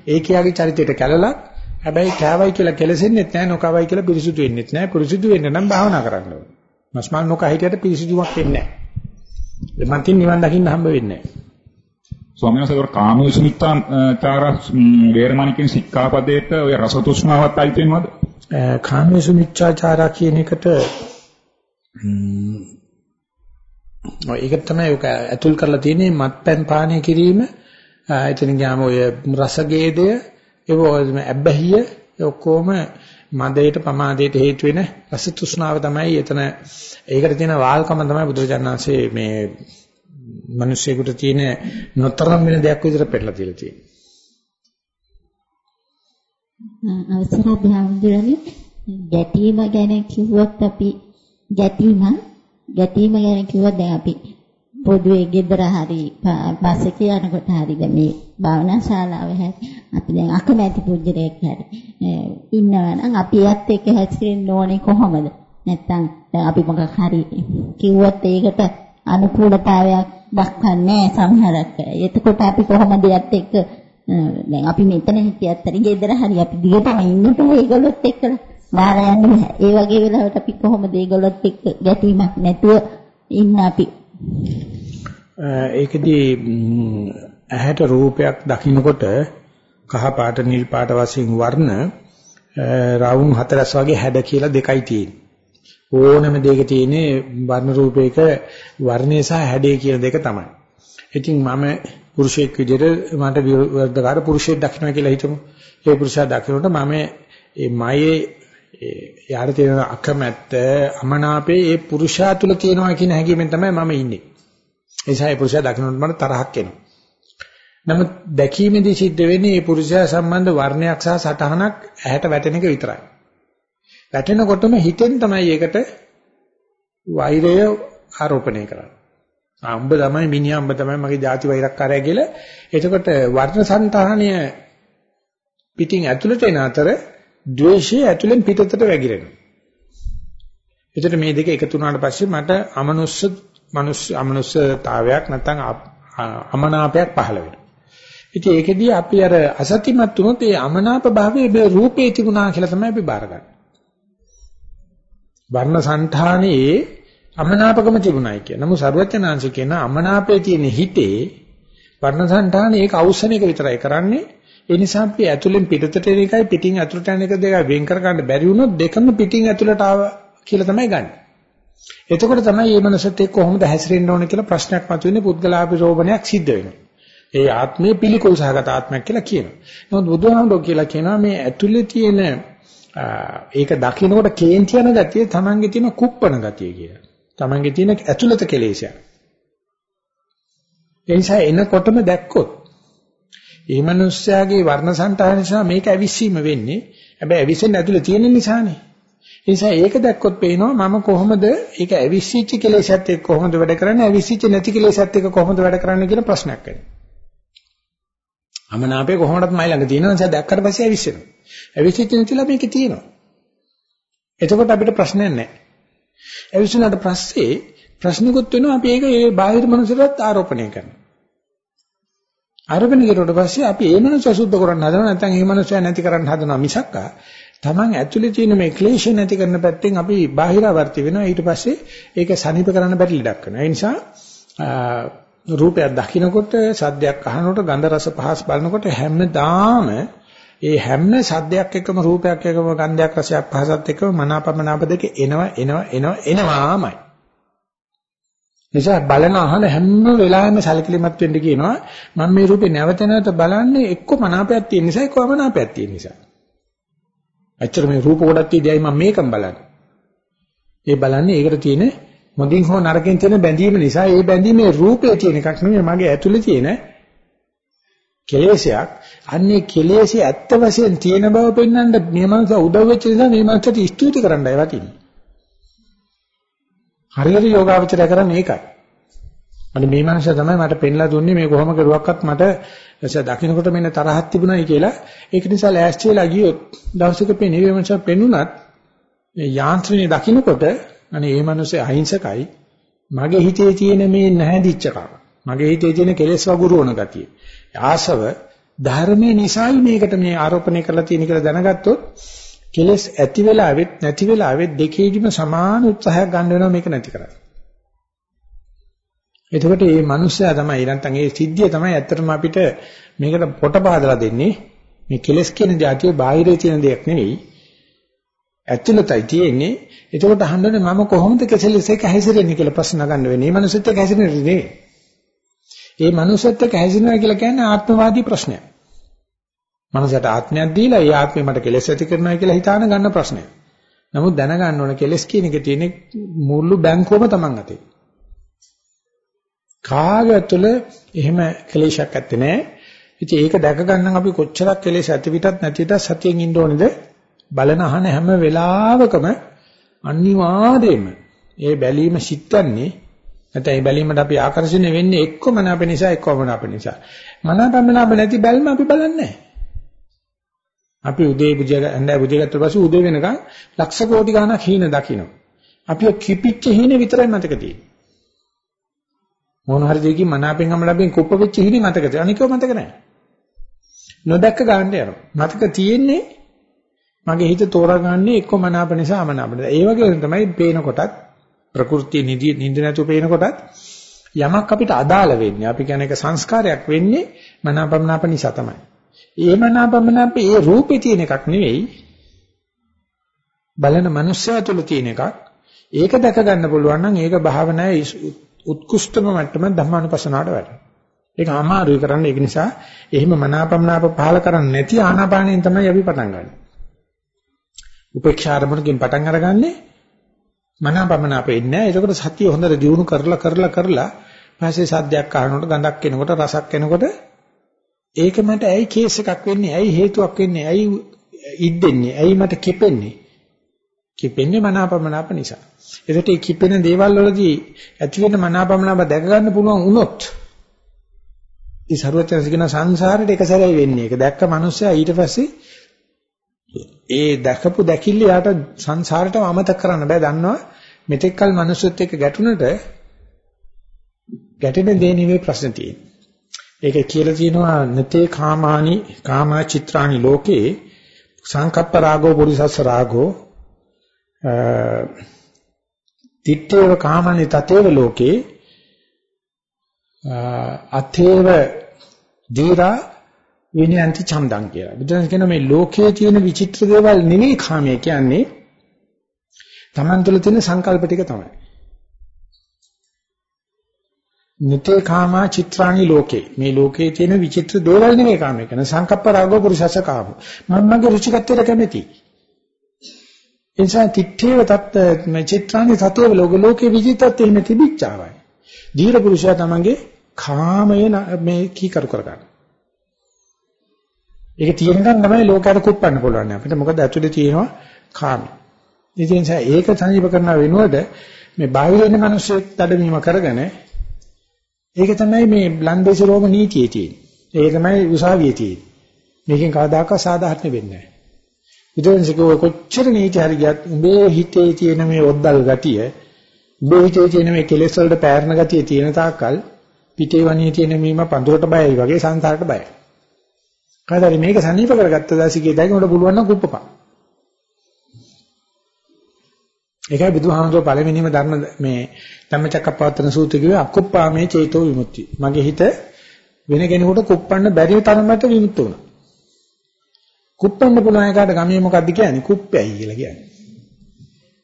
ඒ කියාගේ චරිතයට කැළලක්. හැබැයි කෑවයි කියලා කෙලසෙන්නෙත් නැහැ නොකවයි කියලා පිරිසුදු වෙන්නෙත් නැහැ. පිරිසුදු වෙන්න නම් භාවනා කරන්න ඕනේ. මස් මාළු නොකා හිටියට පිරිසුදුමක් වෙන්නේ නැහැ. මන්තින් නිවන් දකින්න හම්බ වෙන්නේ නැහැ.
ස්වාමීන් වහන්සේ කාමයේ මිත්‍යාචාර වේරමණිකෙන් සික්ඛාපදයට ඔය රස තෘෂ්ණාවත් අයිති වෙනවද?
කාමයේ මිත්‍යාචාර කියන එකට ඒක තමයි ඔක ඇතුල් කරලා තියෙන්නේ මත්පැන් පානය කිරීම එතන ගියාම ඔය රසගේදය ඒක ඇබ්බැහිය ඔක්කොම මදයට පමාදයට හේතු වෙන රස තෘෂ්ණාව තමයි එතන ඒකට තියෙන වාල්කම තමයි බුදුරජාණන්සේ මේ මිනිස්සෙකුට තියෙන නොතරම් වෙන දෙයක් විදිහට පෙන්නලා තියලා තියෙන්නේ.
අවසරයි භාවුදුරනේ ගැටීම ගැන කිව්වොත් අපි ගැටීම ගැටීම ගැන කිව්වොත් දැන් අපි පොදුවේ ගෙදර හරි බස් එකේ යනකොට හරි දැන් මේ භාවනා ශාලාවේ හැරි අපි දැන් අකමැති පුජ්‍යරයක් හැරි ඉන්නවා නම් අපි එයත් එක්ක හැසිරෙන්න ඕනේ කොහොමද? නැත්තම් දැන් අපි මොකක් හරි කිව්වොත් ඒකට අනුකූලතාවයක් දක්වන්නේ සමහරක්. එතකොට අපි කොහොමද යත් එක්ක දැන් අපි මෙතන හිටියත් හරි ගෙදර හරි අපි දිගටම ඉන්නට ඒගොල්ලොත් එක්ක මාර යන්නේ ඒ වගේ වෙලාවට අපි කොහොමද ඒගොල්ලොත් එක්ක ගැටීමක් නැතුව ඉන්න අපි
ඒකදී ඇහැට රූපයක් දකින්නකොට කහ පාට නිල් පාට වශයෙන් වර්ණ රවුම් හතරස් වගේ හැඩ කියලා දෙකයි තියෙන්නේ. ඕනම දෙයක තියෙන්නේ වර්ණ රූපයක වර්ණය සහ හැඩය කියන දෙක තමයි. ඉතින් මම පුරුෂයෙක් විදිහට මට වර්ධකාර පුරුෂයෙක් දකින්න කියලා හිතමු. ඒ පුරුෂයා දකිනකොට මම මේ මයේ යාර තියෙන අකමැත්ත අමනාපේ ඒ පුරුෂයා තුල තියෙනවා කියන හැඟීමෙන් තමයි මම ඉන්නේ. ඒ නිසා ඒ පුරුෂයා දකින්නට මට තරහක් එනවා. නමුත් දැකීමේදී සිද්ධ වෙන්නේ මේ පුරුෂයා සම්බන්ධ වර්ණයක් සහ සටහනක් ඇහැට වැටෙන එක විතරයි. වැටෙනකොටම හිතෙන් තමයි ඒකට වෛරය ආරෝපණය කරන්නේ. අම්බ තමයි මිනිහා අම්බ තමයි මගේ ಜಾති වෛරක්කාරය කියලා. එතකොට වර්ණ సంతාණය පිටින් ඇතුළට එන අතර ද්වේෂය ඇතුලෙන් පිටතට වැగిරෙනවා. එතකොට මේ දෙක එකතු වුණාට පස්සේ මට අමනුස්ස මනුස්ස අමනුස්සතාවයක් නැත්නම් අමනාපයක් පහළ වෙනවා. ඉතින් ඒකෙදී අපි අර අසත්‍යමත් වුණොත් ඒ අමනාප භාවයේ රූපේ තිබුණා කියලා තමයි අපි බාරගන්නේ. වර්ණ సంతානයේ අමනාපකම තිබුණයි කියන. නමුත් ਸਰවඥාන්සේ කියන අමනාපයේ තියෙන හිතේ වර්ණ సంతානයේ ඒක අවශ්‍යන එක විතරයි කරන්නේ. ඒ නිසා අපි ඇතුලෙන් පිටතට එන එකයි පිටින් ඇතුලට යන එක දෙක වෙන් කර ගන්න බැරි වුණොත් දෙකම පිටින් ඇතුලට ආව කියලා තමයි ගන්න. එතකොට තමයි මේ මනසත් එක්ක කොහොමද හැසිරෙන්න ඕන කියලා ප්‍රශ්නයක් මතුවෙන්නේ පුද්ගලාභිරෝපණයක් සිද්ධ වෙනවා. ඒ ආත්මයේ පිළිකුල් සහගත ආත්මයක් කියලා කියනවා. නමුත් බුදුහාමුදුරුවෝ කියලා කියනවා මේ ඇතුලේ තියෙන ඒක දකින්නකොට කේන්ති යන ගතිය තමන්ගේ තියෙන කුප්පණ ගතිය කියලා. තමන්ගේ තියෙන ඇතුළත කෙලෙසයක්. ඒ නිසා එනකොටම දැක්කොත් ඒ මනුස්සයාගේ වර්ණ సంతාන නිසා මේක ඇවිස්සීම වෙන්නේ. හැබැයි ඇවිස්සෙන්න ඇතුළේ තියෙන නිසානේ. ඒ නිසා ඒක දැක්කොත් පේනවා මම කොහොමද ඒක ඇවිස්සිච්ච කෙලෙසත් එක්ක කොහොමද වැඩ කරන්නේ ඇවිස්සිච්ච නැති කෙලෙසත් එක්ක කොහොමද වැඩ කරන්නේ කියන ප්‍රශ්නයක් එනවා. අමනාපේ කොහොමදත් මයි ළඟ තියෙනවා නිසා දැක්කට පස්සේ ඇවිස්සෙනවා. ඇවිස්සිච්ච නැතිලා මේකේ තියෙනවා. එතකොට අපිට ප්‍රශ්නයක් නැහැ. ඇවිස්සුනාට පස්සේ ප්‍රශ්නකුත් වෙනවා අපි ඒක ඒ බාහිර මනුස්සයරත් ආරෝපණය කරනවා. ආරෝපණය කරුවට පස්සේ අපි ඒ මනුස්සය සුද්ධ කරන්න හදනවා නැත්නම් ඒ මනුස්සය නැති කරන්න හදනවා මිසක්කා. Taman ඇතුලේ තියෙන මේ ක්ලේශ නැති කරන පැත්තෙන් අපි බාහිරවර්ති වෙනවා. ඊට පස්සේ ඒක සනීප කරන්න බැරි ලඩක් වෙනවා. ඒ නිසා රූපයක් දකින්නකොට සද්දයක් අහනකොට ගන්ධ රස පහස් බලනකොට හැමදාම ඒ හැම සද්දයක් එක්කම රූපයක් එක්කම ගන්ධයක් රසයක් පහසත් එක්කම මනාපමනාප දෙක එනවා එනවා එනවා එනවාමයි. නිසා බලන අහන හැම වෙලාවෙම සැලකිලිමත් වෙන්න කියනවා මම මේ රූපේ නැවත නැවත බලන්නේ එක්ක මනාපයක් තියෙන නිසා එක්ක අමනාපයක් තියෙන නිසා ඇත්තට මේ රූප කොටක් තියදී මම මේකම බලන්නේ. ඒ බලන්නේ ඒකට තියෙන මොදින් හෝ නරකින් තියෙන බැඳීම නිසා ඒ බැඳීමේ රූපේ තියෙන එකක් නෙමෙයි මගේ ඇතුලේ තියෙන කෙලෙසයක්. අන්නේ කෙලෙසේ ඇත්ත වශයෙන් තියෙන බව පෙන්වන්න මේ මනස උදව් වෙච්ච නිසා මේ මනසට ස්තුති කරන්නයි වටින්නේ. හරියට යෝගාවචරය කරන්නේ ඒකයි. අනේ මේ මනස තමයි මට පෙන්ලා දුන්නේ මේ කොහොම කරුවක්වත් මට එස දකින්නකොට මෙන්න තරහක් තිබුණයි කියලා ඒක නිසා ලෑස්ති වෙලා ගියොත් දවසක පෙනේ මේ මනස පෙන්ුණත් මේ යාන්ත්‍රණය දකින්නකොට අනේ මේ මනසේ අහිංසකයි මගේ හිතේ තියෙන මේ නැහැදිච්චකම මගේ හිතේ තියෙන කෙලෙස් වගුරුවන ගතිය ආසව ධර්මයේ නිසායි මේකට මේ ආරෝපණය කරලා තියෙන කියලා දැනගත්තොත් කෙලෙස් ඇති වෙලාවෙත් නැති වෙලාවෙත් දෙකේදිම සමාන උත්සාහයක් ගන්න වෙනවා මේක නැති කරන්න. එතකොට මේ මිනිස්සයා තමයි නැත්නම් මේ සිද්ධිය තමයි ඇත්තටම අපිට මේකට පොට පහදලා දෙන්නේ. මේ කෙලස් කියන જાතිය බාහිරේ තියෙන දෙයක් නෙවෙයි. ඇතුළතයි තියෙන්නේ. එතකොට අහන්නේ මම කොහොමද කෙසෙලස් එක හැසිරෙන්නේ කියලා ප්‍රශ්න ගන්න වෙන්නේ. මේ මිනිස්සුත් එක්ක හැසිරෙන්නේ නෙවෙයි. මේ මිනිස්සුත් එක්ක හැසිරෙනවා කියලා කියන්නේ ආත්මවාදී ප්‍රශ්නයක්. මනසට ආත්මයක් දීලා ඒ ආත්මේ මට කෙලස් ඇති කරනවා කියලා හිතාන ගන්න ප්‍රශ්නයක් නමුත් දැනගන්න ඕන කෙලස් කියන එක තියෙන මුළු බැංකුවම Taman අතේ කාගේ තුළ එහෙම ක්ලේශයක් ඇත්තේ නැහැ. ඉතින් ඒක දැක ගන්න අපි කොච්චරක් කෙලෙස් ඇති පිටත් නැති පිටත් සතියෙන් ඉන්න ඕනේද? බලන අහන හැම වෙලාවකම අනිවාර්යයෙන්ම ඒ බැලීම සිත්න්නේ නැත්නම් ඒ බැලීමට අපි ආකර්ෂණය වෙන්නේ එක්කම නැප නිසා එක්කම නැප නිසා. මනපමනාප නැති බැල්ම අපි බලන්නේ අපි උදේ පුජය ඇඳයි පුජය ගත්ත පස්සේ උදේ වෙනකන් ලක්ෂ කෝටි ගණක් හීන දකින්න. අපි කිපිච්ච හීන විතරයි මතක තියෙන්නේ. මොන හරි දෙයකින් මනාපෙන් හම ලැබෙන කුප්ප වෙච්ච හිණි මතකද අනිකව මතක නැහැ. නොදැක්ක ගන්න යනවා. මතක තියෙන්නේ මගේ හිත තෝරාගන්නේ එක්ක මනාප නිසා අමනාප නිසා. ඒ වගේ තමයි පේන කොටත් ප්‍රകൃති නිදි නිඳ නැතුව පේන කොටත් යමක් අපිට අදාළ වෙන්නේ. අපි කියන එක සංස්කාරයක් වෙන්නේ මනාපමනාප නිසා තමයි. ඒ මනාපමනාප ඒ රූපේ තියෙන එකක් නෙවෙයි බලන මනුස්සයා තුළ තියෙන එකක් ඒක දැක ගන්න පුළුවන් නම් ඒක භාවනාවේ උත්කෘෂ්ඨම මට්ටම ධම්මානුපස්සනාවට වැටෙනවා. ඒක අමාරුයි කරන්න ඒක නිසා එහෙම මනාපමනාප පහල කරන්නේ නැති ආනාපානයෙන් තමයි අපි පටන් ගන්නේ. උපේක්ෂා අරමුණකින් පටන් අරගන්නේ මනාපමනාප වෙන්නේ නැහැ. ඒකකොට සතිය හොඳට දියුණු කරලා කරලා කරලා පස්සේ සද්දයක් අහනකොට ගඳක් එනකොට රසක් එනකොට ඒක මට ඇයි කේස් එකක් වෙන්නේ? ඇයි හේතුවක් වෙන්නේ? ඇයි ඉද්දෙන්නේ? ඇයි මට කිපෙන්නේ? කිපෙන්නේ මනාපමනාප නිසා. ඒකට මේ කිපෙන දේවල් වලදී ඇති වෙන මනාපමනාප දැක ගන්න පුළුවන් වුණොත් ඒ ਸਰවඥසිකන සංසාරේට එක සැරේ වෙන්නේ. ඒක දැක්ක මනුස්සයා ඊට පස්සේ ඒ දැකපු දැකිල්ල යාට සංසාරේටම අමතක කරන්න බෑ. දන්නවා මෙතෙක් කල මනුස්සයත් එක්ක ගැටුණට ගැටෙන දේ නෙවෙයි ප්‍රශ්න තියෙන්නේ. ඒකේ කියලා තියෙනවා නතේ කාමානි කාමා චිත්‍රානි ලෝකේ සංකප්ප රාගෝ පුරිසස්ස රාගෝ තිත්තේව කාමනි තතේව ලෝකේ අතේව දීරා විනයන්ති ඡන්දං කියලා. බුදුන් කියන මේ ලෝකයේ තියෙන විචිත්‍ර දේවල් නෙවෙයි කාමයේ කියන්නේ Taman තුල තියෙන සංකල්ප ටික තමයි. නිතේ කාමා චිත්‍රාණි ලෝකේ. මේ ලෝකයේ තියෙන විචිත්‍ර දේවල් නෙවෙයි කාමයේ. කියන සංකප්ප රාගෝ පුරුෂස කාම. මම මගේ රුචිකත්වයට කැමති එනිසා තිත්තේව තත් මේ චිත්‍රාණි සතෝ ලෝක ලෝකේ විචිත්තත් එහෙම තිබිච්චාවයි දීර පුරුෂයා තමන්ගේ කාමය මේ කීකරු කරගන්න. ඒක තියෙනකන් තමයි ලෝකයට කුප්පන්න පුළුවන්. අපිට මොකද ඇතුලේ තියෙනවා කාමය. ඉතින් ඒක සංජීව කරන වෙනුවට මේ බාහිර ඉන්න මිනිස්සු දඩමීම කරගෙන ඒක තමයි මේ ලන්දේශ රෝම නීතියේ තියෙන්නේ. ඒක තමයි උසාවියේ තියෙන්නේ. මේකෙන් කවදාකවත් සාධාරණ වෙන්නේ නැහැ. ඊටෙන්සකෝ කොච්චර නීති හරි ගියත් උඹේ හිතේ තියෙන මේ ඔද්දල් ගතිය, උඹේ හිතේ තියෙන මේ කෙලෙස් වලට පෑරන ගතිය තියෙන තාක්කල් පිටේ වණියේ තියෙන මීම පඳුරට බයයි වගේ සංසාරට බයයි. කවදාද මේක සනීප කරගත්ත දාසිකේ දැන් උඩ පුළුවන් නම් කුප්පපා. ඒකයි බුදුහාමුදුරුවෝ පළවෙනිම ධර්ම මේ ධම්මචක්කප්පවත්තන සූත්‍රය කිව්වේ අකුප්පාමේ චේතෝ විමුක්තිය. මගේ හිත වෙන කෙනෙකුට කුප්පන්න බැරි තරමට විමුක්ත වුණා. කුප්පන්න පුළුවන් එකට ගමේ මොකද්ද කියන්නේ? කුප්පැයි කියලා කියන්නේ.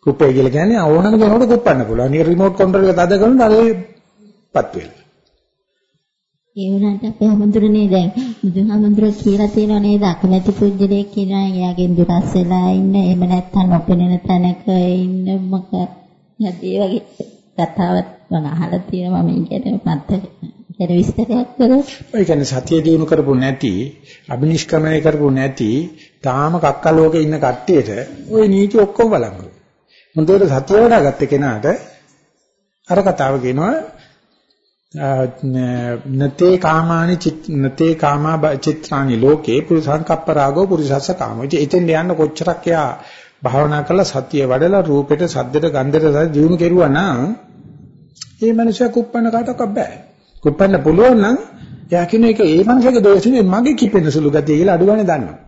කුප්පැයි කියලා කියන්නේ ඕනම කෙනෙකුට කුප්පන්න පුළුවන්. නික රිමෝට් කන්ට්‍රෝල් එක තද කරනකොට අරපත් වෙලා.
ඒ වුණාට අපේ හැමදෙරනේ දැන් බුදුහාමුදුරුවෝ කියලා තියෙනව නේද? අකමැති පුජ්‍යලේ කියනවා එයාගෙන් දුරස් වෙලා ඉන්න. එහෙම නැත්නම් නොපෙනෙන තැනක ඉන්න මොක යදී වගේ කතාවක් මම අහලා තියෙනවා මම ඉගෙන මතක ඒක විස්තරයක් කරොත්
ඒ කියන්නේ සතිය දිනු කරපු නැති අබිනිෂ්ක්‍රමණය කරපු නැති තාම කක්කලෝකේ ඉන්න කට්ටියට ওই නීති ඔක්කොම බලංගු. හොඳට සතිය වඩාගත්ත කෙනාට අර කතාව කියනවා නතේ කාමානි නතේ කාමා චිත්‍රානි ලෝකේ පුරුසංකප්ප රාගෝ පුරුසස්ස කාමෝ. ඉතින් යන්න කොච්චරක් යා භාවනා කරලා සතිය වඩලා රූපෙට සද්දෙට ගන්ධෙට දියුණු කෙරුවා නම් ඒ මනුස්සයා කුප්පන්න කාටවත් බෑ. කුප්පන්න පුළුවන් නම් එයා කියන එක ඒ මනුස්සයාගේ දෝෂ නෙවෙයි මගේ කිපෙන සුළු ගතිය කියලා අඩුවනේ දන්නවා.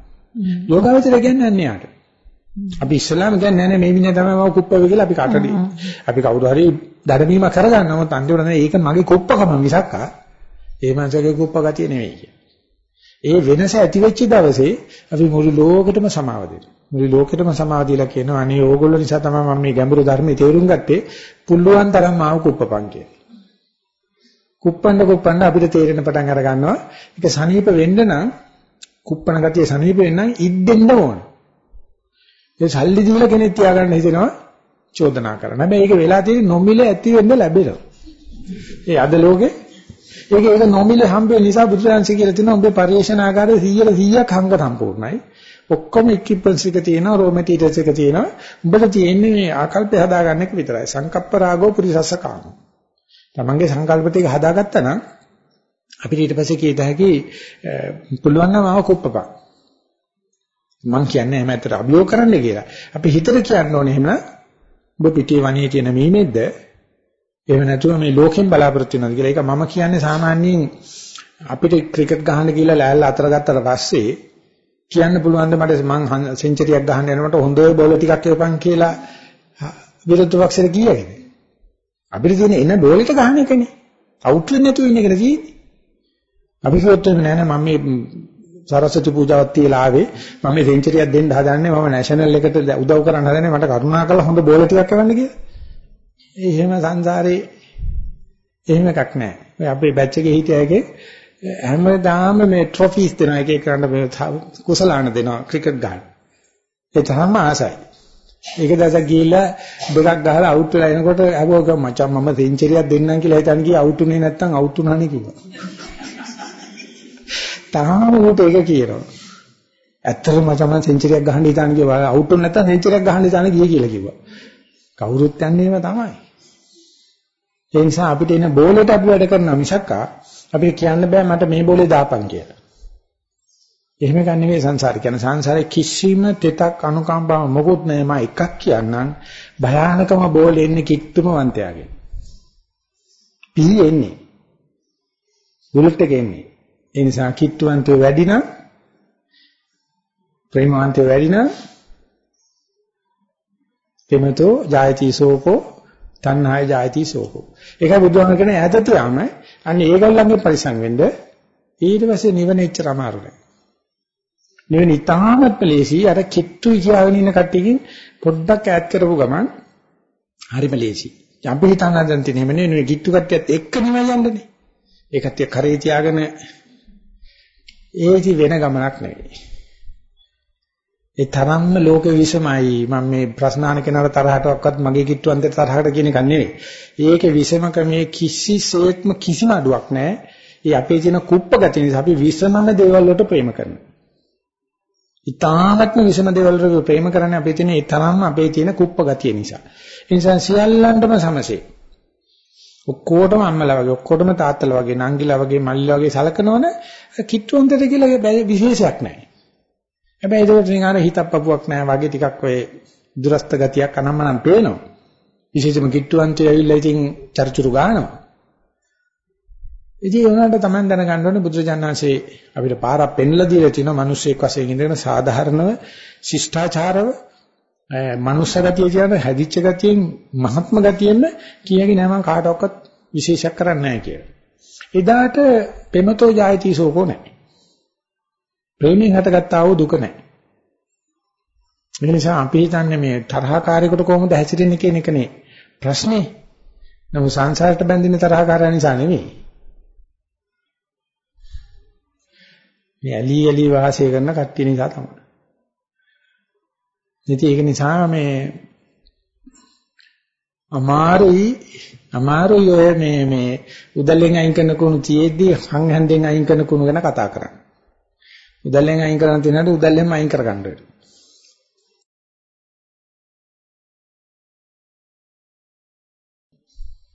යෝගාවචර කියන්නේ නැහැ යාට. අපි ඉස්ලාම කියන්නේ නැහැ මේ විදිහ තමයි මම කුප්පවේ කියලා අපි කාටද අපි කවුරු හරි දඩමීම කරගන්නව තන්තිවල නෑ ඒක මගේ කුප්පකම මිසක් ඒ මනුස්සයාගේ කුප්ප ගතිය නෙවෙයි කිය. ඒ වෙනස ඇති වෙච්ච දවසේ අපි මුළු ලෝකෙටම සමාව දෙනවා. මුළු ලෝකෙටම සමාව දීලා කියනවා අනේ ඕගොල්ලෝ නිසා තමයි මම මේ ගැඹුරු ධර්මයේ තේරුම් ගත්තේ පුල්ලුවන් තරම් ආව කුප්පපන් කියලා. කුප්පන්න කුප්පන්න අපිට තේරෙන පටන් අර ගන්නවා. ඒක සනීප වෙන්න නම් කුප්පන ගතිය සනීප වෙන්න නම් ඉද්දෙන්න ඕන. ඒ සල්ලි දීලා කෙනෙක් තියාගන්න හිතෙනවා චෝදනා කරන. හැබැයි ඒක වෙලා තියෙන්නේ නොමිල ඇති වෙන්න ලැබෙනවා. ඒ අද ලෝකේ ඒක ඒක නොමිල හම්බෙන්න නිසා බුදුරජාන්සේ කියලා තියෙනවා උඹේ පරිේශනාකාරයේ 100 100ක් හංග සම්පූර්ණයි. ඔක්කොම ඉක්විප්මන්ට්ස් එක තියෙනවා රෝ මැටීරියල්ස් එක තියෙනවා. උඹට තියෙන්නේ මේ ආකල්පය හදාගන්න එක විතරයි. සංකප්ප රාගෝ පුරිසස්ස කාමෝ. තමන්ගේ සංකල්ප ටික හදාගත්තා නම් අපිට ඊට පස්සේ කීත හැකි පුළුවන් නම් ආව කුප්පපන්. මං කියන්නේ එහෙම ඇත්තට අභියෝග කරන්න කියලා. අපි හිතට කියන්න ඕනේ එහෙම ඔබ පිටේ වනේ තියෙන මීමෙද්ද එහෙම නැතුව මේ ලෝකෙන් බලාපොරොත්තු වෙනවද කියලා. ඒක මම කියන්නේ සාමාන්‍යයෙන් අපිට ක්‍රිකට් ගහන්න කියලා ලෑල්ල අතර ගත්තට පස්සේ කියන්න පුළුවන් ද මට මං සෙන්චරියක් ගහන්න යනකොට හොඳ බෝල ටිකක් එපන් කියලා විරුද්ධ පක්ෂයට කියයිද? අපිට තියෙන එන බෝල් එක ගහන එකනේ. අවුට් වෙන්නේ නැතුව ඉන්න එකනේ තියෙන්නේ. අපි කිව්වොත් නෑ නෑ මම මේ සරස්වති පූජාවක් තියලා ආවේ මම මේ සෙන්චරියක් දෙන්න හදන්නේ මම නැෂනල් එකට උදව් කරන්න හදන්නේ මට කරුණාකරලා හොඳ බෝල ටිකක් එවන්න කියලා. එහෙම සංසාරේ එහෙම එකක් නෑ. ඔය අපේ බැච් එකේ හිටියගේ හැමදාම මේ ට්‍රොෆිස් දෙනවා එක එක කරන්න කුසලාන දෙනවා ක්‍රිකට් ගහන්න. ඒ තරම්ම ආසයි. ඒක දැසක් ගිහිල්ලා දෙකක් ගහලා අවුට් වෙලා එනකොට අහුවා මචං මම සෙන්චරියක් දෙන්නම් කියලා හිතන් ගියා අවුට් උනේ නැත්තම් අවුට් උනානේ කිව්වා. තාම ඌට ඒක කියනවා. ඇත්තටම තමයි සෙන්චරියක් ගහන්න හිතාන කිව්වා. අවුට් වුණ නැත්නම් සෙන්චරියක් ගහන්න හිතාන ගියේ කියලා කිව්වා. කවුරුත් යන්නේ ඒවා තමයි. ඒ නිසා අපිට එන බෝලෙට අපි වැඩ කරනවා මිසක් අපිට කියන්න බෑ මට මේ බෝලේ දාපන් කියලා. එහෙම ගන්න නෙවෙයි සංසාරේ කියන්නේ සංසාරේ කිසිම තෙතක් අනුකම්පාව මොකුත් නැහැ මම එකක් කියන්නම් භයානකම බෝලේ එන්නේ කිට්ටුම වන්තයාගේ. පිළි එන්නේ. බුලට් එක එන්නේ. ඒ නිසා කිට්ටුවන්තයෝ වැඩි නම් ප්‍රේමවන්තයෝ වැඩි නම් තෙමතෝ ජායති සෝකෝ තණ්හාය ජායති සෝකෝ. ඒකයි බුදුහාම කියන්නේ ඈතට යාම අන්න ඒගොල්ලන්ගේ පරිසං වෙන්න ඊට පස්සේ නිවන එච්චර අමාරු නෑ. නිවන ඉතාමත් ලේසි අර කිට්ටුයි කියාගෙන ඉන්න කට්ටියකින් පොඩ්ඩක් ඈත් කරපු ගමන් හරිම ලේසි. අපි හිතන දැන් තියෙන්නේ නෙමෙයි කිට්ටු කට්ටියත් එක්ක නෙමෙයි යන්නේ. ඒ කට්ටිය කරේ තියාගෙන ඒටි වෙන ගමනක් නෙවෙයි. ඒ තරම්ම ලෝක විසමයි මම මේ ප්‍රශ්න අහන කෙනාට තරහටවත් මගේ කිට්ටුවන්ට තරහට කියන එක නෙවෙයි. ඒකේ විසමක මේ කිසිසේත්ම කිසිම අඩුවක් නැහැ. ඒ අපේ තියෙන කුප්ප ගතිය නිසා අපි විසමම දේවල් වලට ප්‍රේම කරනවා. ඊ타ත්ම විසම දේවල් වලට ප්‍රේම කරන්නේ අපේ තියෙන ඒ තරම්ම අපේ තියෙන කුප්ප ගතිය නිසා. ඒ නිසා සියල්ලන්ටම සමසේ. ඔක්කොටම අම්මලා වගේ ඔක්කොටම තාත්තලා වගේ නංගිලා වගේ මල්ලිලා වගේ සලකනවනේ කිට්ටුවන්තට කියලා විශේෂයක් නැහැ. හැබැයි ඒක නිකන් අර හිතක් පපුවක් නැහැ වගේ ටිකක් ඔය දුරස්ත ගතියක් අනම්මනම් පේනවා. විශේෂම කිට්ටුවන්තය ඇවිල්ලා ඉතින් චර්චුරු ගන්නවා. ඉතින් උනාට තමයි දැනගන්න ඕනේ බුදුරජාණන්සේ අපිට පාරක් පෙන්ලා දීලා තිනවා මිනිස්සෙක් වශයෙන් ඉඳගෙන සාධාරණව ශිෂ්ටාචාරව මනුෂ්‍ය ගතිය කියන හැදිච්ච ගතියෙන් මහත්ම ගතියෙන්න කියගේ නෑ මම කාටවත් විශේෂයක් කරන්නේ නැහැ කියලා. එදාට පෙමතෝ ජායති සෝකෝ නැහැ. ප්‍රේමයෙන් හටගත්තා වූ දුක නැහැ. ඒ නිසා අපි හිතන්නේ මේ තරහකාරයෙකුට කොහොමද හැසිරෙන්නේ කියන එකනේ ප්‍රශ්නේ. නමුත් සංසාරයට බැඳින තරහකාරය නිසා නෙවෙයි. මේ ඇලි ඇලි වාසය කරන කට්ටිය නිසා තමයි. ඉතින් ඒක නිසා මේ අමාරුයි අමාරුයි ඔය මේ මේ උදැල්ලෙන් අයින් කරන කුණු තියේදී සංහන්දෙන් අයින් කරන කුණු ගැන කතා කරන්නේ. උදැල්ලෙන් අයින් කරන තියනට උදැල්ලෙන්ම අයින් කරගන්න වෙනවා.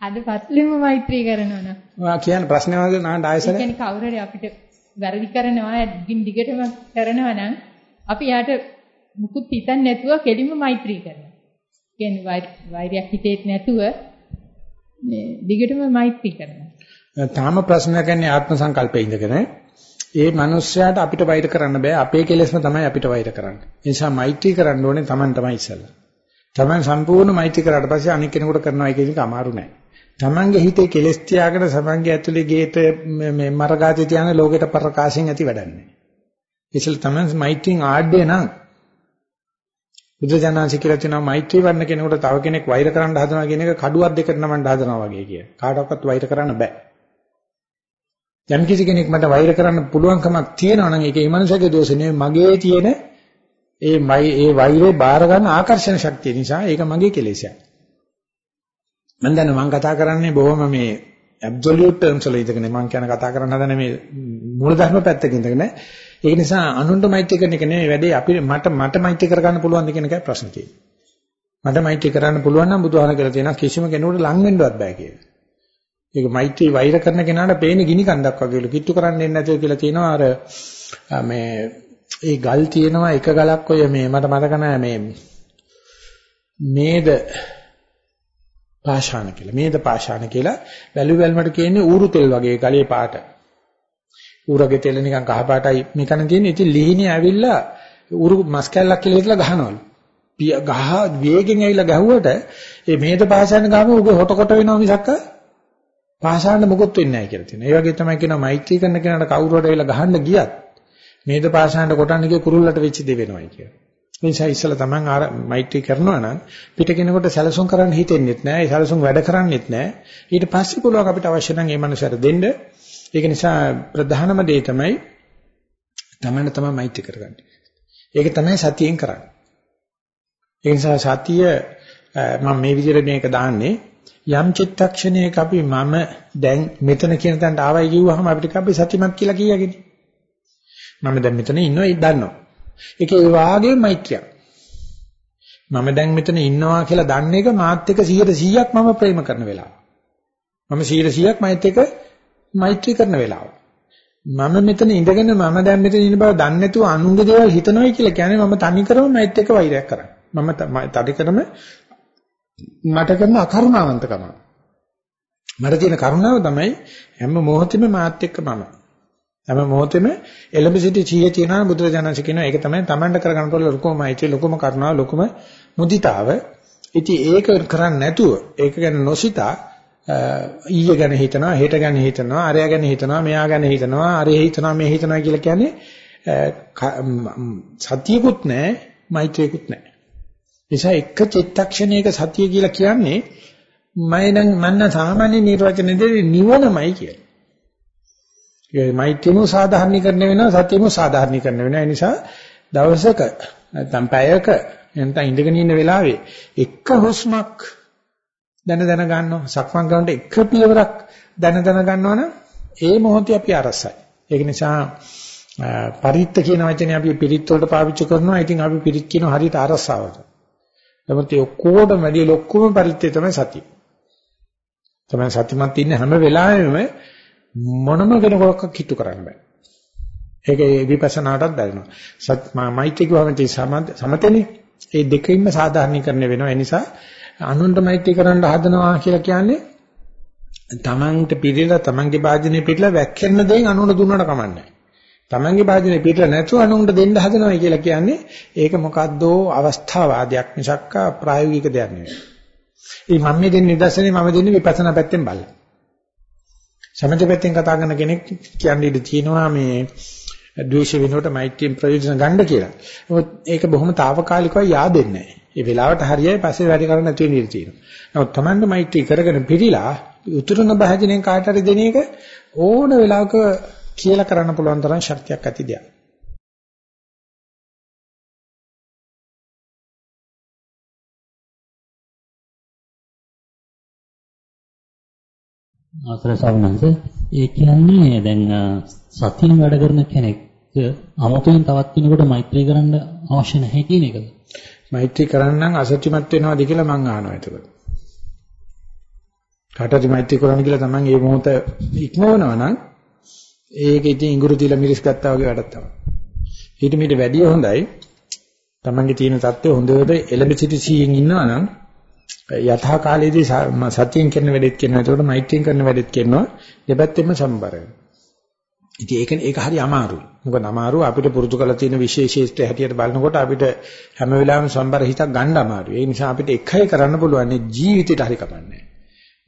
අද පස්ලෙම මෛත්‍රී කරනවා නම්.
ඔයා කියන ප්‍රශ්නේ වගේ නාන්න ආයසන.
ඒ කියන්නේ කවුරු හරි අපිට වැරදි කරනවා දිගින් දිගටම කරනවා නම් අපි යාට මුකුත් හිතන්නේ නැතුව කෙලින්ම මෛත්‍රී කරනවා. කියන්නේ වෛරයක් හිතේත් නැතුව මේ දිගටම මෛත්‍රී කරනවා.
තාම ප්‍රශ්න කරන්නේ ආත්ම සංකල්පේ ඉඳගෙන ඒ මිනිස්යාට අපිට වෛර කරන්න බෑ අපේ කෙලෙස්ම තමයි අපිට වෛර කරන්නේ. ඒ නිසා මෛත්‍රී කරන්න ඕනේ Taman තමයි ඉස්සෙල්ලා. Taman සම්පූර්ණ මෛත්‍රී කරාට පස්සේ අනික් කෙනෙකුට කරනවා කියන එක අමාරු නෑ. තමන්ගේ හිතේ කෙලස් තියාගෙන තමන්ගේ ඇතුලේ ගේට මේ මරගාතේ තියන ලෝකෙට ප්‍රකාශයෙන් ඇති වැඩන්නේ. ඉතින් තමන් මෛත්‍රියෙන් ආඩේ නම් බුදුජානනාංශ කියලා තියෙනවා මෛත්‍රී වර්ණ කෙනෙකුට තව කෙනෙක් වෛර කරන්න හදනවා කියන එක කඩුවක් දෙකට නමන්න හදනවා වගේ කිය. කාටවත් වෛර කරන්න බෑ. යම් කිසි කෙනෙක් මට වෛර කරන්න පුළුවන්කමක් තියෙනවා නම් ඒක ඒ මනුස්සයාගේ දෝෂ නෙවෙයි මගේ තියෙන ඒ මයි ඒ වෛරේ බාර ගන්න ආකර්ෂණ ශක්තිය නිසා ඒක මගේ කෙලෙසයක්. මම දැන් මම කතා කරන්නේ බොහොම මේ ඇබ්සලියුට් ටර්ම්ස් වල ඉඳගෙන මම කියන කතා කරන්න හදන මේ මූලධර්ම පැත්තක ඉඳගෙන ඒක නිසා අනුන්ට මෛත්‍රී කරන එක නෙවෙයි වැඩේ අපි මට මට මෛත්‍රී කරගන්න පුළුවන්ද කියන එකයි ප්‍රශ්නේ තියෙන්නේ. මට මෛත්‍රී කරන්න පුළුවන් නම් බුදුහාම කියලා තියෙනවා කිසිම කෙනෙකුට ලං වෙන්නවත් බෑ කියලා. ඒක මෛත්‍රී වෛර කරන කෙනාට පේන්නේ ගිනි කන්දක් වගේලු කිට්ටු කරන්නේ නැතුව කියලා තියෙනවා අර මේ ඒ ගල් තියෙනවා එක ගලක් ඔය මේ මට මතක නැහැ මේ මේද පාෂාණ කියලා. මේද පාෂාණ කියලා වැලු වැල්මට කියන්නේ ඌරු තෙල් වගේ ගලේ පාට. ඌරගේ තෙල නිකන් කහ පාටයි මේකන තියෙන්නේ. ඉතින් ලිහිණේ ඇවිල්ලා ඌරු මස් කැල්ලක් කියලා හිතලා ගහනවලු. ගහ වේගෙන් ඇවිල්ලා ගැහුවට මේ මේද පාෂාණ ගාම උගේ හොට කොට වෙනවා මිසක් පාෂාණ මොකොත් වෙන්නේ නැහැ කියලා තියෙනවා. ඒ වගේ තමයි කියනවා මෛත්‍රී කරන කෙනාට කවුරු හරි ඇවිල්ලා ගහන්න ගියත් මේද පාෂාණට කොටන්න ගිය කුරුල්ලට වෙච්ච දේ වෙනවයි කියලා. ඒ නිසා ඉස්සලා Taman ආර මෛත්‍රී කරනවා නම් පිට කෙනෙකුට සැලසුම් කරන්න හිතෙන්නෙත් නෑ. ඒ සැලසුම් වැඩ කරන්නෙත් නෑ. ඊට පස්සේ පුළුවන් අපිට අවශ්‍ය නම් මේ මනුස්සයට දෙන්න. ඒක නිසා ප්‍රධානම දේ තමයි Taman තමයි මෛත්‍රී කරගන්නේ. ඒක තමයි සතියෙන් කරන්නේ. ඒ නිසා සතිය මම මේ විදිහට මේක දාන්නේ යම් චිත්තක්ෂණයක අපි මම දැන් මෙතන කියන තැනට ආවයි කිව්වහම අපිට අපි සතිමත් කියලා කියලාගෙන. මම දැන් මෙතන ඉන්නවා ඒ දන්නවා. ඒක ඒ වාගේ මෛත්‍රියක්. මම දැන් මෙතන ඉන්නවා කියලා දන්න එක මාත් එක්ක 100%ක් මම ප්‍රේම කරන වෙලාව. මම 100%ක් මෛත් එක්ක මෛත්‍රී කරන වෙලාව. මම මෙතන ඉඳගෙන මම දැන් මෙතන ඉන්න බව දන්නේ නැතුව අනුන්ගේ දේවල් හිතනවයි කියලා කියන්නේ මම තනි කරම මෛත් එක්ක වෛරයක් කරන්නේ. මම තනි කරම මට කරන අකරුණාවන්තකම. මට තියෙන කරුණාව තමයි හැම මොහොතෙම මාත් එක්ක මම. හැම මොහොතෙම එළඹ සිටි චිය තියෙනවා බුදුරජාණන්සේ කියනවා ඒක තමයි Tamanට කරගන්න පුළුවන් ලොකුම මෛත්‍රිය ලොකුම කරුණාව ලොකුම මුදිතාව. ඉතින් ඒක කරන්නේ නැතුව ඒක ගැන නොසිතා ඊය ගැන හිතනවා හෙට ගැන හිතනවා අරයා ගැන හිතනවා මෙයා ගැන හිතනවා අරේ හිතනවා මේ හිතනවා කියලා කියන්නේ සතියකුත් නැහැ මෛත්‍රියකුත් නැහැ. නිසා එක චිත්තක්ෂණයක සතිය කියලා කියන්නේ මම නම් මන්න සාමාන්‍ය නිර්වචන දෙන්නේ නිවනමයි කියලා. ඒ මෛත්‍රියම සාධාරණීකරණය වෙනවා සතියම සාධාරණීකරණය වෙනවා. ඒ නිසා දවසක නැත්නම් පැයක නැත්නම් ඉඳගෙන ඉන්න වෙලාවේ එක හුස්මක් දැන දැන ගන්නවා. සක්මන් කරනකොට එක පියවරක් දැන දැන ගන්නවනම් ඒ මොහොතේ අපි අරසයි. ඒක නිසා පරිත්ත කියන වචනේ අපි පිරිත් වලට පාවිච්චි කරනවා. ඉතින් අපි පිරිත් කියන හරියට අරසාවට. නමුත් ඒ ඔක්කොටම වැඩි ලොකුම පරිත්තේ තමයි සතිය. තමයි සතිමත් ඉන්න හැම වෙලාවෙම මොනම කෙනෙකුට කිට්ටු කරන්න බෑ. ඒක විපස්සනාටත් දැනෙනවා. සත් මෛත්‍රී කියවම තියෙන සමතේනේ. ඒ දෙකින්ම සාධාරණීකරණය වෙනවා. ඒ නිසා අනුන්ට මෛත්‍රී කරන්න හදනවා කියලා කියන්නේ තමන්ට පිළිලා තමන්ගේ වාජනේ පිළිලා වැක්කෙන්න දෙයින් අනුන්ට දුන්නට කමන්නේ තමන්ගේ වාජනේ පිළිලා නැතුව අනුන්ට දෙන්න හදනවා කියලා කියන්නේ ඒක මොකද්දෝ අවස්ථාවාදයක් මිසක් ප්‍රායෝගික දෙයක් නෙවෙයි. ඒ මම මේ දෙන්නේ නිදර්ශනේ මම දෙන්නේ විපස්සනා පැත්තෙන් බලලා. සමථ පැත්තෙන් කතා කරන කෙනෙක් කියන්නේ ඉඳී තියෙනවා මේ ද්වේෂ වෙනුවට මෛත්‍රියෙන් ප්‍රයෝජන ගන්න කියලා. නමුත් ඒක බොහොම తాවකාලිකව yaadෙන්නේ නැහැ. ඒ වෙලාවට හරියයි පස්සේ වැඩි කරන්න නැති වෙන ඉඳී තියෙනවා. නමුත් Tamanda මෛත්‍රී කරගෙන පිළිලා උතුරන භාජනයෙන් කාට හරි දෙන එක ඕන වෙලාවක කියලා කරන්න පුළුවන් තරම් ශක්තියක් ඇති දෙයක්.
අවසර සවනන්ස ඒ කියන්නේ දැන් සතියෙන් වැඩ කරන කෙනෙක් අමතෙන් තවත් කෙනෙකුට මෛත්‍රී කරන්න අවශ්‍ය නැහැ කියන එකද?
මෛත්‍රී කරන්නම් අසත්‍යමත් වෙනවාද කියලා මං අහනවා එතකොට. කාටද මෛත්‍රී කරන්න කියලා Taman මේ මොහොත ඉක්මවනවා නම් ඒක ඉතින් ඉඟුරු තියලා මිරිස් ගත්තා වගේ වැඩක් තමයි. ඊට මීට වැඩිය හොඳයි Tamanගේ තියෙන தත්ත්වය හොඳට එළඹ සිටි සීයෙන් ඉන්නවා නම් යථා කාලයේදී සතියෙන් කරන වැඩෙත් කරනවා. ඒකට මෛත්‍රියෙන් කරන වැඩෙත් කරනවා. දෙපැත්තෙම සම්බර වෙනවා. ඉතින් ඒක ඒක හරි අමාරුයි. මොකද අමාරු අපිට පුරුදු කරලා තියෙන විශේෂීත්වය හැටියට බලනකොට අපිට හැම වෙලාවෙම සම්බර හිතක් ගන්න අමාරුයි. ඒ නිසා අපිට එකයි කරන්න පුළුවන් ජීවිතේට හරි කමන්නේ.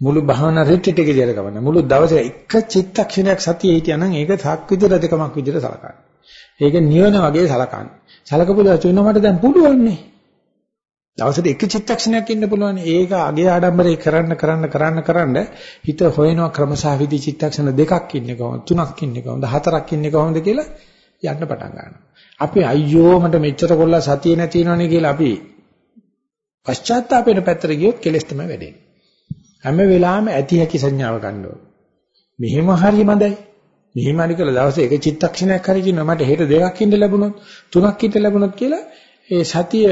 මුළු භාවනා රිට්‍රීට් එකේදී හරි කමන්නේ. මුළු දවසේ එක චිත්තක්ෂණයක් සතියේ හිටියනම් ඒක සාක්විද රජකමක් විදිහට සලකන්නේ. ඒක නිවන වගේ සලකන්නේ. සලකපුවා තුන මට දැන් පුළුවන් නේ. දවසට එක චිත්තක්ෂණයක් ඉන්න පුළුවන්. ඒක අගේ ආඩම්බරේ කරන්න කරන්න කරන්න කරන්න හිත හොයනවා ක්‍රමසහ විදි චිත්තක්ෂණ දෙකක් ඉන්නේ කොහොමද? තුනක් ඉන්නේ කොහොමද? හතරක් ඉන්නේ කොහොමද කියලා යන්න පටන් ගන්නවා. අපි අයියෝ මට මෙච්චර කොල්ලා සතිය නැති වෙනවනේ කියලා අපි පශ්චාත්තාපයෙන් පැත්තට ගියොත් කෙලස් තමයි වැඩෙන්නේ. හැම වෙලාවෙම ඇති හැකි සංඥාව ගන්න ඕනේ. මෙහෙම හරි මඳයි. මෙහෙම හරි කියලා දවසේ එක චිත්තක්ෂණයක් හරි කියනවා මට හෙට දෙකක් ඉන්න ලැබුණොත් තුනක් ඉන්න ලැබුණොත් කියලා ඒ සතිය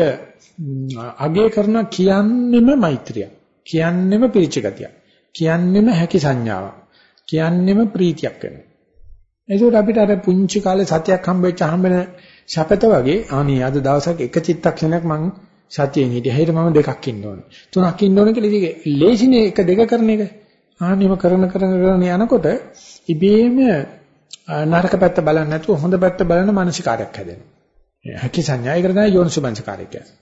අගය කරන කියන්නෙම මෛත්‍රිය. කියන්නෙම පිරිච්ච ගතිය. කියන්නෙම හැකි සංඥාවක්. කියන්නෙම ප්‍රීතියක් වෙනවා. ඒකෝට අපිට අර පුංචි කාලේ සතියක් හම්බෙච්ච හම්බෙන ශපත වගේ අනේ අද දවසක් එක චිත්තක්ෂණයක් මං සතියෙන් හිටියා. හෙට මම දෙකක් ඉන්න ඕනේ. තුනක් ඉන්න ඕනේ කියලා ඉතින් ලේසිනේ එක දෙක කරන එක. ආනිම කරන කරන කරන යනකොට ඉබේම නරක පැත්ත බලන්නේ නැතුව හොඳ පැත්ත බලන මානසිකාරයක් හැදෙනවා. හැකි සංඥා ඒකට තමයි යෝනිසුමංසකාරය කියන්නේ.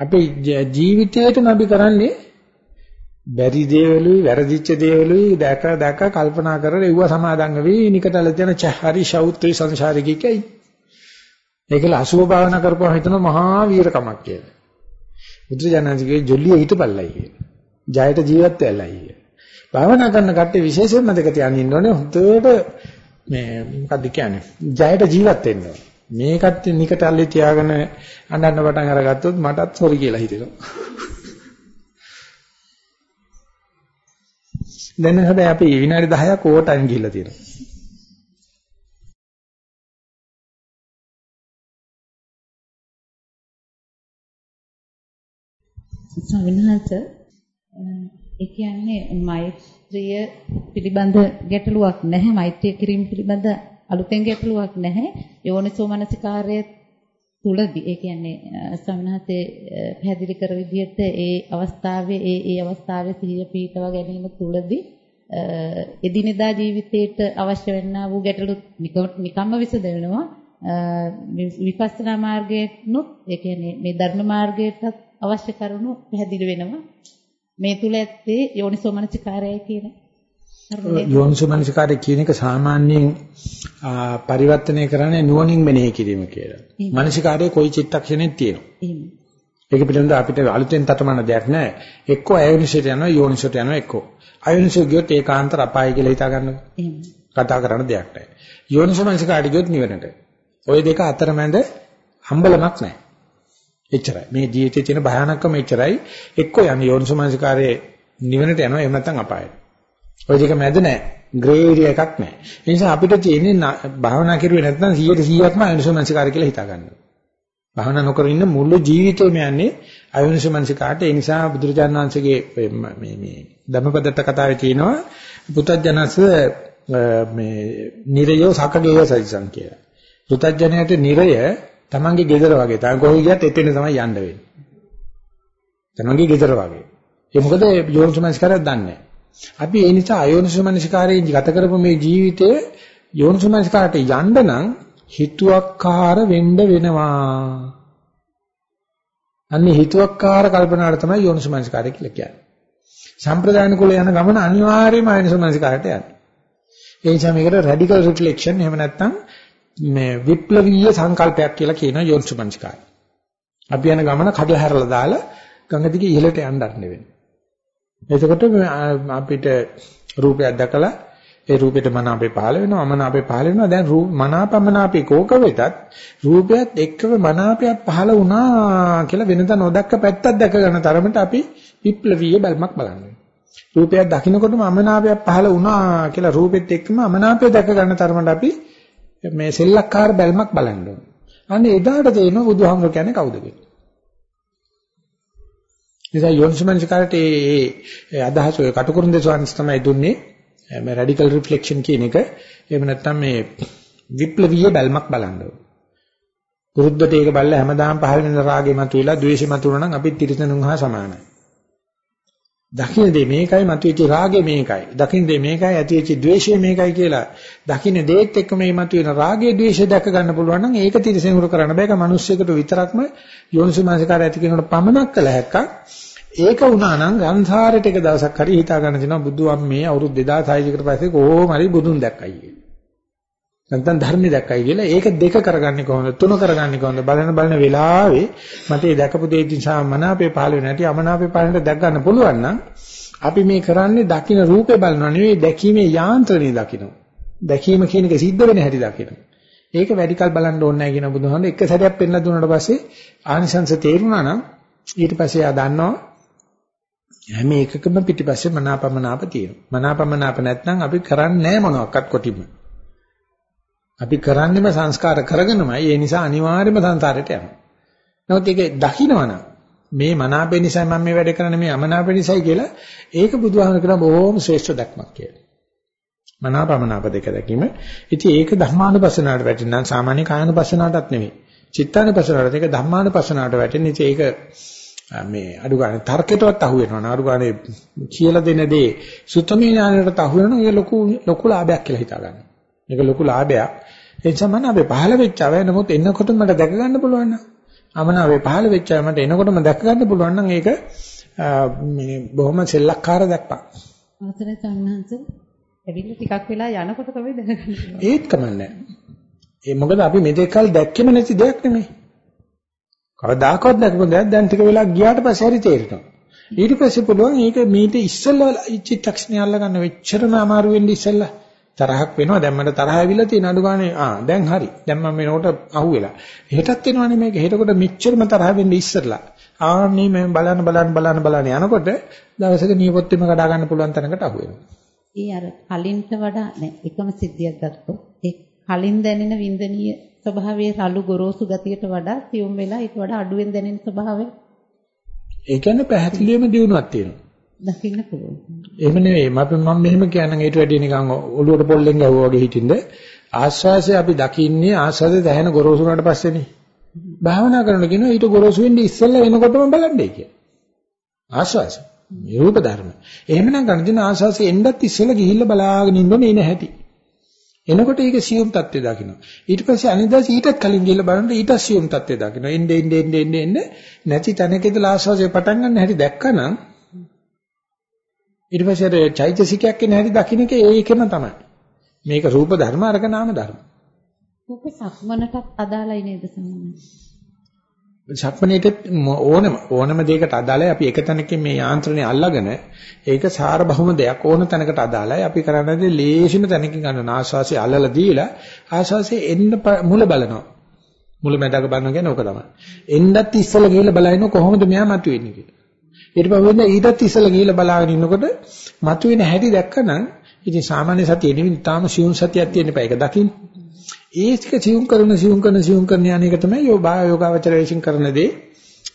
අපේ ජීවිතේට අපි කරන්නේ බැරි දේවලුයි වැරදිච්ච දේවලුයි දැක දැක කල්පනා කරලා ඒව සමාදන් වෙවි නිකටල තියෙන චහරි ශෞත්‍රි සංසාරිකයි. ඒකල අසුභ භාවනා කරපුවා හිතන මහා වීරකමක් කියලා. බුදුජානකගේ ජොල්ලිය හිටපල්ලයි කියලා. ජයට ජීවත් වෙල්ලයි කියලා. භාවනා කරන කට්ටිය විශේෂයෙන්ම මතක තියාගෙන ඉන්න ඕනේ හොඳට මේ මොකක්ද කියන්නේ ජයට ජීවත් වෙන්න ඕනේ. මේකත් නිකටල්ලේ තියාගෙන අඬන්න පටන් අරගත්තොත් මටත් සොරි කියලා හිතෙනවා. දැන් හැබැයි අපි විනාඩි 10ක් ඕටන් ගිහිල්ලා තියෙනවා.
සමිනහස ඒ කියන්නේ මෛත්‍රිය පිළිබඳ ගැටලුවක් නැහැ මෛත්‍රිය කිරීම පිළිබඳ අලුතෙන් ගැටලුවක් නැහැ. යෝනිසෝ මනසිකාරය තුලදී ඒ කියන්නේ ස්වාමිනාසේ පැහැදිලි කර විදිහට ඒ අවස්ථාවේ ඒ ඒ අවස්ථාවේ සිහිය පීඨව ගැනීම තුලදී එදිනෙදා ජීවිතයට අවශ්‍ය වෙන්නා වූ ගැටලු නිකම්ම විසඳෙනවා. විපස්සනා මාර්ගයේනුත් ඒ කියන්නේ මේ ධර්ම මාර්ගයටත් අවශ්‍ය කරුණු පැහැදිලි වෙනවා. මේ තුල ඇත්තේ යෝනිසෝමනසිකාරයයි කියන
යෝනිසෝමනසිකාරය කියන එක සාමාන්‍යයෙන් පරිවර්තනය කරන්නේ නුවණින් මෙනෙහි කිරීම කියලා. මනසිකාරයේ කොයි චිත්තක්ෂණෙත් තියෙනවා. ඒක පිළිබඳව අපිට අලුතෙන් තටමන දෙයක් නැහැ. එක්කෝ අයෝනිසයට යනවා යෝනිසයට යනවා එක්කෝ. අයෝනිසෝ ගියොත් ඒකාන්තර අපාය කියලා හිතා ගන්නවා. කතා කරන්න දෙයක් නැහැ. යෝනිසෝමනසිකාරය ගියොත් නිවනට. ওই දෙක අතරමැද හම්බලමක් නැහැ. එච්චරයි. මේ ජීවිතයේ තියෙන භයානකම එච්චරයි. එක්කෝ යන්නේ යෝනිසෝමනසිකාරයේ නිවනට යනවා එහෙම නැත්නම් අපායට. ওই දෙක මැද නැහැ. ග්‍රේ ඒරියා එකක් නැහැ. ඒ නිසා අපිට තියෙන්නේ භාවනා කරුවේ නැත්නම් 100%ක්ම අයෝනිසෝමනසිකාරය කියලා හිතා ගන්නවා. භාවනා නොකර ඉන්න මුළු ජීවිතේම යන්නේ අයෝනිසෝමනසිකාට. ඒ නිසා බුදුරජාණන් වහන්සේගේ මේ මේ ධම්මපදත්ත කතාවේ තියෙනවා පුතඥනස මේ නිරයෝ සකගේය සයිසං කියලා. පුතඥයට නිරය තමන්ගේ ගෙදර වගේ. තමන් කොහේ ගියත් එතන තමයි යන්න වෙන්නේ. තමන්ගේ ගෙදර වගේ. ඒ මොකද යෝනිසෝමනසිකාරයක් දන්නේ අපි ඒ නිසා අයෝනිසෝමනසිකාරයෙන් ගත කරපු මේ ජීවිතයේ යෝනිසෝමනසිකාරට යන්න නම් හිතුවක්කාර වෙන්න වෙනවා. අන්නේ හිතුවක්කාර කල්පනාවට තමයි යෝනිසෝමනසිකාරය කියලා කියන්නේ. සම්ප්‍රදාන කුල යන ගමන අනිවාර්යයෙන්ම අයෝනිසෝමනසිකාරයට යනවා. ඒ නිසා මේකට රැඩිකල් රිෆ්ලෙක්ෂන් එහෙම නැත්නම් මේ විප්ලවීය සංකල්පයක් කියලා කියන යෝනිසෝමනසිකාරය. අපි යන ගමන කඩලා හැරලා දාලා ගඟ දිගේ ඉහළට යන්න වෙන්නේ. එතකොට අපිට රූපයක් දැකලා ඒ රූපෙට මන අපේ පහළ වෙනවා මන අපේ පහළ වෙනවා දැන් රූප මනාපමන අපේ කෝක වෙතත් රූපයත් එක්කම මනාපයක් පහළ වුණා කියලා වෙනදා නොදක්ක පැත්තක් දැක ගන්න තරමට අපි විප්ලවීය බල්මක් බලන්නේ රූපයක් දකින්නකොටම අමනාපයක් පහළ වුණා කියලා රූපෙත් එක්කම අමනාපය දැක ගන්න තරමට අපි මේ සෙල්ලක්කාර බැල්මක් බලන්න ඕනේ. අන්න එදාට තේරෙනවා බුදුහාමුදුර කියන්නේ කවුද කියලා. නිසා යෝනිසමනසිකාරට ඒ අදහස ඔය කටුකුරුන්දේ ස්වාමීන් තමයි දුන්නේ මේ රැඩිකල් රිෆ්ලෙක්ෂන් කියන එක. එහෙම නැත්නම් මේ විප්ලවීය බැල්මක් බලන්න ඕනේ. පුරුද්දට ඒක බලලා හැමදාම පහළ වෙන රාගෙ මතුවලා ද්වේෂෙ මතුවනවා නම් අපිත් තිරසනුන් හා සමානයි. දකින්න දේ මේකයි මතුවෙච්ච රාගය මේකයි. දකින්න දේ මේකයි ඇතිවෙච්ච ද්වේෂය මේකයි කියලා. දකින්න දේත් එක්ක මේ මතුවෙන රාගය ද්වේෂය දැක ගන්න පුළුවන් නම් ඒක තිරසනුර කරන්න බෑ. ඒක මිනිස්සෙකුට විතරක්ම යෝනිසමාසිකාරය ඇති කෙනෙකුට පමනක් කළ හැක්කක්. ඒක වුණා නම් ගන්සාරයට එක දවසක් හරි හිතා ගන්න දෙනවා බුදුන් මේ අවුරුදු 2600 කට පස්සේ කොහොම හරි බුදුන් දැක්කයි කියලා. නැත්නම් ධර්මي දැක්කයි කියලා ඒක දෙක කරගන්නේ කොහොමද තුන කරගන්නේ කොහොමද බලන බලන වෙලාවේ මට ඒ දැකපු දේ නිසා මනාපේ පහළ වෙන්නේ නැති අමනාපේ පහළට දැක් ගන්න පුළුවන් නම් අපි මේ කරන්නේ දකින්න රූපේ බලනවා නෙවෙයි දැකීමේ යාන්ත්‍රණය දකින්න. දැකීම කියන එක සිද්ධ වෙන හැටි දකින්න. ඒක වැඩිකල් බලන්න ඕනේ නැහැ කියන බුදුහාමුදුරුවෝ එක සැරයක් පෙන්නලා දුන්නාට පස්සේ ආනිසංශ තේරුණා නම් ඊට පස්සේ ආ දන්නවා හැම එකකම පිටිපස්සේ මනාපමනාප තියෙනවා. මනාපමනාප නැත්නම් අපි කරන්නේ නැහැ මොනවාක්වත් කොටිම. අපි කරන්නේම සංස්කාර කරගෙනමයි ඒ නිසා අනිවාර්යයෙන්ම සංසාරයට යනවා. නමුත් ඒක දකින්නවනම් මේ මනාපේ නිසා මම මේ වැඩ කරන්නේ මේ අමනාපේ නිසායි කියලා ඒක බුදුහාමර කරන බොහොම ශ්‍රේෂ්ඨ දක්මක් කියලා. මනාපමනාප දෙක දැකීම. ඉතින් ඒක ධර්මානුපස්සනාවට වැටෙනවා සාමාන්‍ය කායනුපස්සනාවටත් නෙමෙයි. චිත්තානුපස්සනාවට ඒක ධර්මානුපස්සනාවට වැටෙන ඉතින් ඒක මේ අඩු ගන්න තර්කයටවත් අහු වෙනවා අඩු ගන්න කියලා දෙන දේ සුත්තමී ඥානයටත් අහු වෙනවා ඒක ලොකු ලොකු ලාභයක් කියලා හිතා ගන්න. මේක ලොකු ලාභයක්. ඒ නිසා මම අපි පහළ වෙච්ච අය නමුත් එන්නකොට මට දැක ගන්න පුළුවන් නම් අමනාවේ පහළ වෙච්ච අය මට එනකොටම දැක ගන්න පුළුවන් නම් ඒක මේ බොහොම සෙල්ලක්කාර දැක්පක්.
අවසරයි සම්හන්ස. ඇවිල්ලා ටිකක් වෙලා යනකොට තමයි දැනගන්නේ.
ඒත් කමන්නේ. ඒ මොකද අපි මෙතෙක් කල දැක්කෙම නැති දෙයක් නෙමෙයි. කවදාකවත් දැකපු දෙයක් දැන් ටික වෙලා ගියාට පස්සේ හරි තේරෙනවා. ඊට පස්සේ පුළුවන් මේක මීට ඉස්සෙල්ලා චිත්තක්ෂණය අල්ලගන්න වෙච්චරම අමාරු වෙන්නේ ඉස්සෙල්ලා. තරහක් වෙනවා දැන් මට තරහ ඇවිල්ලා තියෙන අඩු ගානේ ආ දැන් හරි. දැන් මම මේනකොට අහුවෙලා. හෙටත් එනවනේ මේක. හෙටකොට මෙච්චරම තරහ වෙන්නේ ඉස්සෙල්ලා. ආන්නේ මම බලන්න බලන්න බලන්න බලන්න යනකොට දවසක නියපොත්තෙම කඩා ගන්න පුළුවන් තැනකට අහුවෙනවා.
ඒ අර කලින්ට වඩා දැන් එකම සිද්ධියක් ගත්තොත් ඒ කලින් දැනෙන වින්දනීය ස්වභාවයේ රළු ගොරෝසු ගතියට වඩා සියුම් වෙලා ඊට වඩා අඩුවෙන් දැනෙන ස්වභාවය
ඒ කියන්නේ පැහැදිලිවම දිනුවක් තියෙනවා.
දකින්න පුළුවන්.
එහෙම නෙවෙයි මම මම මෙහෙම කියනනම් ඊට වැඩිය නිකන් ඔළුවට පොල්ලෙන් ගැහුවා වගේ හිටින්ද ආස්වාසය අපි දකින්නේ ආස්වාදේ දැහැන ගොරෝසු වුණාට පස්සේනේ. භාවනා කරනකොට කියනවා ඊට ගොරෝසු වෙන්නේ ඉස්සෙල්ලා එනකොටම බලන්නේ කියලා. ආස්වාසය. මේ රූප ධර්ම. එහෙමනම් ගන්න දින ආස්වාසය එන්නත් ඉස්සෙල්ලා ගිහිල්ලා බලාගෙන ඉන්නෝනේ එන හැටි. එනකොට ඒක සියුම් තත්ත්වය දකින්න. ඊට පස්සේ අනිදාස් ඊටත් කලින් ගිහිල්ලා බලනකොට ඊට සියුම් තත්ත්වය දකින්න. එන්නේ එන්නේ එන්නේ එන්නේ නැති තැනකදලා ආස්වාසය පටන් ගන්න හැටි දැක්කනම් ඊට පස්සේ අර චෛතසිකයක් එන හැටි දකින්න එක ඒකම තමයි. මේක රූප ධර්ම අරක නාම ධර්ම.
ඔක සක්මනටත් අදාළයි නේද සම්මත?
සක්මනේට ඕනම ඕනම දෙයකට අදාළයි. අපි එක තැනකින් මේ යාන්ත්‍රණය අල්ලගෙන ඒක සාරබහුම දෙයක් ඕන තැනකට අදාළයි. අපි කරන්නේ ලේසිම තැනකින් ගන්න ආශාසය අල්ලලා දීලා ආශාසය එන්න මුල බලනවා. මුල මැදක බලනවා කියන්නේ ඕක තමයි. එන්නත් ඉස්සලා ගිහලා බලන කොහොමද මෙයා මතුවෙන්නේ කියලා. ඊට පස්සේ ඊටත් ඉස්සලා ගිහලා බලාගෙන ඉන්නකොට මතුවෙන හැටි දැක්කනම් ඉතින් සාමාන්‍ය සතිය නෙවෙයි තාම සියුම් සතියක් තියෙන එපා. ඒක දකින්න. ඒ ටික සියුම් කරන සියුම් කරන සියුම් කරන යන එක තමයි යෝගා යෝගාවචර වේශින් කරන දේ.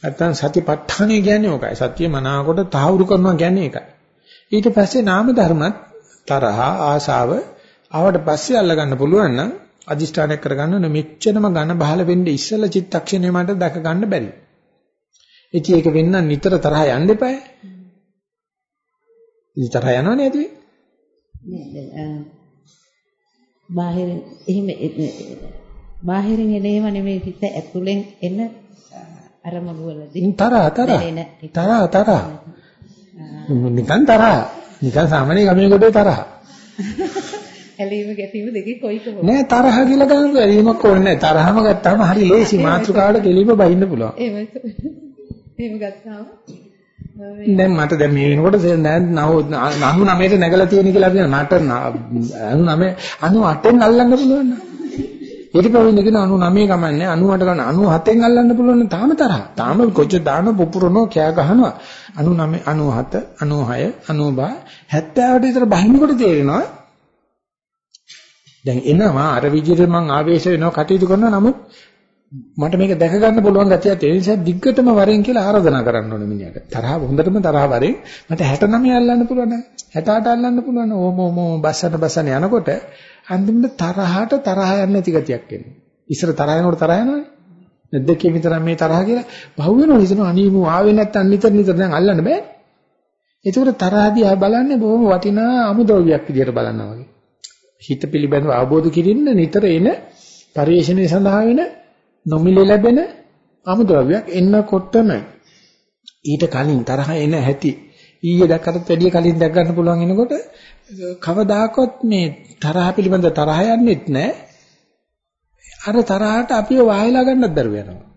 නැත්තම් සතිපට්ඨානය කියන්නේ ඕකයි. සතිය මනාකොට තහවුරු කරනවා කියන්නේ ඒකයි. ඊට පස්සේ නාම ධර්මත් තරහ ආසාව ආවට පස්සේ අල්ල ගන්න පුළුවන් නම් අදිෂ්ඨානයක් කරගන්න ඕනේ මෙච්චරම ඝන බහල වෙන්නේ ඉස්සෙල්ලා චිත්තක්ෂණය මට දැක ගන්න බැරි. ඉතින් ඒක වෙන්න නිතර තරහ යන්න එපායි. ඉතින් තරහ යනවනේ ඇති.
බාහිරින් එහෙම බාහිරින් එන ඒවා නෙමෙයි හිත ඇතුලෙන් එන අරමුණු වලදී.
තරහ තරහ. තරහ තරහ. නිකන් තරහ. නිකන් සාමාන්‍ය ගමේ කොටේ තරහ.
ඇලීම ගැටීම දෙකේ කොයික
නෑ තරහ කියලා ගන්න ඇලීමක් ඕනේ නෑ. තරහම ගත්තාම හරි ලේසි මාත්‍රකාවට කෙලිම බහින්න පුළුවන්.
එහෙම එහෙම ගත්තාම
දැන් මට දැන් මේ වෙනකොට දැන් 99ට නැගලා තියෙන කියලා අපි මට 99 98න් අල්ලන්න පුළුවන් නේද? ඊට පස්සේ කියන 99 කමන්නේ 98ට ගන්න 97න් අල්ලන්න පුළුවන් තාම තරහ. තාම කොච්චර දාන පුපුරනෝ කෑ ගහනවා. 99 97 96 95 70ට විතර බහිනකොට තේරෙනවා. දැන් එනවා අර විදිහට මං ආවේශ වෙනවා කටයුතු කරනවා. නමුත් මට මේක දැක ගන්න පුළුවන් ගැතියක් ඒ නිසා දිග්ගටම වරෙන් කියලා ආරාධනා කරන්න ඕනේ මිනිහට. තරහ හොඳටම තරහ වරෙන් මට 69 අල්ලන්න පුළුවන් 68 අල්ලන්න පුළුවන් ඕම ඕම බස්සන බස්සන යනකොට අන්තිමට තරහට තරහ යන්නේ නැති ගතියක් එනවා. ඉස්සර තරහ යනකොට තරහ යනවනේ. නැද්දකේ විතර මේ තරහ කියලා පහු වෙනවා හිතනවා අනීමු ආවේ නැත්තම් නිතර නිතර දැන් අල්ලන්න බෑ. ඒකෝට තරහදී ආ බලන්නේ බොහොම වටිනා අමුද්‍රව්‍යයක් විදියට බලනවා වගේ. හිත පිළිබඳව අවබෝධ කිරින්න නිතර එන පරිශ්‍රණය සඳහා වෙන නොමිලේ ලැබෙන අමුද්‍රව්‍යයක් එන්නකොටම ඊට කලින් තරහ එන හැටි ඊයේ දැක්කට වැඩිය කලින් දැක් ගන්න පුළුවන් එනකොට කවදාකවත් මේ තරහ පිළිබඳ තරහ යන්නේත් නැහැ අර තරහට අපිව වායලා ගන්නත් දරුව යනවා.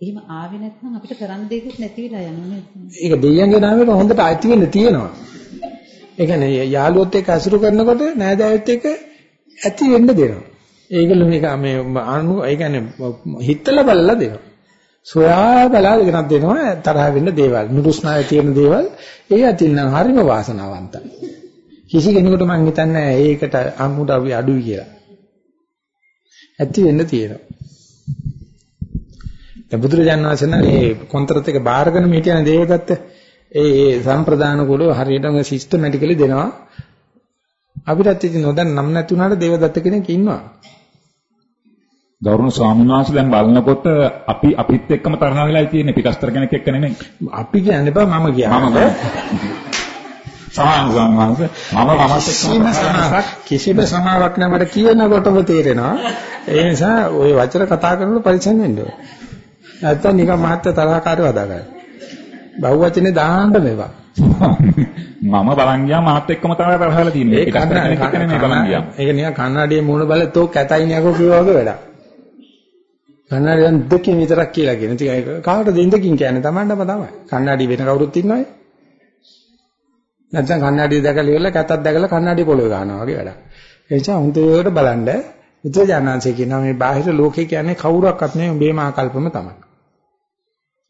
එහෙම ආවේ නැත්නම් අපිට කරන්න දෙයක් නැති වෙලා යනවා නේද?
ඒක දෙයියන්ගේ නාමයට හොඳට අයිති වෙන්න තියෙනවා. ඒ කියන්නේ යාළුවොත් එක්ක අසුරු කරනකොට නෑදෑයොත් එක්ක ඇති වෙන්න දෙනවා ඒගොල්ලෝ මේක මේ අනු ඒ කියන්නේ හිතලා බලලා දෙනවා. සොයා බලා ගෙනත් දෙනවා තරහ වෙන්න දේවල්. නුරුස්නාය තියෙන දේවල් ඒ අතින් නම් හරිම වාසනාවන්තයි. කිසි කෙනෙකුට මම හිතන්නේ ඒකට අමුඩාවි අඩුයි කියලා. ඇති වෙන්න තියෙනවා. දැන් බුදුරජාණන් වහන්සේ නම් මේ කොන්තරත් එක බාරගෙන හිටියන දේවදත්ත ඒ සම්ප්‍රදාන කුලෝ හරියටම සිස්ටමැටිකලි දෙනවා. අපිටත් ඉතින් නොදන්න නම් නැති වුණාට දේවදත්ත කෙනෙක් ඉන්නවා.
ගෞරවනීය ස්වාමීන් වහන්සේ දැන් බලනකොට අපි අපිත් එක්කම තරහ වෙලායි තියෙන්නේ පිටස්තර කෙනෙක් එක්ක නෙමෙයි.
අපි කියන්නේ බා මම කියන්නේ.
සමාන සමානස මම මමත් එක්කම
කිසිම සමාවක් නැමට කියනකොටම තේරෙනවා. ඒ නිසා ওই වචන කතා කරනකොට පරිස්සම් වෙන්න ඕනේ. නැත්තම් නිකන් මහත්ය තරහකාරව හදාගන්න. බහුවචනේ දාන්න මේවා.
මම බලන් ගියා මාත් එක්කම තමයි තරහලා තියෙන්නේ.
ඒක කන්නාඩියේ ඒක නිකන් කන්නාඩියේ මූණ බලලා තෝ කැතයි නියකෝ කියවා වගේ වැඩක්. කන්නඩියෙන් දෙකකින් විතරක් කියලා කියන. ඉතින් ඒක කාටද දෙන්නකින් කියන්නේ Tamandම තමයි. කන්නඩි වෙන කවුරුත් ඉන්නවද? නැත්නම් කන්නඩිය දැකලා ඉවරලා කැතක් දැකලා කන්නඩිය පොළවේ ගන්නවා වගේ වැඩක්. ඒ නිසා හුදුවට බලන්න විද්‍යාඥාන්සේ කියනවා මේ බාහිර ලෝකේ කියන්නේ කවුරක්වත් නෙවෙයි උඹේම ආකල්පම තමයි.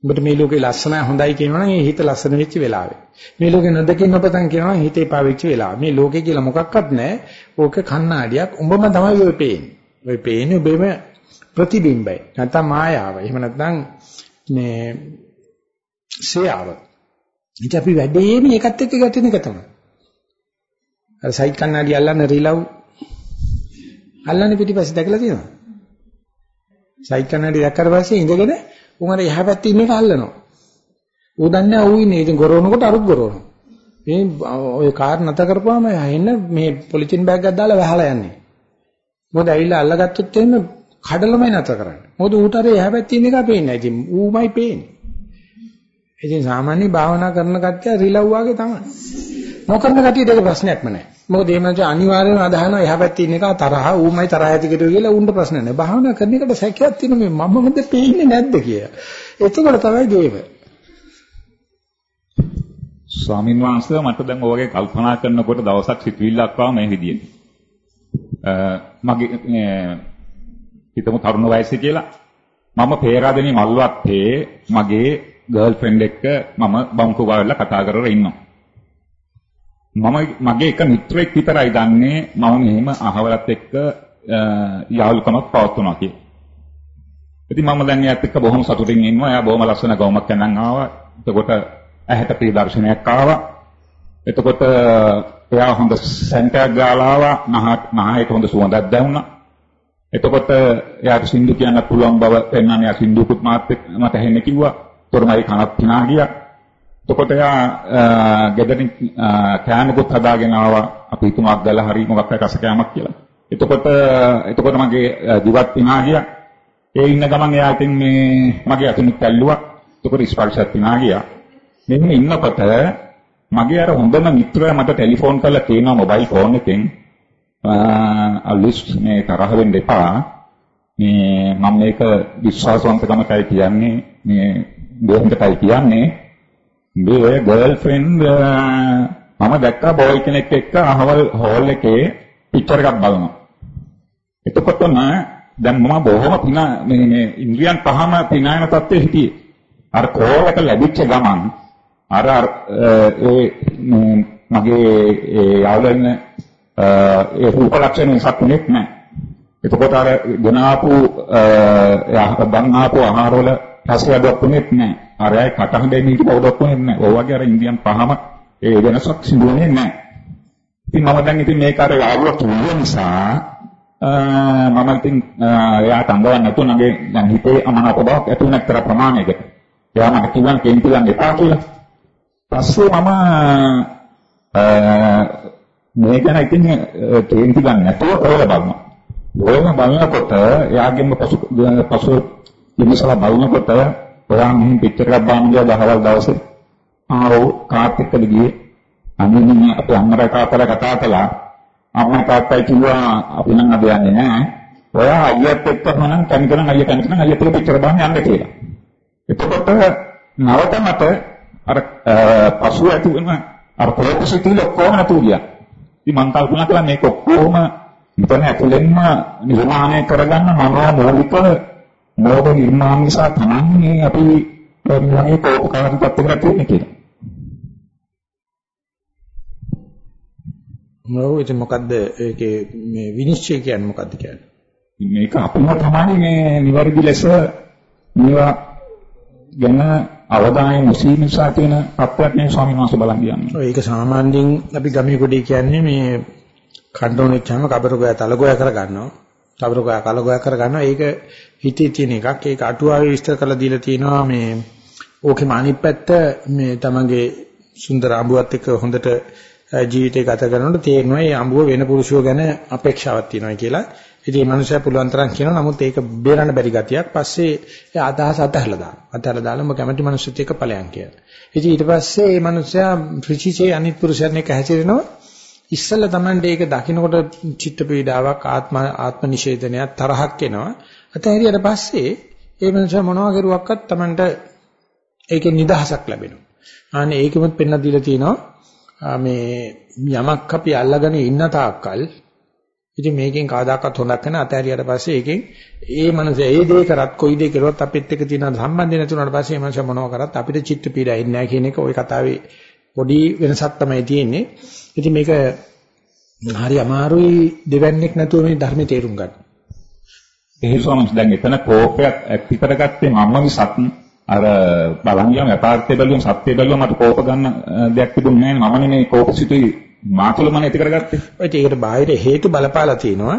ඔබට මේ ලෝකේ ලස්සනයි හොඳයි කියනවනම් ඒ හිත ලස්සන වෙච්ච වෙලාවේ. මේ ලෝකේ නොදකින් නොපතන් කියනවනම් හිතේ පාවෙච්ච වෙලාව. මේ ලෝකේ කියලා මොකක්වත් නැහැ. ඕක කණ්ණාඩියක්. උඹම තමයි ඔය පේන්නේ. ඔය පේන්නේ ඔබේම ප්‍රතිබිම්බයි නැත්නම් මායාව. එහෙම නැත්නම් මේ සේයාව. ඉතින් අපි වැඩේම ඒකත් එක්ක ගැටෙන එක තමයි. අර සයිඩ් කන්නඩි අල්ලන්න රිලව් අල්ලන්නේ පිටිපස්සේ දැකලා තියෙනවා. සයිඩ් කන්නඩි දැක්කට පස්සේ ඉඳගෙන උන් අර එහා පැත්තේ ඉන්න එක අල්ලනවා. ඌ දන්නේ ඌ ඉන්නේ ඉතින් ගොරවනකොට අරුත් ගොරවනවා. මේ ඔය කාර් නැත කරපුවාම එන්න මේ පොලිතින් බෑග් එකක් දාලා වැහලා යන්නේ. මොකද ඇවිල්ලා අල්ලගත්තොත් එහෙම කඩලමයි නැතර කරන්නේ. මොකද ඌට අර එහා පැත්තේ ඉන්න එක පේන්නේ නැහැ. ඉතින් ඌමයි පේන්නේ. ඉතින් සාමාන්‍ය භාවනා කරන කට්ටිය රිලව් වාගේ තමයි. නොකරන කට්ටියට ඒක ප්‍රශ්නයක්ම නැහැ. මොකද ඒ මනස අනිවාර්යයෙන්ම අදහනවා එහා පැත්තේ ඉන්න එක තරහ ඌමයි තරහ ඇති කෙරුව කියලා ඌන්ට ප්‍රශ්න නැහැ. භාවනා කරන එකට සැකයක් තියෙන මේ මම මොකද පේන්නේ නැද්ද කියලා. එතකොට තමයි දේව.
ස්වාමින් වහන්සේ මට දැන් ඔය වගේ කල්පනා කරනකොට දවසක් සිතුවිල්ලක් ආවා මේ විදියට. මගේ හිතමු තරුණ වයසේ කියලා මම පේරාදෙනි මල්වත්තේ මගේ ගර්ල්ෆ්‍රෙන්ඩ් එක්ක මම බම්කු ගාවලා කතා කරලා ඉන්නවා. මම මගේ එක මිත්‍රෙක් විතරයි දන්නේ මම මෙහෙම අහවලත් එක්ක යාළුකමක් පවත්වනවා කියලා. ඉතින් මම දැන් එයාත් එක්ක බොහොම සතුටින් ඉන්නවා. එයා බොහොම ලස්සන ගවුමක් යනන් ආවා. එතකොට ඇහැට ප්‍රිය දර්ශනයක් ආවා. එතකොට එයා හොඳ සෙන්ටර් ගාලා ආවා. නහයට හොඳ සුවඳක් දැනුණා. එතකොට එයාට සින්දු කියන්න පුළුවන් බව පෙන්වන්නේ එයා සින්දුකුත් මාත් මට ඇහෙන්න කිව්වා. තොරමයි කනත් පිනා ගියා. එතකොට එයා ගෙදරින් කෑමකුත් හදාගෙන ආවා. අපි හිතමු අග්ගල හරි මොකක් හරි රස කෑමක් කියලා. එතකොට එතකොට මගේ දිවත් පිනා ගියා. ඒ ඉන්න ගමන් එයා ඉතින් මේ මගේ අතුනුත් ඇල්ලුවා. එතකොට ස්පර්ශයක් පිනා ගියා. මෙන්න ඉන්නකොට මගේ අර හොඳම මිත්‍රයා මට ටෙලිෆෝන් කරලා කියනවා මොබයිල් ෆෝන් එකෙන් අලිස් මේ තරහ වෙන්න එපා. මේ මම මේක විශ්වාසවන්තකමයි කියන්නේ මේ දෙහෙන්ටයි කියන්නේ මේ ඔය ගර්ල්ෆ්‍රෙන්ඩ් මම දැක්කා බෝයි කෙනෙක් එක්ක අහවල් හෝල් එකේ පික්චර් එකක් බලනවා. එතකොටම දැන් මම බොහොම පිනා මේ ඉන්ද්‍රියන් පහම පිනායන තත්ත්වයේ හිටියේ. අර කෝල් එක ලැබිච්ච ගමන් අර ඒ මගේ ඒ යාළුවන් ඒ රූප ලක්ෂණ සක්ුණෙත් නැහැ. එතකොට අර ගෙන ආපු බං ආපු ආහාර වල රසය දක්ුණෙත් නැහැ. අර අය කටහඬෙන් ඊට බව දක්ුණෙත් නැහැ. ඔය වගේ අර ඉන්දියන් පහම ඒ වෙනසක් සිදුුනේ නැහැ. ඉතින් මම දැන් ඉතින් මේක අර යාළුවා කිව්ව නිසා මම ඉතින් එයාට අඟවන්න නැතුව නගේ දැන් හිතේ අමනාප බවක් ඇති වෙන එක්තරා ප්‍රමාණයකට. එයා මට කිව්වන් කේන්ති ගන්න එපා කියලා. පස්සේ මම මේ ගැන ඉතින් කේන්ති ගන්න නැතුව ඔයලා බලනවා. ඔයම බලනකොට එයාගෙම පසු පසු ඉමසලා බලනකොට ඔයා මෙහි පිටර එකක් බලන්න ගියා දහවල් දවසේ. ආවෝ කාත් එක්කද ගියේ? අනිත් අපි අම්මලා තාත්තලා කතා කළා. අම්මා තාත්තා කිව්වා අපි නම් අද යන්නේ නැහැ. ඔයා අයියත් එක්ක මනම් කන්කරන් අයියා කන්කරන් අයියත් එක්ක පිටර බලන්න යන්න කියලා. එතකොට නවතමට අර පසු ඇති වෙන අර ප්‍රොපොසිටිව් ඔක්කොම නැතුව ගියා. ඉතින් මම කල්පනා කළා මේක ඔක්කොම මෙතන ඇතුළෙන්ම නිර්මාණය කරගන්න මනෝ මූලික මෝඩ නිර්මාණ නිසා තමයි අපි මේ කෝපකාරී තත්ත්වයකට තියෙන්නේ කියලා.
මොකද ඒක මොකද්ද ඒකේ මේ විනිශ්චය කියන්නේ මොකද්ද කියන්නේ?
මේක අපිම තමයි මේ නිවැරදි ලෙස මේවා ගැන අවධානය මුසීම නිසා තියෙන තත්ත්වයක් නේ ස්වාමීන් වහන්සේ බලන් කියන්නේ.
ඔය ඒක සාමාන්‍යයෙන් අපි ගමේ කොටේ කියන්නේ මේ කණ්ඩෝනෙච්චාම කබරගෝය තලගෝය කර ගන්නවා. තබරගෝය කලගෝය කර ගන්නවා. ඒක හිතේ තියෙන එකක්. ඒක අටුවාවේ විස්තර කරලා දීලා තියෙනවා මේ ඕකෙම අනිත් පැත්ත මේ තමන්ගේ සුන්දර අඹුවත් එක්ක හොඳට ජීවිතය ගත කරනකොට තේරෙනවා මේ අඹුව වෙන පුරුෂයෝ ගැන අපේක්ෂාවක් තියෙනවා කියලා. ඉතින් මේ මනුස්සයා පුළුවන් තරම් කියනවා නමුත් ඒක බේරන්න බැරි ගතියක්. පස්සේ ඒ අදහස අතහැරලා දානවා. අතහැරලා දාලා ඔබ කැමති මනුස්සයෙක් එක්ක ඵලයන් කියලා. ඉතින් ඊට පස්සේ මේ මනුස්සයා ෘචිචේ අනිත් පුරුෂයන් එක්ක හැසිරෙනවා. ඉස්සෙල්ලා Tamande ඒක දකින්නකොට චිත්ත පීඩාවක් ආත්ම ආත්ම නිෂේධනයක් තරහක් එනවා. අතහැරියට පස්සේ ඒ මනුස්සයා මොනවා කරුවක්වත් Tamante ඒකේ නිදහසක් ලැබෙනවා. අනේ ඒකෙමත් පෙන්න දීලා තියෙනවා මේ යමක් අපි අල්ලගෙන ඉන්න තාක්කල් ඉතින් මේකෙන් කවදාකවත් හොඳක් නැහැ අතහැරියට පස්සේ ඒකෙන් ඒ මනස ඒ දේ කරත් කොයි දේ කරුවත් අපිත් එක්ක තියෙන සම්බන්ධය නැති වුණාට පස්සේ මේ මනස මොනව කරත් අපිට චිත්ත පීඩා එන්නේ නැහැ කියන එක ওই කතාවේ පොඩි වෙනසක් තමයි තියෙන්නේ. ඉතින් මේක හරි අමාරුයි දෙවන්නේක් නැතුව මේ ධර්මයේ තේරුම් ගන්න.
ඒ ස්වාමීන් දැන් එතන කෝපයක් ඇති කරගත්තේ මම විසක් අර බලන් ගියාම යථාර්ථය බැලුවම සත්‍ය බැලුවම මට කෝප ගන්න දෙයක් තිබුණේ නැහැ මම නේ කෝප සිටුයි මාතුල මම ඇති කරගත්තේ.
ඔය ඒකට බාහිර හේතු බලපාලා තිනවා.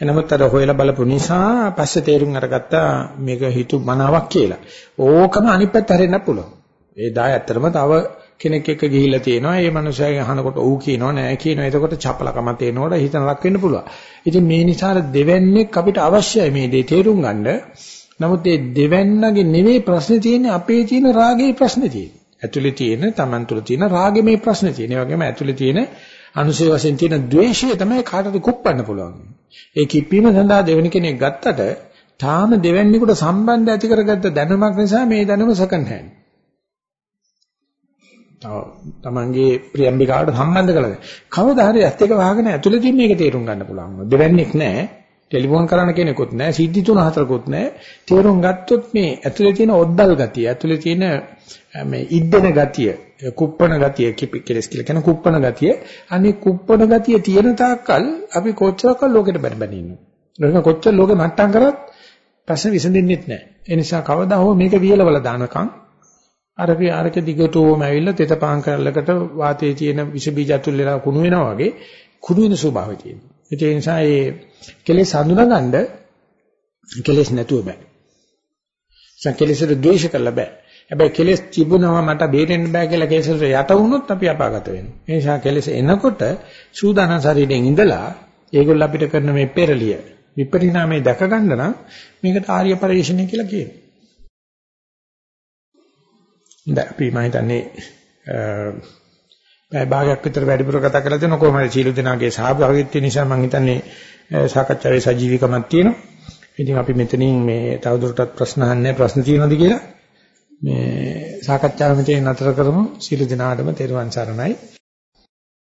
එනමුත් අර හොයලා බලපු නිසා පස්සේ තේරුම් අරගත්තා මේක හිතු මනාවක් කියලා. ඕකම අනිත් පැත්ත හැරෙන්න පුළුවන්. ඒ දාය ඇත්තටම තව කෙනෙක් එක්ක ගිහිල්ලා තියෙනවා. ඒ මනුස්සයාගෙන් අහනකොට ඌ කියනවා නෑ කියනවා. එතකොට චපලකම තේනකොට හිත නරක වෙන්න පුළුවන්. ඉතින් මේ නිසා දෙවන්නේක් අපිට අවශ්‍යයි මේ දේ තේරුම් ගන්න. නමුත් මේ දෙවන්නගේ නෙවෙයි ප්‍රශ්නේ තියෙන්නේ අපේ තියෙන රාගේ ප්‍රශ්නේ තියෙන්නේ. ඇතුලේ තියෙන Taman තුල තියෙන රාගේ මේ ප්‍රශ්නේ තියෙන. ඒ වගේම ඇතුලේ තියෙන අනුසය වශයෙන් තියෙන ද්වේෂය තමයි කාටද කුප්පන්න පුළුවන්. ඒ කිප්පීම සඳහා දෙවෙනි කෙනෙක් ගත්තට තාම දෙවැන්නේකට සම්බන්ධ ඇති කරගත්ත දැනුමක් නිසා මේ දැනුම සකන් හැන්නේ. තමන්ගේ ප්‍රියම්බිකාවට සම්බන්ධ කළද කවදා හරි ඇත්ත එක වහගෙන ඇතුළතින් මේක තේරුම් ගන්න පුළුවන්. දෙවන්නේක් නැහැ. ටෙලිෆෝන් කරන කෙනෙකුත් නැහැ. සිද්ධි තුන හතරකුත් නැහැ. තේරුම් ගත්තොත් මේ ඇතුළේ තියෙන ඔද්දල් ගතිය, ඇතුළේ තියෙන මේ ඉද්දෙන ගතිය, කුප්පණ ගතිය, කෙලස් කියලා කියන කුප්පණ ගතිය, අනේ කුප්පණ ගතිය තියෙන තාක්කල් අපි කොච්චරකල් ලෝකෙට බැන බැන ඉන්නවා. ඒක කොච්චර ලෝකෙ මට්ටම් කරත් ප්‍රශ්න විසඳෙන්නෙත් නැහැ. ඒ නිසා කවදා හෝ මේක වියලවල දානකම් අර අරක දිගටම ඇවිල්ලා තෙතපාන් කරලකට වාතයේ තියෙන විස බීජ අතුල් වෙලා කුණු වෙනවා වගේ කුණු වෙන ස්වභාවය තියෙනවා. ඒ නිසා මේ කෙලෙස් හඳුනගන්න කෙලෙස් නැතුව බෑ. සංකලෙසට ද්වේෂ කරලා බෑ. හැබැයි කෙලෙස් තිබුණාම මට බේරෙන්න බෑ කියලා කෙලෙසට යට වුණොත් අපි අපාගත වෙනවා. ඒ නිසා කෙලෙස් එනකොට සූදානම් ශරීරයෙන් ඉඳලා ඒගොල්ල අපිට කරන මේ පෙරලිය විපරිණාමය දැක ගන්න නම් මේකට ආර්ය පරිශ්‍රණය කියලා කියනවා. දැන් අපි මම හිතන්නේ පැය භාගයක් විතර වැඩිපුර කතා කරලා දෙන කොහොමද සීල දෙනාගේ සහභාගීත්වය නිසා මම හිතන්නේ සාකච්ඡාවේ සජීවීකමක් තියෙනවා. ඉතින් අපි මෙතනින් මේ තවදුරටත් ප්‍රශ්න අහන්නේ ප්‍රශ්න තියෙනවද කියලා මේ සාකච්ඡාව මෙතන නතර කරමු. සීල දෙනාටම තෙරුවන් සරණයි.